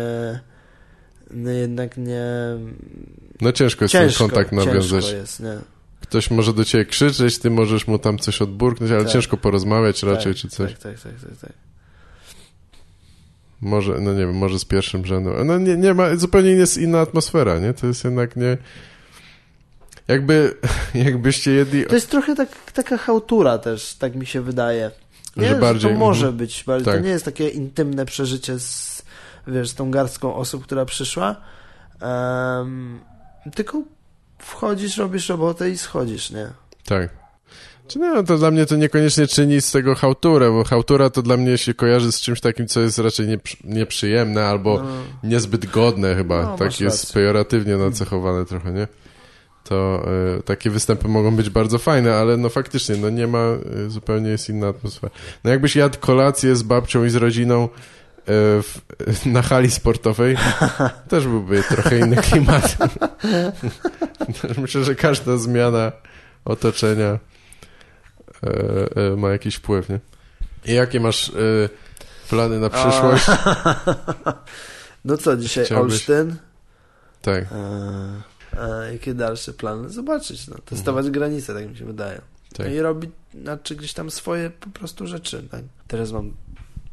no jednak nie... No ciężko jest Ciężko, ten kontakt nawiązać. ciężko jest, nie? Ktoś może do ciebie krzyczeć, ty możesz mu tam coś odburknąć, ale Tak. ciężko porozmawiać raczej, tak, czy coś. Tak, tak, tak, tak, tak. Może, no nie wiem, może z pierwszym rzędem. No nie, nie ma, zupełnie jest inna atmosfera, nie? To jest jednak nie... Jakby, jakbyście jedli... To jest trochę tak, taka chałtura też, tak mi się wydaje. Nie, Że bardziej, to może mhm. być, ale Tak. to nie jest takie intymne przeżycie z, wiesz, z tą garstką osób, która przyszła. Em, tylko wchodzisz, robisz robotę i schodzisz, nie? Tak. Czy nie, no to dla mnie to niekoniecznie czyni z tego chałturę, bo chałtura to dla mnie się kojarzy z czymś takim, co jest raczej nieprzy, nieprzyjemne albo No, niezbyt godne chyba. No, tak jest rację. pejoratywnie nacechowane trochę, nie? To y, takie występy mogą być bardzo fajne, ale no faktycznie, no nie ma, y, zupełnie jest inna atmosfera. No jakbyś jadł kolację z babcią i z rodziną y, w, na hali sportowej, też byłby trochę inny klimat. Myślę, że każda zmiana otoczenia ma jakiś wpływ, nie? I jakie masz plany na przyszłość? no co, dzisiaj Chciałbyś- Olsztyn? Tak. E, e, jakie dalsze plany? Zobaczyć, no, testować granice, tak mi się wydaje. tak. I robić znaczy gdzieś tam swoje po prostu rzeczy. Tak? Teraz mam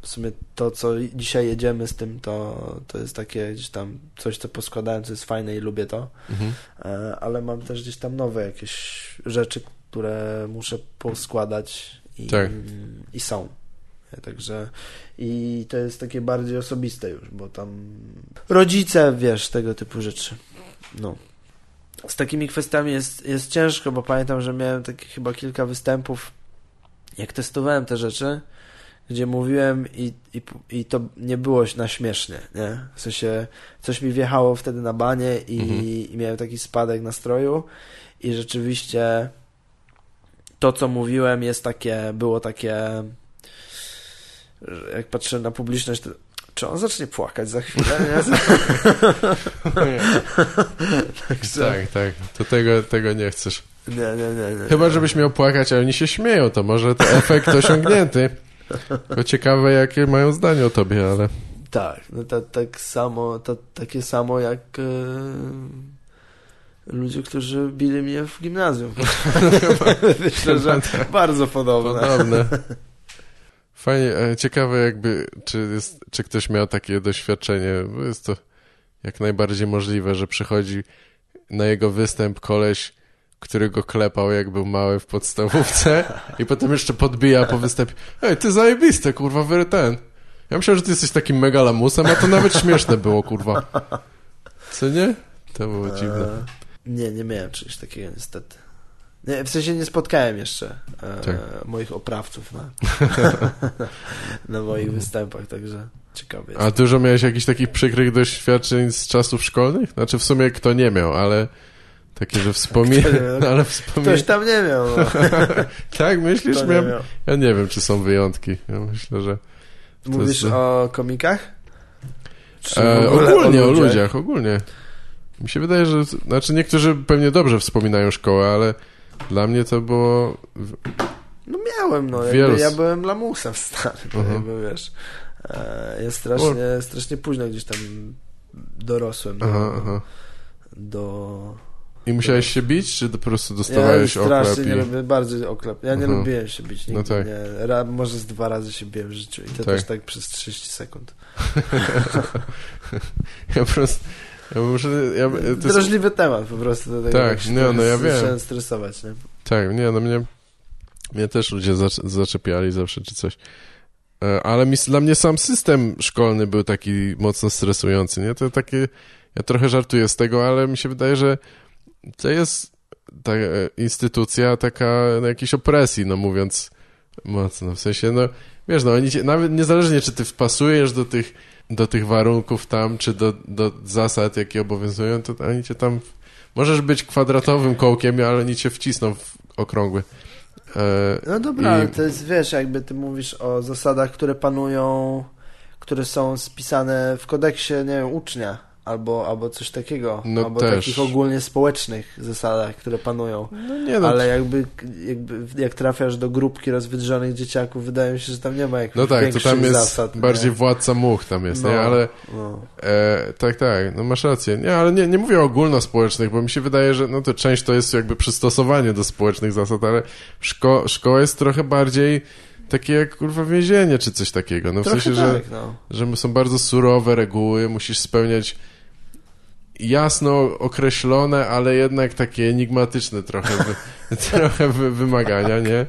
w sumie to, co dzisiaj jedziemy z tym, to, to jest takie gdzieś tam coś, co poskładałem, co jest fajne i lubię to, Mhm. e, ale mam też gdzieś tam nowe jakieś rzeczy, które muszę poskładać i, Tak. i są. Także i to jest takie bardziej osobiste już, bo tam rodzice, wiesz, tego typu rzeczy. No. Z takimi kwestiami jest, jest ciężko, bo pamiętam, że miałem takie chyba kilka występów, jak testowałem te rzeczy, gdzie mówiłem i, i, i to nie było na śmiesznie, nie? W sensie coś mi wjechało wtedy na banie i, Mhm. i miałem taki spadek nastroju i rzeczywiście to, co mówiłem jest takie, było takie jak patrzę na publiczność, to czy on zacznie płakać za chwilę, nie? Także, tak, tak. To tego, tego nie chcesz. nie, nie, nie, nie. Chyba, żebyś miał płakać, a oni się śmieją, to może to efekt osiągnięty. Tylko ciekawe, jakie mają zdanie o tobie, ale... Tak, no to, tak samo, takie samo jak e, ludzie, którzy bili mnie w gimnazjum. Myślę, że bardzo podobne. Podobne. Fajnie, e, ciekawe jakby, czy, jest, czy ktoś miał takie doświadczenie, bo jest to jak najbardziej możliwe, że przychodzi na jego występ koleś, który go klepał jak był mały w podstawówce i potem jeszcze podbija po występie. Ej, ty zajebiste, kurwa, wy ten. Ja myślałem, że ty jesteś takim mega lamusem, a to nawet śmieszne było, kurwa. Co nie? To było dziwne. E, nie, nie miałem czegoś takiego niestety. Nie, w sensie nie spotkałem jeszcze e, Tak. moich oprawców na, na moich występach, także ciekawe jest. A dużo miałeś jakichś takich przykrych doświadczeń z czasów szkolnych? Znaczy w sumie kto nie miał, ale takie, że wspomina, miał? ale wspomina. Ktoś tam nie miał. No. tak, myślisz? Kto nie miał. Ja nie wiem, czy są wyjątki. Ja myślę, że... Mówisz jest- o komikach? E, ogólnie, o ludziach? ludziach, ogólnie. Mi się wydaje, że... Znaczy niektórzy pewnie dobrze wspominają szkołę, ale dla mnie to było... No miałem, no. Z- ja byłem lamusem stary, to Mhm. jakby wiesz. E, ja strasznie, strasznie późno gdzieś tam dorosłem do, Aha, aha. do I musiałeś się bić, czy po prostu Ja dostawałeś strasznie oklep? nie I... lubię, bardzo oklep. Ja nie lubiłem się bić nigdy. No tak. nie. Ra, może z dwa razy się biłem w życiu i to Tak. też tak przez 30 sekund. Ja po prostu... Ja muszę... Ja, to jest... Drażliwy temat po prostu. Do tego Tak, nie, no ja wiem. Zacząłem stresować, nie? Tak, nie, no mnie, mnie też ludzie zacz, zaczepiali zawsze czy coś. E, Ale mi, dla mnie sam system szkolny był taki mocno stresujący, nie? To takie, ja trochę żartuję z tego, ale mi się wydaje, że to jest ta e, instytucja taka no, jakiejś opresji, no mówiąc mocno. W sensie, no wiesz, no oni cię, nawet niezależnie czy ty wpasujesz do tych, do tych warunków tam, czy do, do zasad, jakie obowiązują, to oni cię tam Możesz być kwadratowym kołkiem, ale oni cię wcisną w okrągły. E, No dobra, I- ale to jest, wiesz, jakby ty mówisz o zasadach, które panują, które są spisane w kodeksie, nie wiem, ucznia. Albo, albo coś takiego. No albo też. takich ogólnie społecznych zasadach, które panują. no nie no, Ale jakby, jakby jak trafiasz do grupki rozwydrzonych dzieciaków, wydaje mi się, że tam nie ma jakichś no tak, to tam jest zasad. bardziej nie? władca much tam jest, No. nie? Ale No. e, tak, tak, no masz rację. Nie, ale nie, nie mówię o ogólnospołecznych, bo mi się wydaje, że no to część to jest jakby przystosowanie do społecznych zasad, ale szko szkoła jest trochę bardziej takie jak kurwa więzienie czy coś takiego. No w Trochę sensie, tak, że, no. że są bardzo surowe reguły, musisz spełniać jasno określone, ale jednak takie enigmatyczne trochę, wy, trochę wy, wymagania, nie?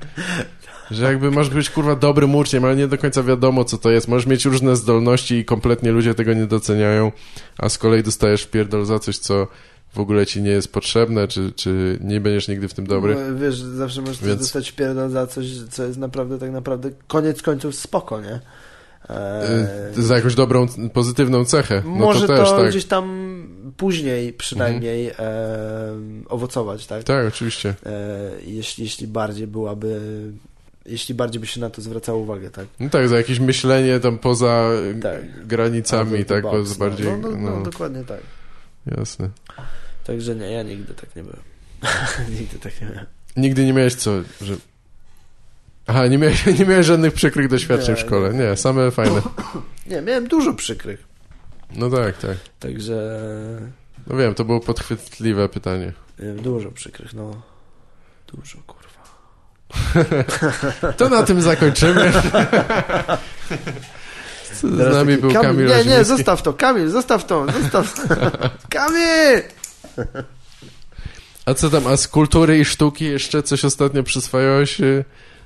Że jakby masz być kurwa dobrym uczniem, ale nie do końca wiadomo co to jest. Możesz mieć różne zdolności i kompletnie ludzie tego nie doceniają, a z kolei dostajesz pierdol za coś, co w ogóle ci nie jest potrzebne, czy, czy nie będziesz nigdy w tym dobry. No, wiesz, zawsze możesz Więc- dostać pierdol za coś, co jest naprawdę, tak naprawdę, koniec końców spoko, nie? Y, Za jakąś dobrą, pozytywną cechę. No może to też, tak. gdzieś tam później przynajmniej em, owocować, tak? Tak, oczywiście. E, jeśli, jeśli bardziej byłaby, jeśli bardziej by się na to zwracało uwagę, tak? No tak, za jakieś myślenie tam poza Tak. granicami, tak, box, bo bardziej, No, no, no, no, dokładnie tak. jasne. Także nie, ja nigdy tak nie byłem. nigdy tak nie byłem. Nigdy nie miałeś co, że... Aha, nie miałeś, nie miałeś żadnych przykrych doświadczeń Nie, w szkole. nie. Nie, same fajne. Nie, miałem dużo przykrych. No tak, tak. Także No wiem, to było podchwytliwe pytanie. miałem dużo przykrych, no. Dużo, kurwa. To na tym zakończymy. Z Teraz nami był Kamil Nie, nie, Raziński. zostaw to, Kamil, zostaw to, zostaw Kamil! A co tam, a z kultury i sztuki jeszcze coś ostatnio przyswajałeś y,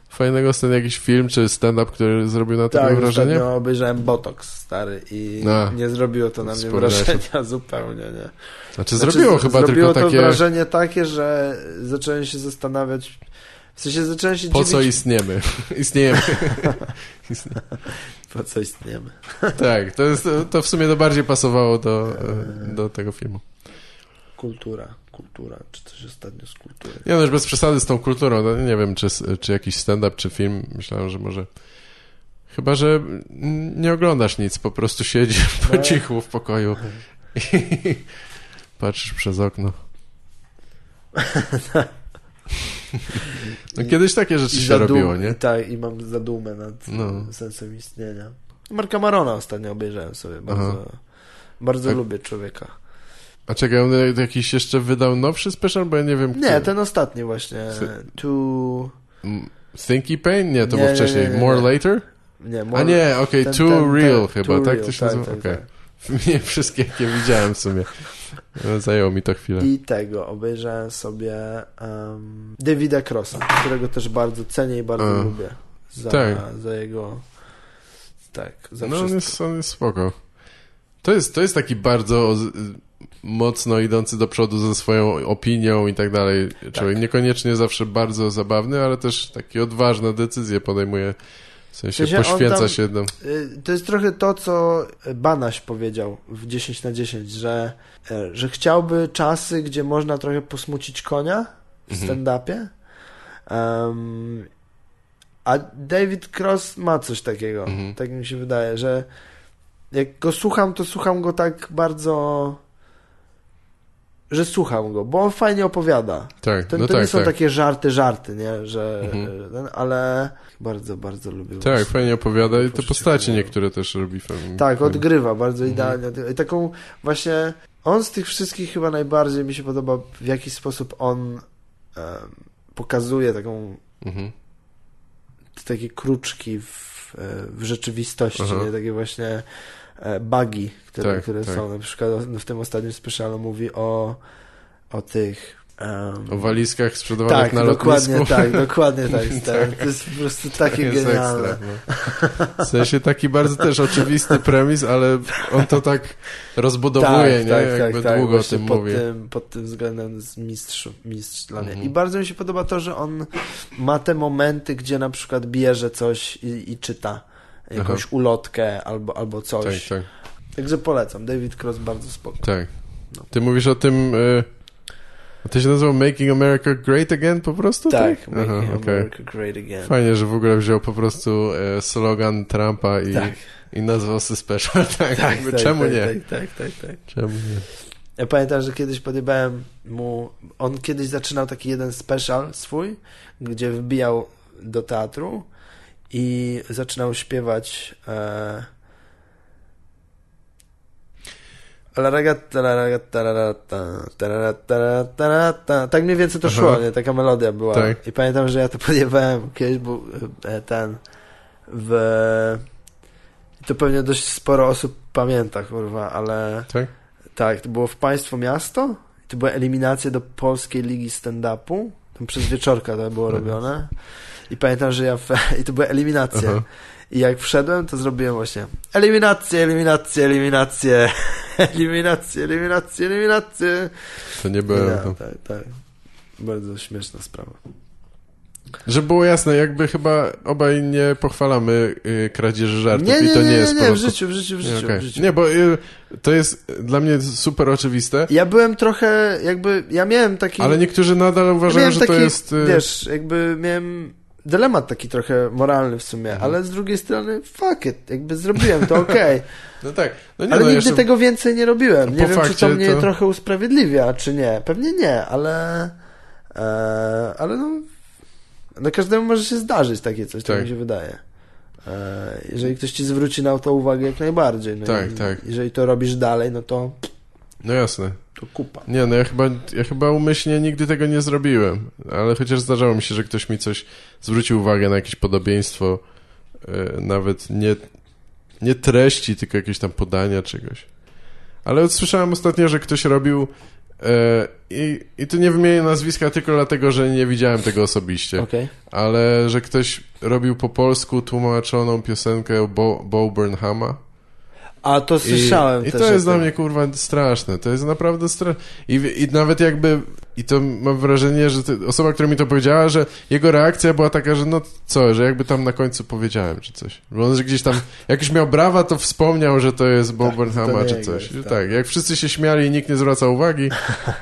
fajnego, ten jakiś film czy stand-up, który zrobił na tobie Tak, wrażenie? ostatnio obejrzałem Botox, stary, i No. nie zrobiło to na mnie wrażenia zupełnie, nie. Znaczy, Znaczy, zrobiło z- chyba zrobiło tylko to takie, wrażenie takie, że zacząłem się zastanawiać, w sensie zacząłem się po dziwić, co istniemy. Istniejemy. po co istniemy. tak, to, jest, to w sumie to bardziej pasowało do, do tego filmu. Kultura, kultura, czy coś ostatnio z kultury. Nie no, już bez przesady z tą kulturą. No, nie wiem, czy, czy jakiś stand-up, czy film. Myślałem, że może... Chyba, że nie oglądasz nic, po prostu siedzisz po No. cichu w pokoju i patrzysz przez okno. No kiedyś takie rzeczy I się zadum- robiło, nie? Tak, i mam zadumę nad No. sensem istnienia. Marka Marona ostatnio obejrzałem sobie, bardzo, bardzo Tak. lubię człowieka. A czekaj, on jakiś jeszcze wydał nowszy special, bo ja nie wiem, Nie, który. ten ostatni właśnie, tu... Thinky Pain? Nie, to Nie, było nie, wcześniej. nie, nie, More. Later? Nie, A more- nie, okej, ten- Too ten- Real ten- chyba, Too tak Real, to się tak, nazywa? tak, Okej. tak. Nie wszystkie, jakie widziałem w sumie. E, Zajęło mi to chwilę. I tego obejrzałem sobie um, Davida Crossa, którego też bardzo cenię i bardzo A. lubię. Za, Tak. za jego. Tak, za No on wszystko. jest, on jest spoko. To jest, to jest taki bardzo mocno idący do przodu ze swoją opinią i tak dalej. Człowiek niekoniecznie zawsze bardzo zabawny, ale też takie odważne decyzje podejmuje. W sensie poświęca tam- się. No, Y, To jest trochę to, co Banaś powiedział w 10 na 10, że, e, że chciałby czasy, gdzie można trochę posmucić konia w Mhm. stand-upie. Um, a David Cross ma coś takiego. Mhm. Tak mi się wydaje, że jak go słucham, to słucham go tak bardzo. Że słucham go, bo on fajnie opowiada. tak, To, no to tak, nie są tak. takie żarty, żarty, nie? Że, Mhm. ten, ale bardzo, bardzo lubię. Tak, fajnie opowiada i te postacie niektóre też robi. fajnie. Tak, odgrywa bardzo Mhm. idealnie. I taką właśnie On z tych wszystkich chyba najbardziej mi się podoba, w jaki sposób on e, pokazuje taką Mhm. takie kruczki w, e, w rzeczywistości, Aha. nie? takie właśnie bugi, które, Tak, które tak. są. Na przykład w tym ostatnim specialu mówi o, o tych... em, O walizkach sprzedawanych tak, na dokładnie lotnisku. tak, dokładnie tak. Tak. To jest po prostu To takie jest genialne. ekstra, no. W sensie taki bardzo też oczywisty premis, ale on to tak rozbudowuje, tak, nie? tak, Jakby tak, tak. długo o Właśnie tym pod mówi. Tym, pod tym względem mistrz, mistrz dla mnie. Mhm. I bardzo mi się podoba to, że on ma te momenty, gdzie na przykład bierze coś i, i czyta jakąś Aha. ulotkę albo, albo Tak, coś. tak, Także polecam. David Cross bardzo spoko. tak. No. Ty mówisz o tym... Y... a To się nazywa Making America Great Again po prostu? Tak, Aha, Making okej. America Great Again. Fajnie, że w ogóle wziął po prostu e, slogan Trumpa i, Tak, i nazwał sobie special. Tak, tak, tak, czemu tak, nie? Tak, tak, tak, tak. Czemu nie? Ja pamiętam, że kiedyś podjebałem mu... On kiedyś zaczynał taki jeden special swój, gdzie wbijał do teatru i zaczynał śpiewać e... Tak mniej więcej to Aha. szło, nie? Taka melodia była. Tak. I pamiętam, że ja to podjebałem. Kiedyś był e, ten w... To pewnie dość sporo osób pamięta, kurwa, ale... Tak? Tak, to było w Państwo Miasto. I to była eliminacja do Polskiej Ligi Stand-Upu. Tam przez wieczorka to było Mhm. robione. I pamiętam, że ja... W... I to była eliminacja. Aha. I jak wszedłem, to zrobiłem właśnie eliminację, eliminację, eliminację, eliminację, eliminację, eliminację. To nie byłem Ja, tak, tak. Bardzo śmieszna sprawa. Żeby było jasne, jakby chyba obaj nie pochwalamy y, kradzieży żartów Nie, nie, i to nie, nie, nie, jest nie, po w życiu, w życiu, w Nie, życiu, okej. w życiu. nie, bo y, to jest dla mnie super oczywiste, Ja byłem trochę, jakby, ja miałem taki... ale niektórzy nadal uważają, że taki, to jest... y, wiesz, jakby miałem dylemat taki trochę moralny w sumie, Mhm. ale z drugiej strony, fuck it, jakby zrobiłem to, okej. No tak. No nie, ale no nigdy jeszcze... tego więcej nie robiłem. Po Nie wiem, czy to mnie to- trochę usprawiedliwia, czy nie. Pewnie nie, ale... E, ale no... No każdemu może się zdarzyć takie coś, tak Tak. mi się wydaje. E, jeżeli ktoś ci zwróci na to uwagę, jak najbardziej. No Tak, i, tak. Jeżeli to robisz dalej, no to, No jasne. To kupa. Nie, no ja chyba, ja chyba umyślnie nigdy tego nie zrobiłem, ale chociaż zdarzało mi się, że ktoś mi coś zwrócił uwagę na jakieś podobieństwo, e, nawet nie, nie treści, tylko jakieś tam podania czegoś. Ale słyszałem ostatnio, że ktoś robił e, i, i tu nie wymienię nazwiska tylko dlatego, że nie widziałem tego osobiście, Okej. ale że ktoś robił po polsku tłumaczoną piosenkę Bo, Bo Burnhama. A to I, słyszałem I też to o jest dla mnie kurwa straszne. To jest naprawdę straszne. I, I nawet jakby. I to mam wrażenie, że ty, osoba, która mi to powiedziała, że jego reakcja była taka, że no co, że jakby tam na końcu powiedziałem, czy coś. Bo on że gdzieś tam, jak już miał brawa, to wspomniał, że to jest Bob Tak, Burnhama, to czy coś. jest, I tak. tak. jak wszyscy się śmiali i nikt nie zwracał uwagi,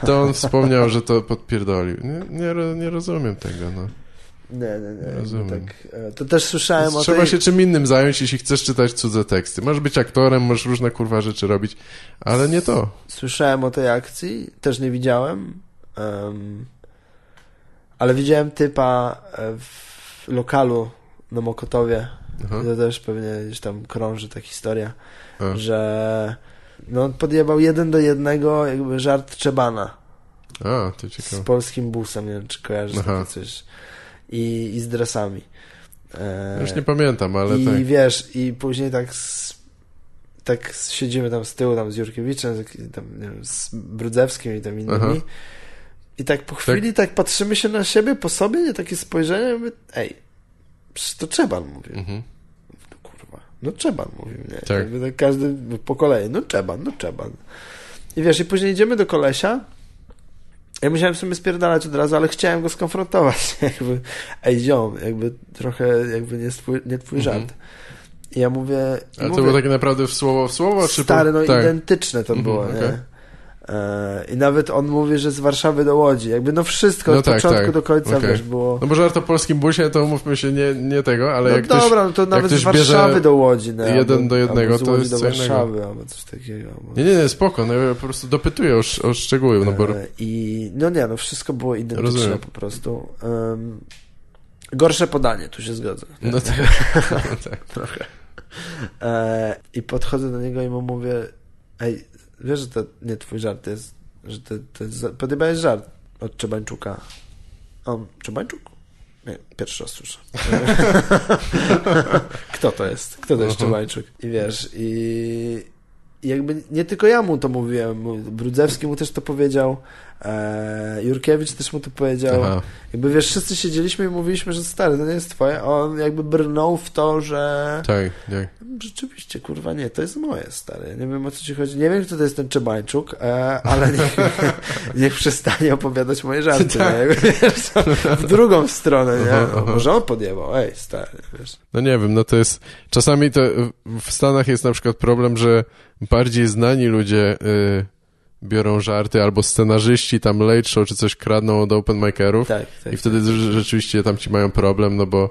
to on wspomniał, że to podpierdolił. Nie, nie, nie rozumiem tego, no. Nie, nie, nie. Rozumiem. Tak, e, to też słyszałem o Trzeba tej... się czym innym zająć, jeśli chcesz czytać cudze teksty. Możesz być aktorem, możesz różne kurwa rzeczy robić, ale nie to. Słyszałem o tej akcji, też nie widziałem, em, ale widziałem typa e, w lokalu na Mokotowie, Aha. to też pewnie gdzieś tam krąży ta historia, A. że no, on podjebał jeden do jednego jakby żart Czebana A, to z ciekawe. polskim busem, nie wiem czy kojarzysz Aha. takie coś, i, i z dresami. E, Już nie pamiętam, ale I tak. wiesz, i później tak z, tak siedzimy tam z tyłu, tam z Jurkiewiczem, z, tam, wiem, z Brudzewskim i tam innymi. Aha. I tak po chwili tak? patrzymy się na siebie, po sobie, nie takie spojrzenie, mówię, ej, przecież to Czeban mówi. Mhm. No kurwa, no Czeban mówi, nie? Tak. Jakby tak każdy po kolei, no Czeban, no Czeban. I wiesz, i później idziemy do kolesia, ja musiałem sobie spierdalać od razu, ale chciałem go skonfrontować. Jakby, ej ziom, jakby trochę jakby nie, twój, nie twój Mhm. żart. I ja mówię... Ale to mówię, było takie naprawdę w słowo w słowo, czy Stary, po... no tak. identyczne to Mhm, było, okej. nie? E, I nawet on mówi, że z Warszawy do Łodzi. Jakby no wszystko No od tak, początku tak. do końca, Okej. wiesz, było... No bo żart o polskim busie, to umówmy się, nie, nie tego, ale no jak ktoś... dobra, no to nawet z ktoś Warszawy do Łodzi. No, jeden albo, do jednego, to jest do co innego. Warszawy, albo coś takiego. Albo... Nie, nie, nie, spoko, no ja po prostu dopytuję o, o szczegóły, no bo... E, I no nie, no wszystko było identyczne Rozumiem. po prostu. Em, gorsze podanie, tu się zgodzę. No tak, tak. Trochę. E, I podchodzę do niego i mu mówię, ej, wiesz, że to nie twój żart, jest, że to, to jest, podjebałeś żart od Czebańczuka. On, Czebańczuk? Nie, pierwszy raz słyszę. Kto to jest? Kto to jest Czebańczuk? I wiesz, i jakby nie tylko ja mu to mówiłem, Brudzewski mu też to powiedział, e, Jurkiewicz też mu to powiedział. Aha. Jakby wiesz, wszyscy siedzieliśmy i mówiliśmy, że stary, to nie jest twoje. On jakby brnął w to, że Tak, tak. rzeczywiście, kurwa, nie, to jest moje, stary. Nie wiem o co ci chodzi. Nie wiem, kto to jest ten Czebańczuk, e, ale niech, niech przestanie opowiadać moje żarty. Tak. Jakby, wiesz, w drugą stronę, nie? Aha, aha. może on podjebał, ej, stary, wiesz. No nie wiem, no to jest... Czasami to w Stanach jest na przykład problem, że bardziej znani ludzie y, biorą żarty, albo scenarzyści tam late show czy coś kradną od open micerów Tak, tak. i wtedy rze- rzeczywiście tam ci mają problem, no bo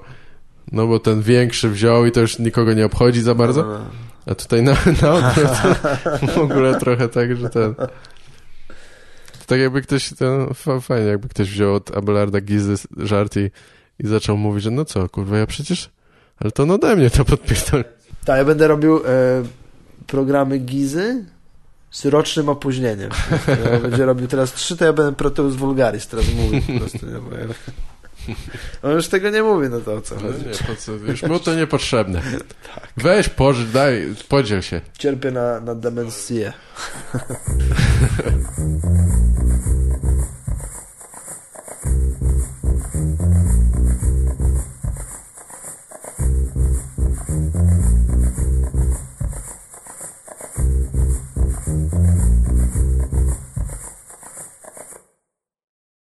no bo ten większy wziął i to już nikogo nie obchodzi za bardzo, No, no. a tutaj na, na odwrót to w ogóle trochę tak, że ten... To tak jakby ktoś, to fa- fajnie, jakby ktoś wziął od Abelarda Gizy żart i, i zaczął mówić, że no co, kurwa, ja przecież... Ale to on ode mnie to podpierdol. Tak, ja będę robił e, programy Gizy z rocznym opóźnieniem. Ja będzie robił teraz trzy, to ja będę Proteus Vulgaris teraz mówił po prostu. Nie? Ja... On już tego nie mówi, no to o co No chodzi. nie, po co, już mu to niepotrzebne. Weź, pożycz, daj, podziel się. Cierpię na, na demencję.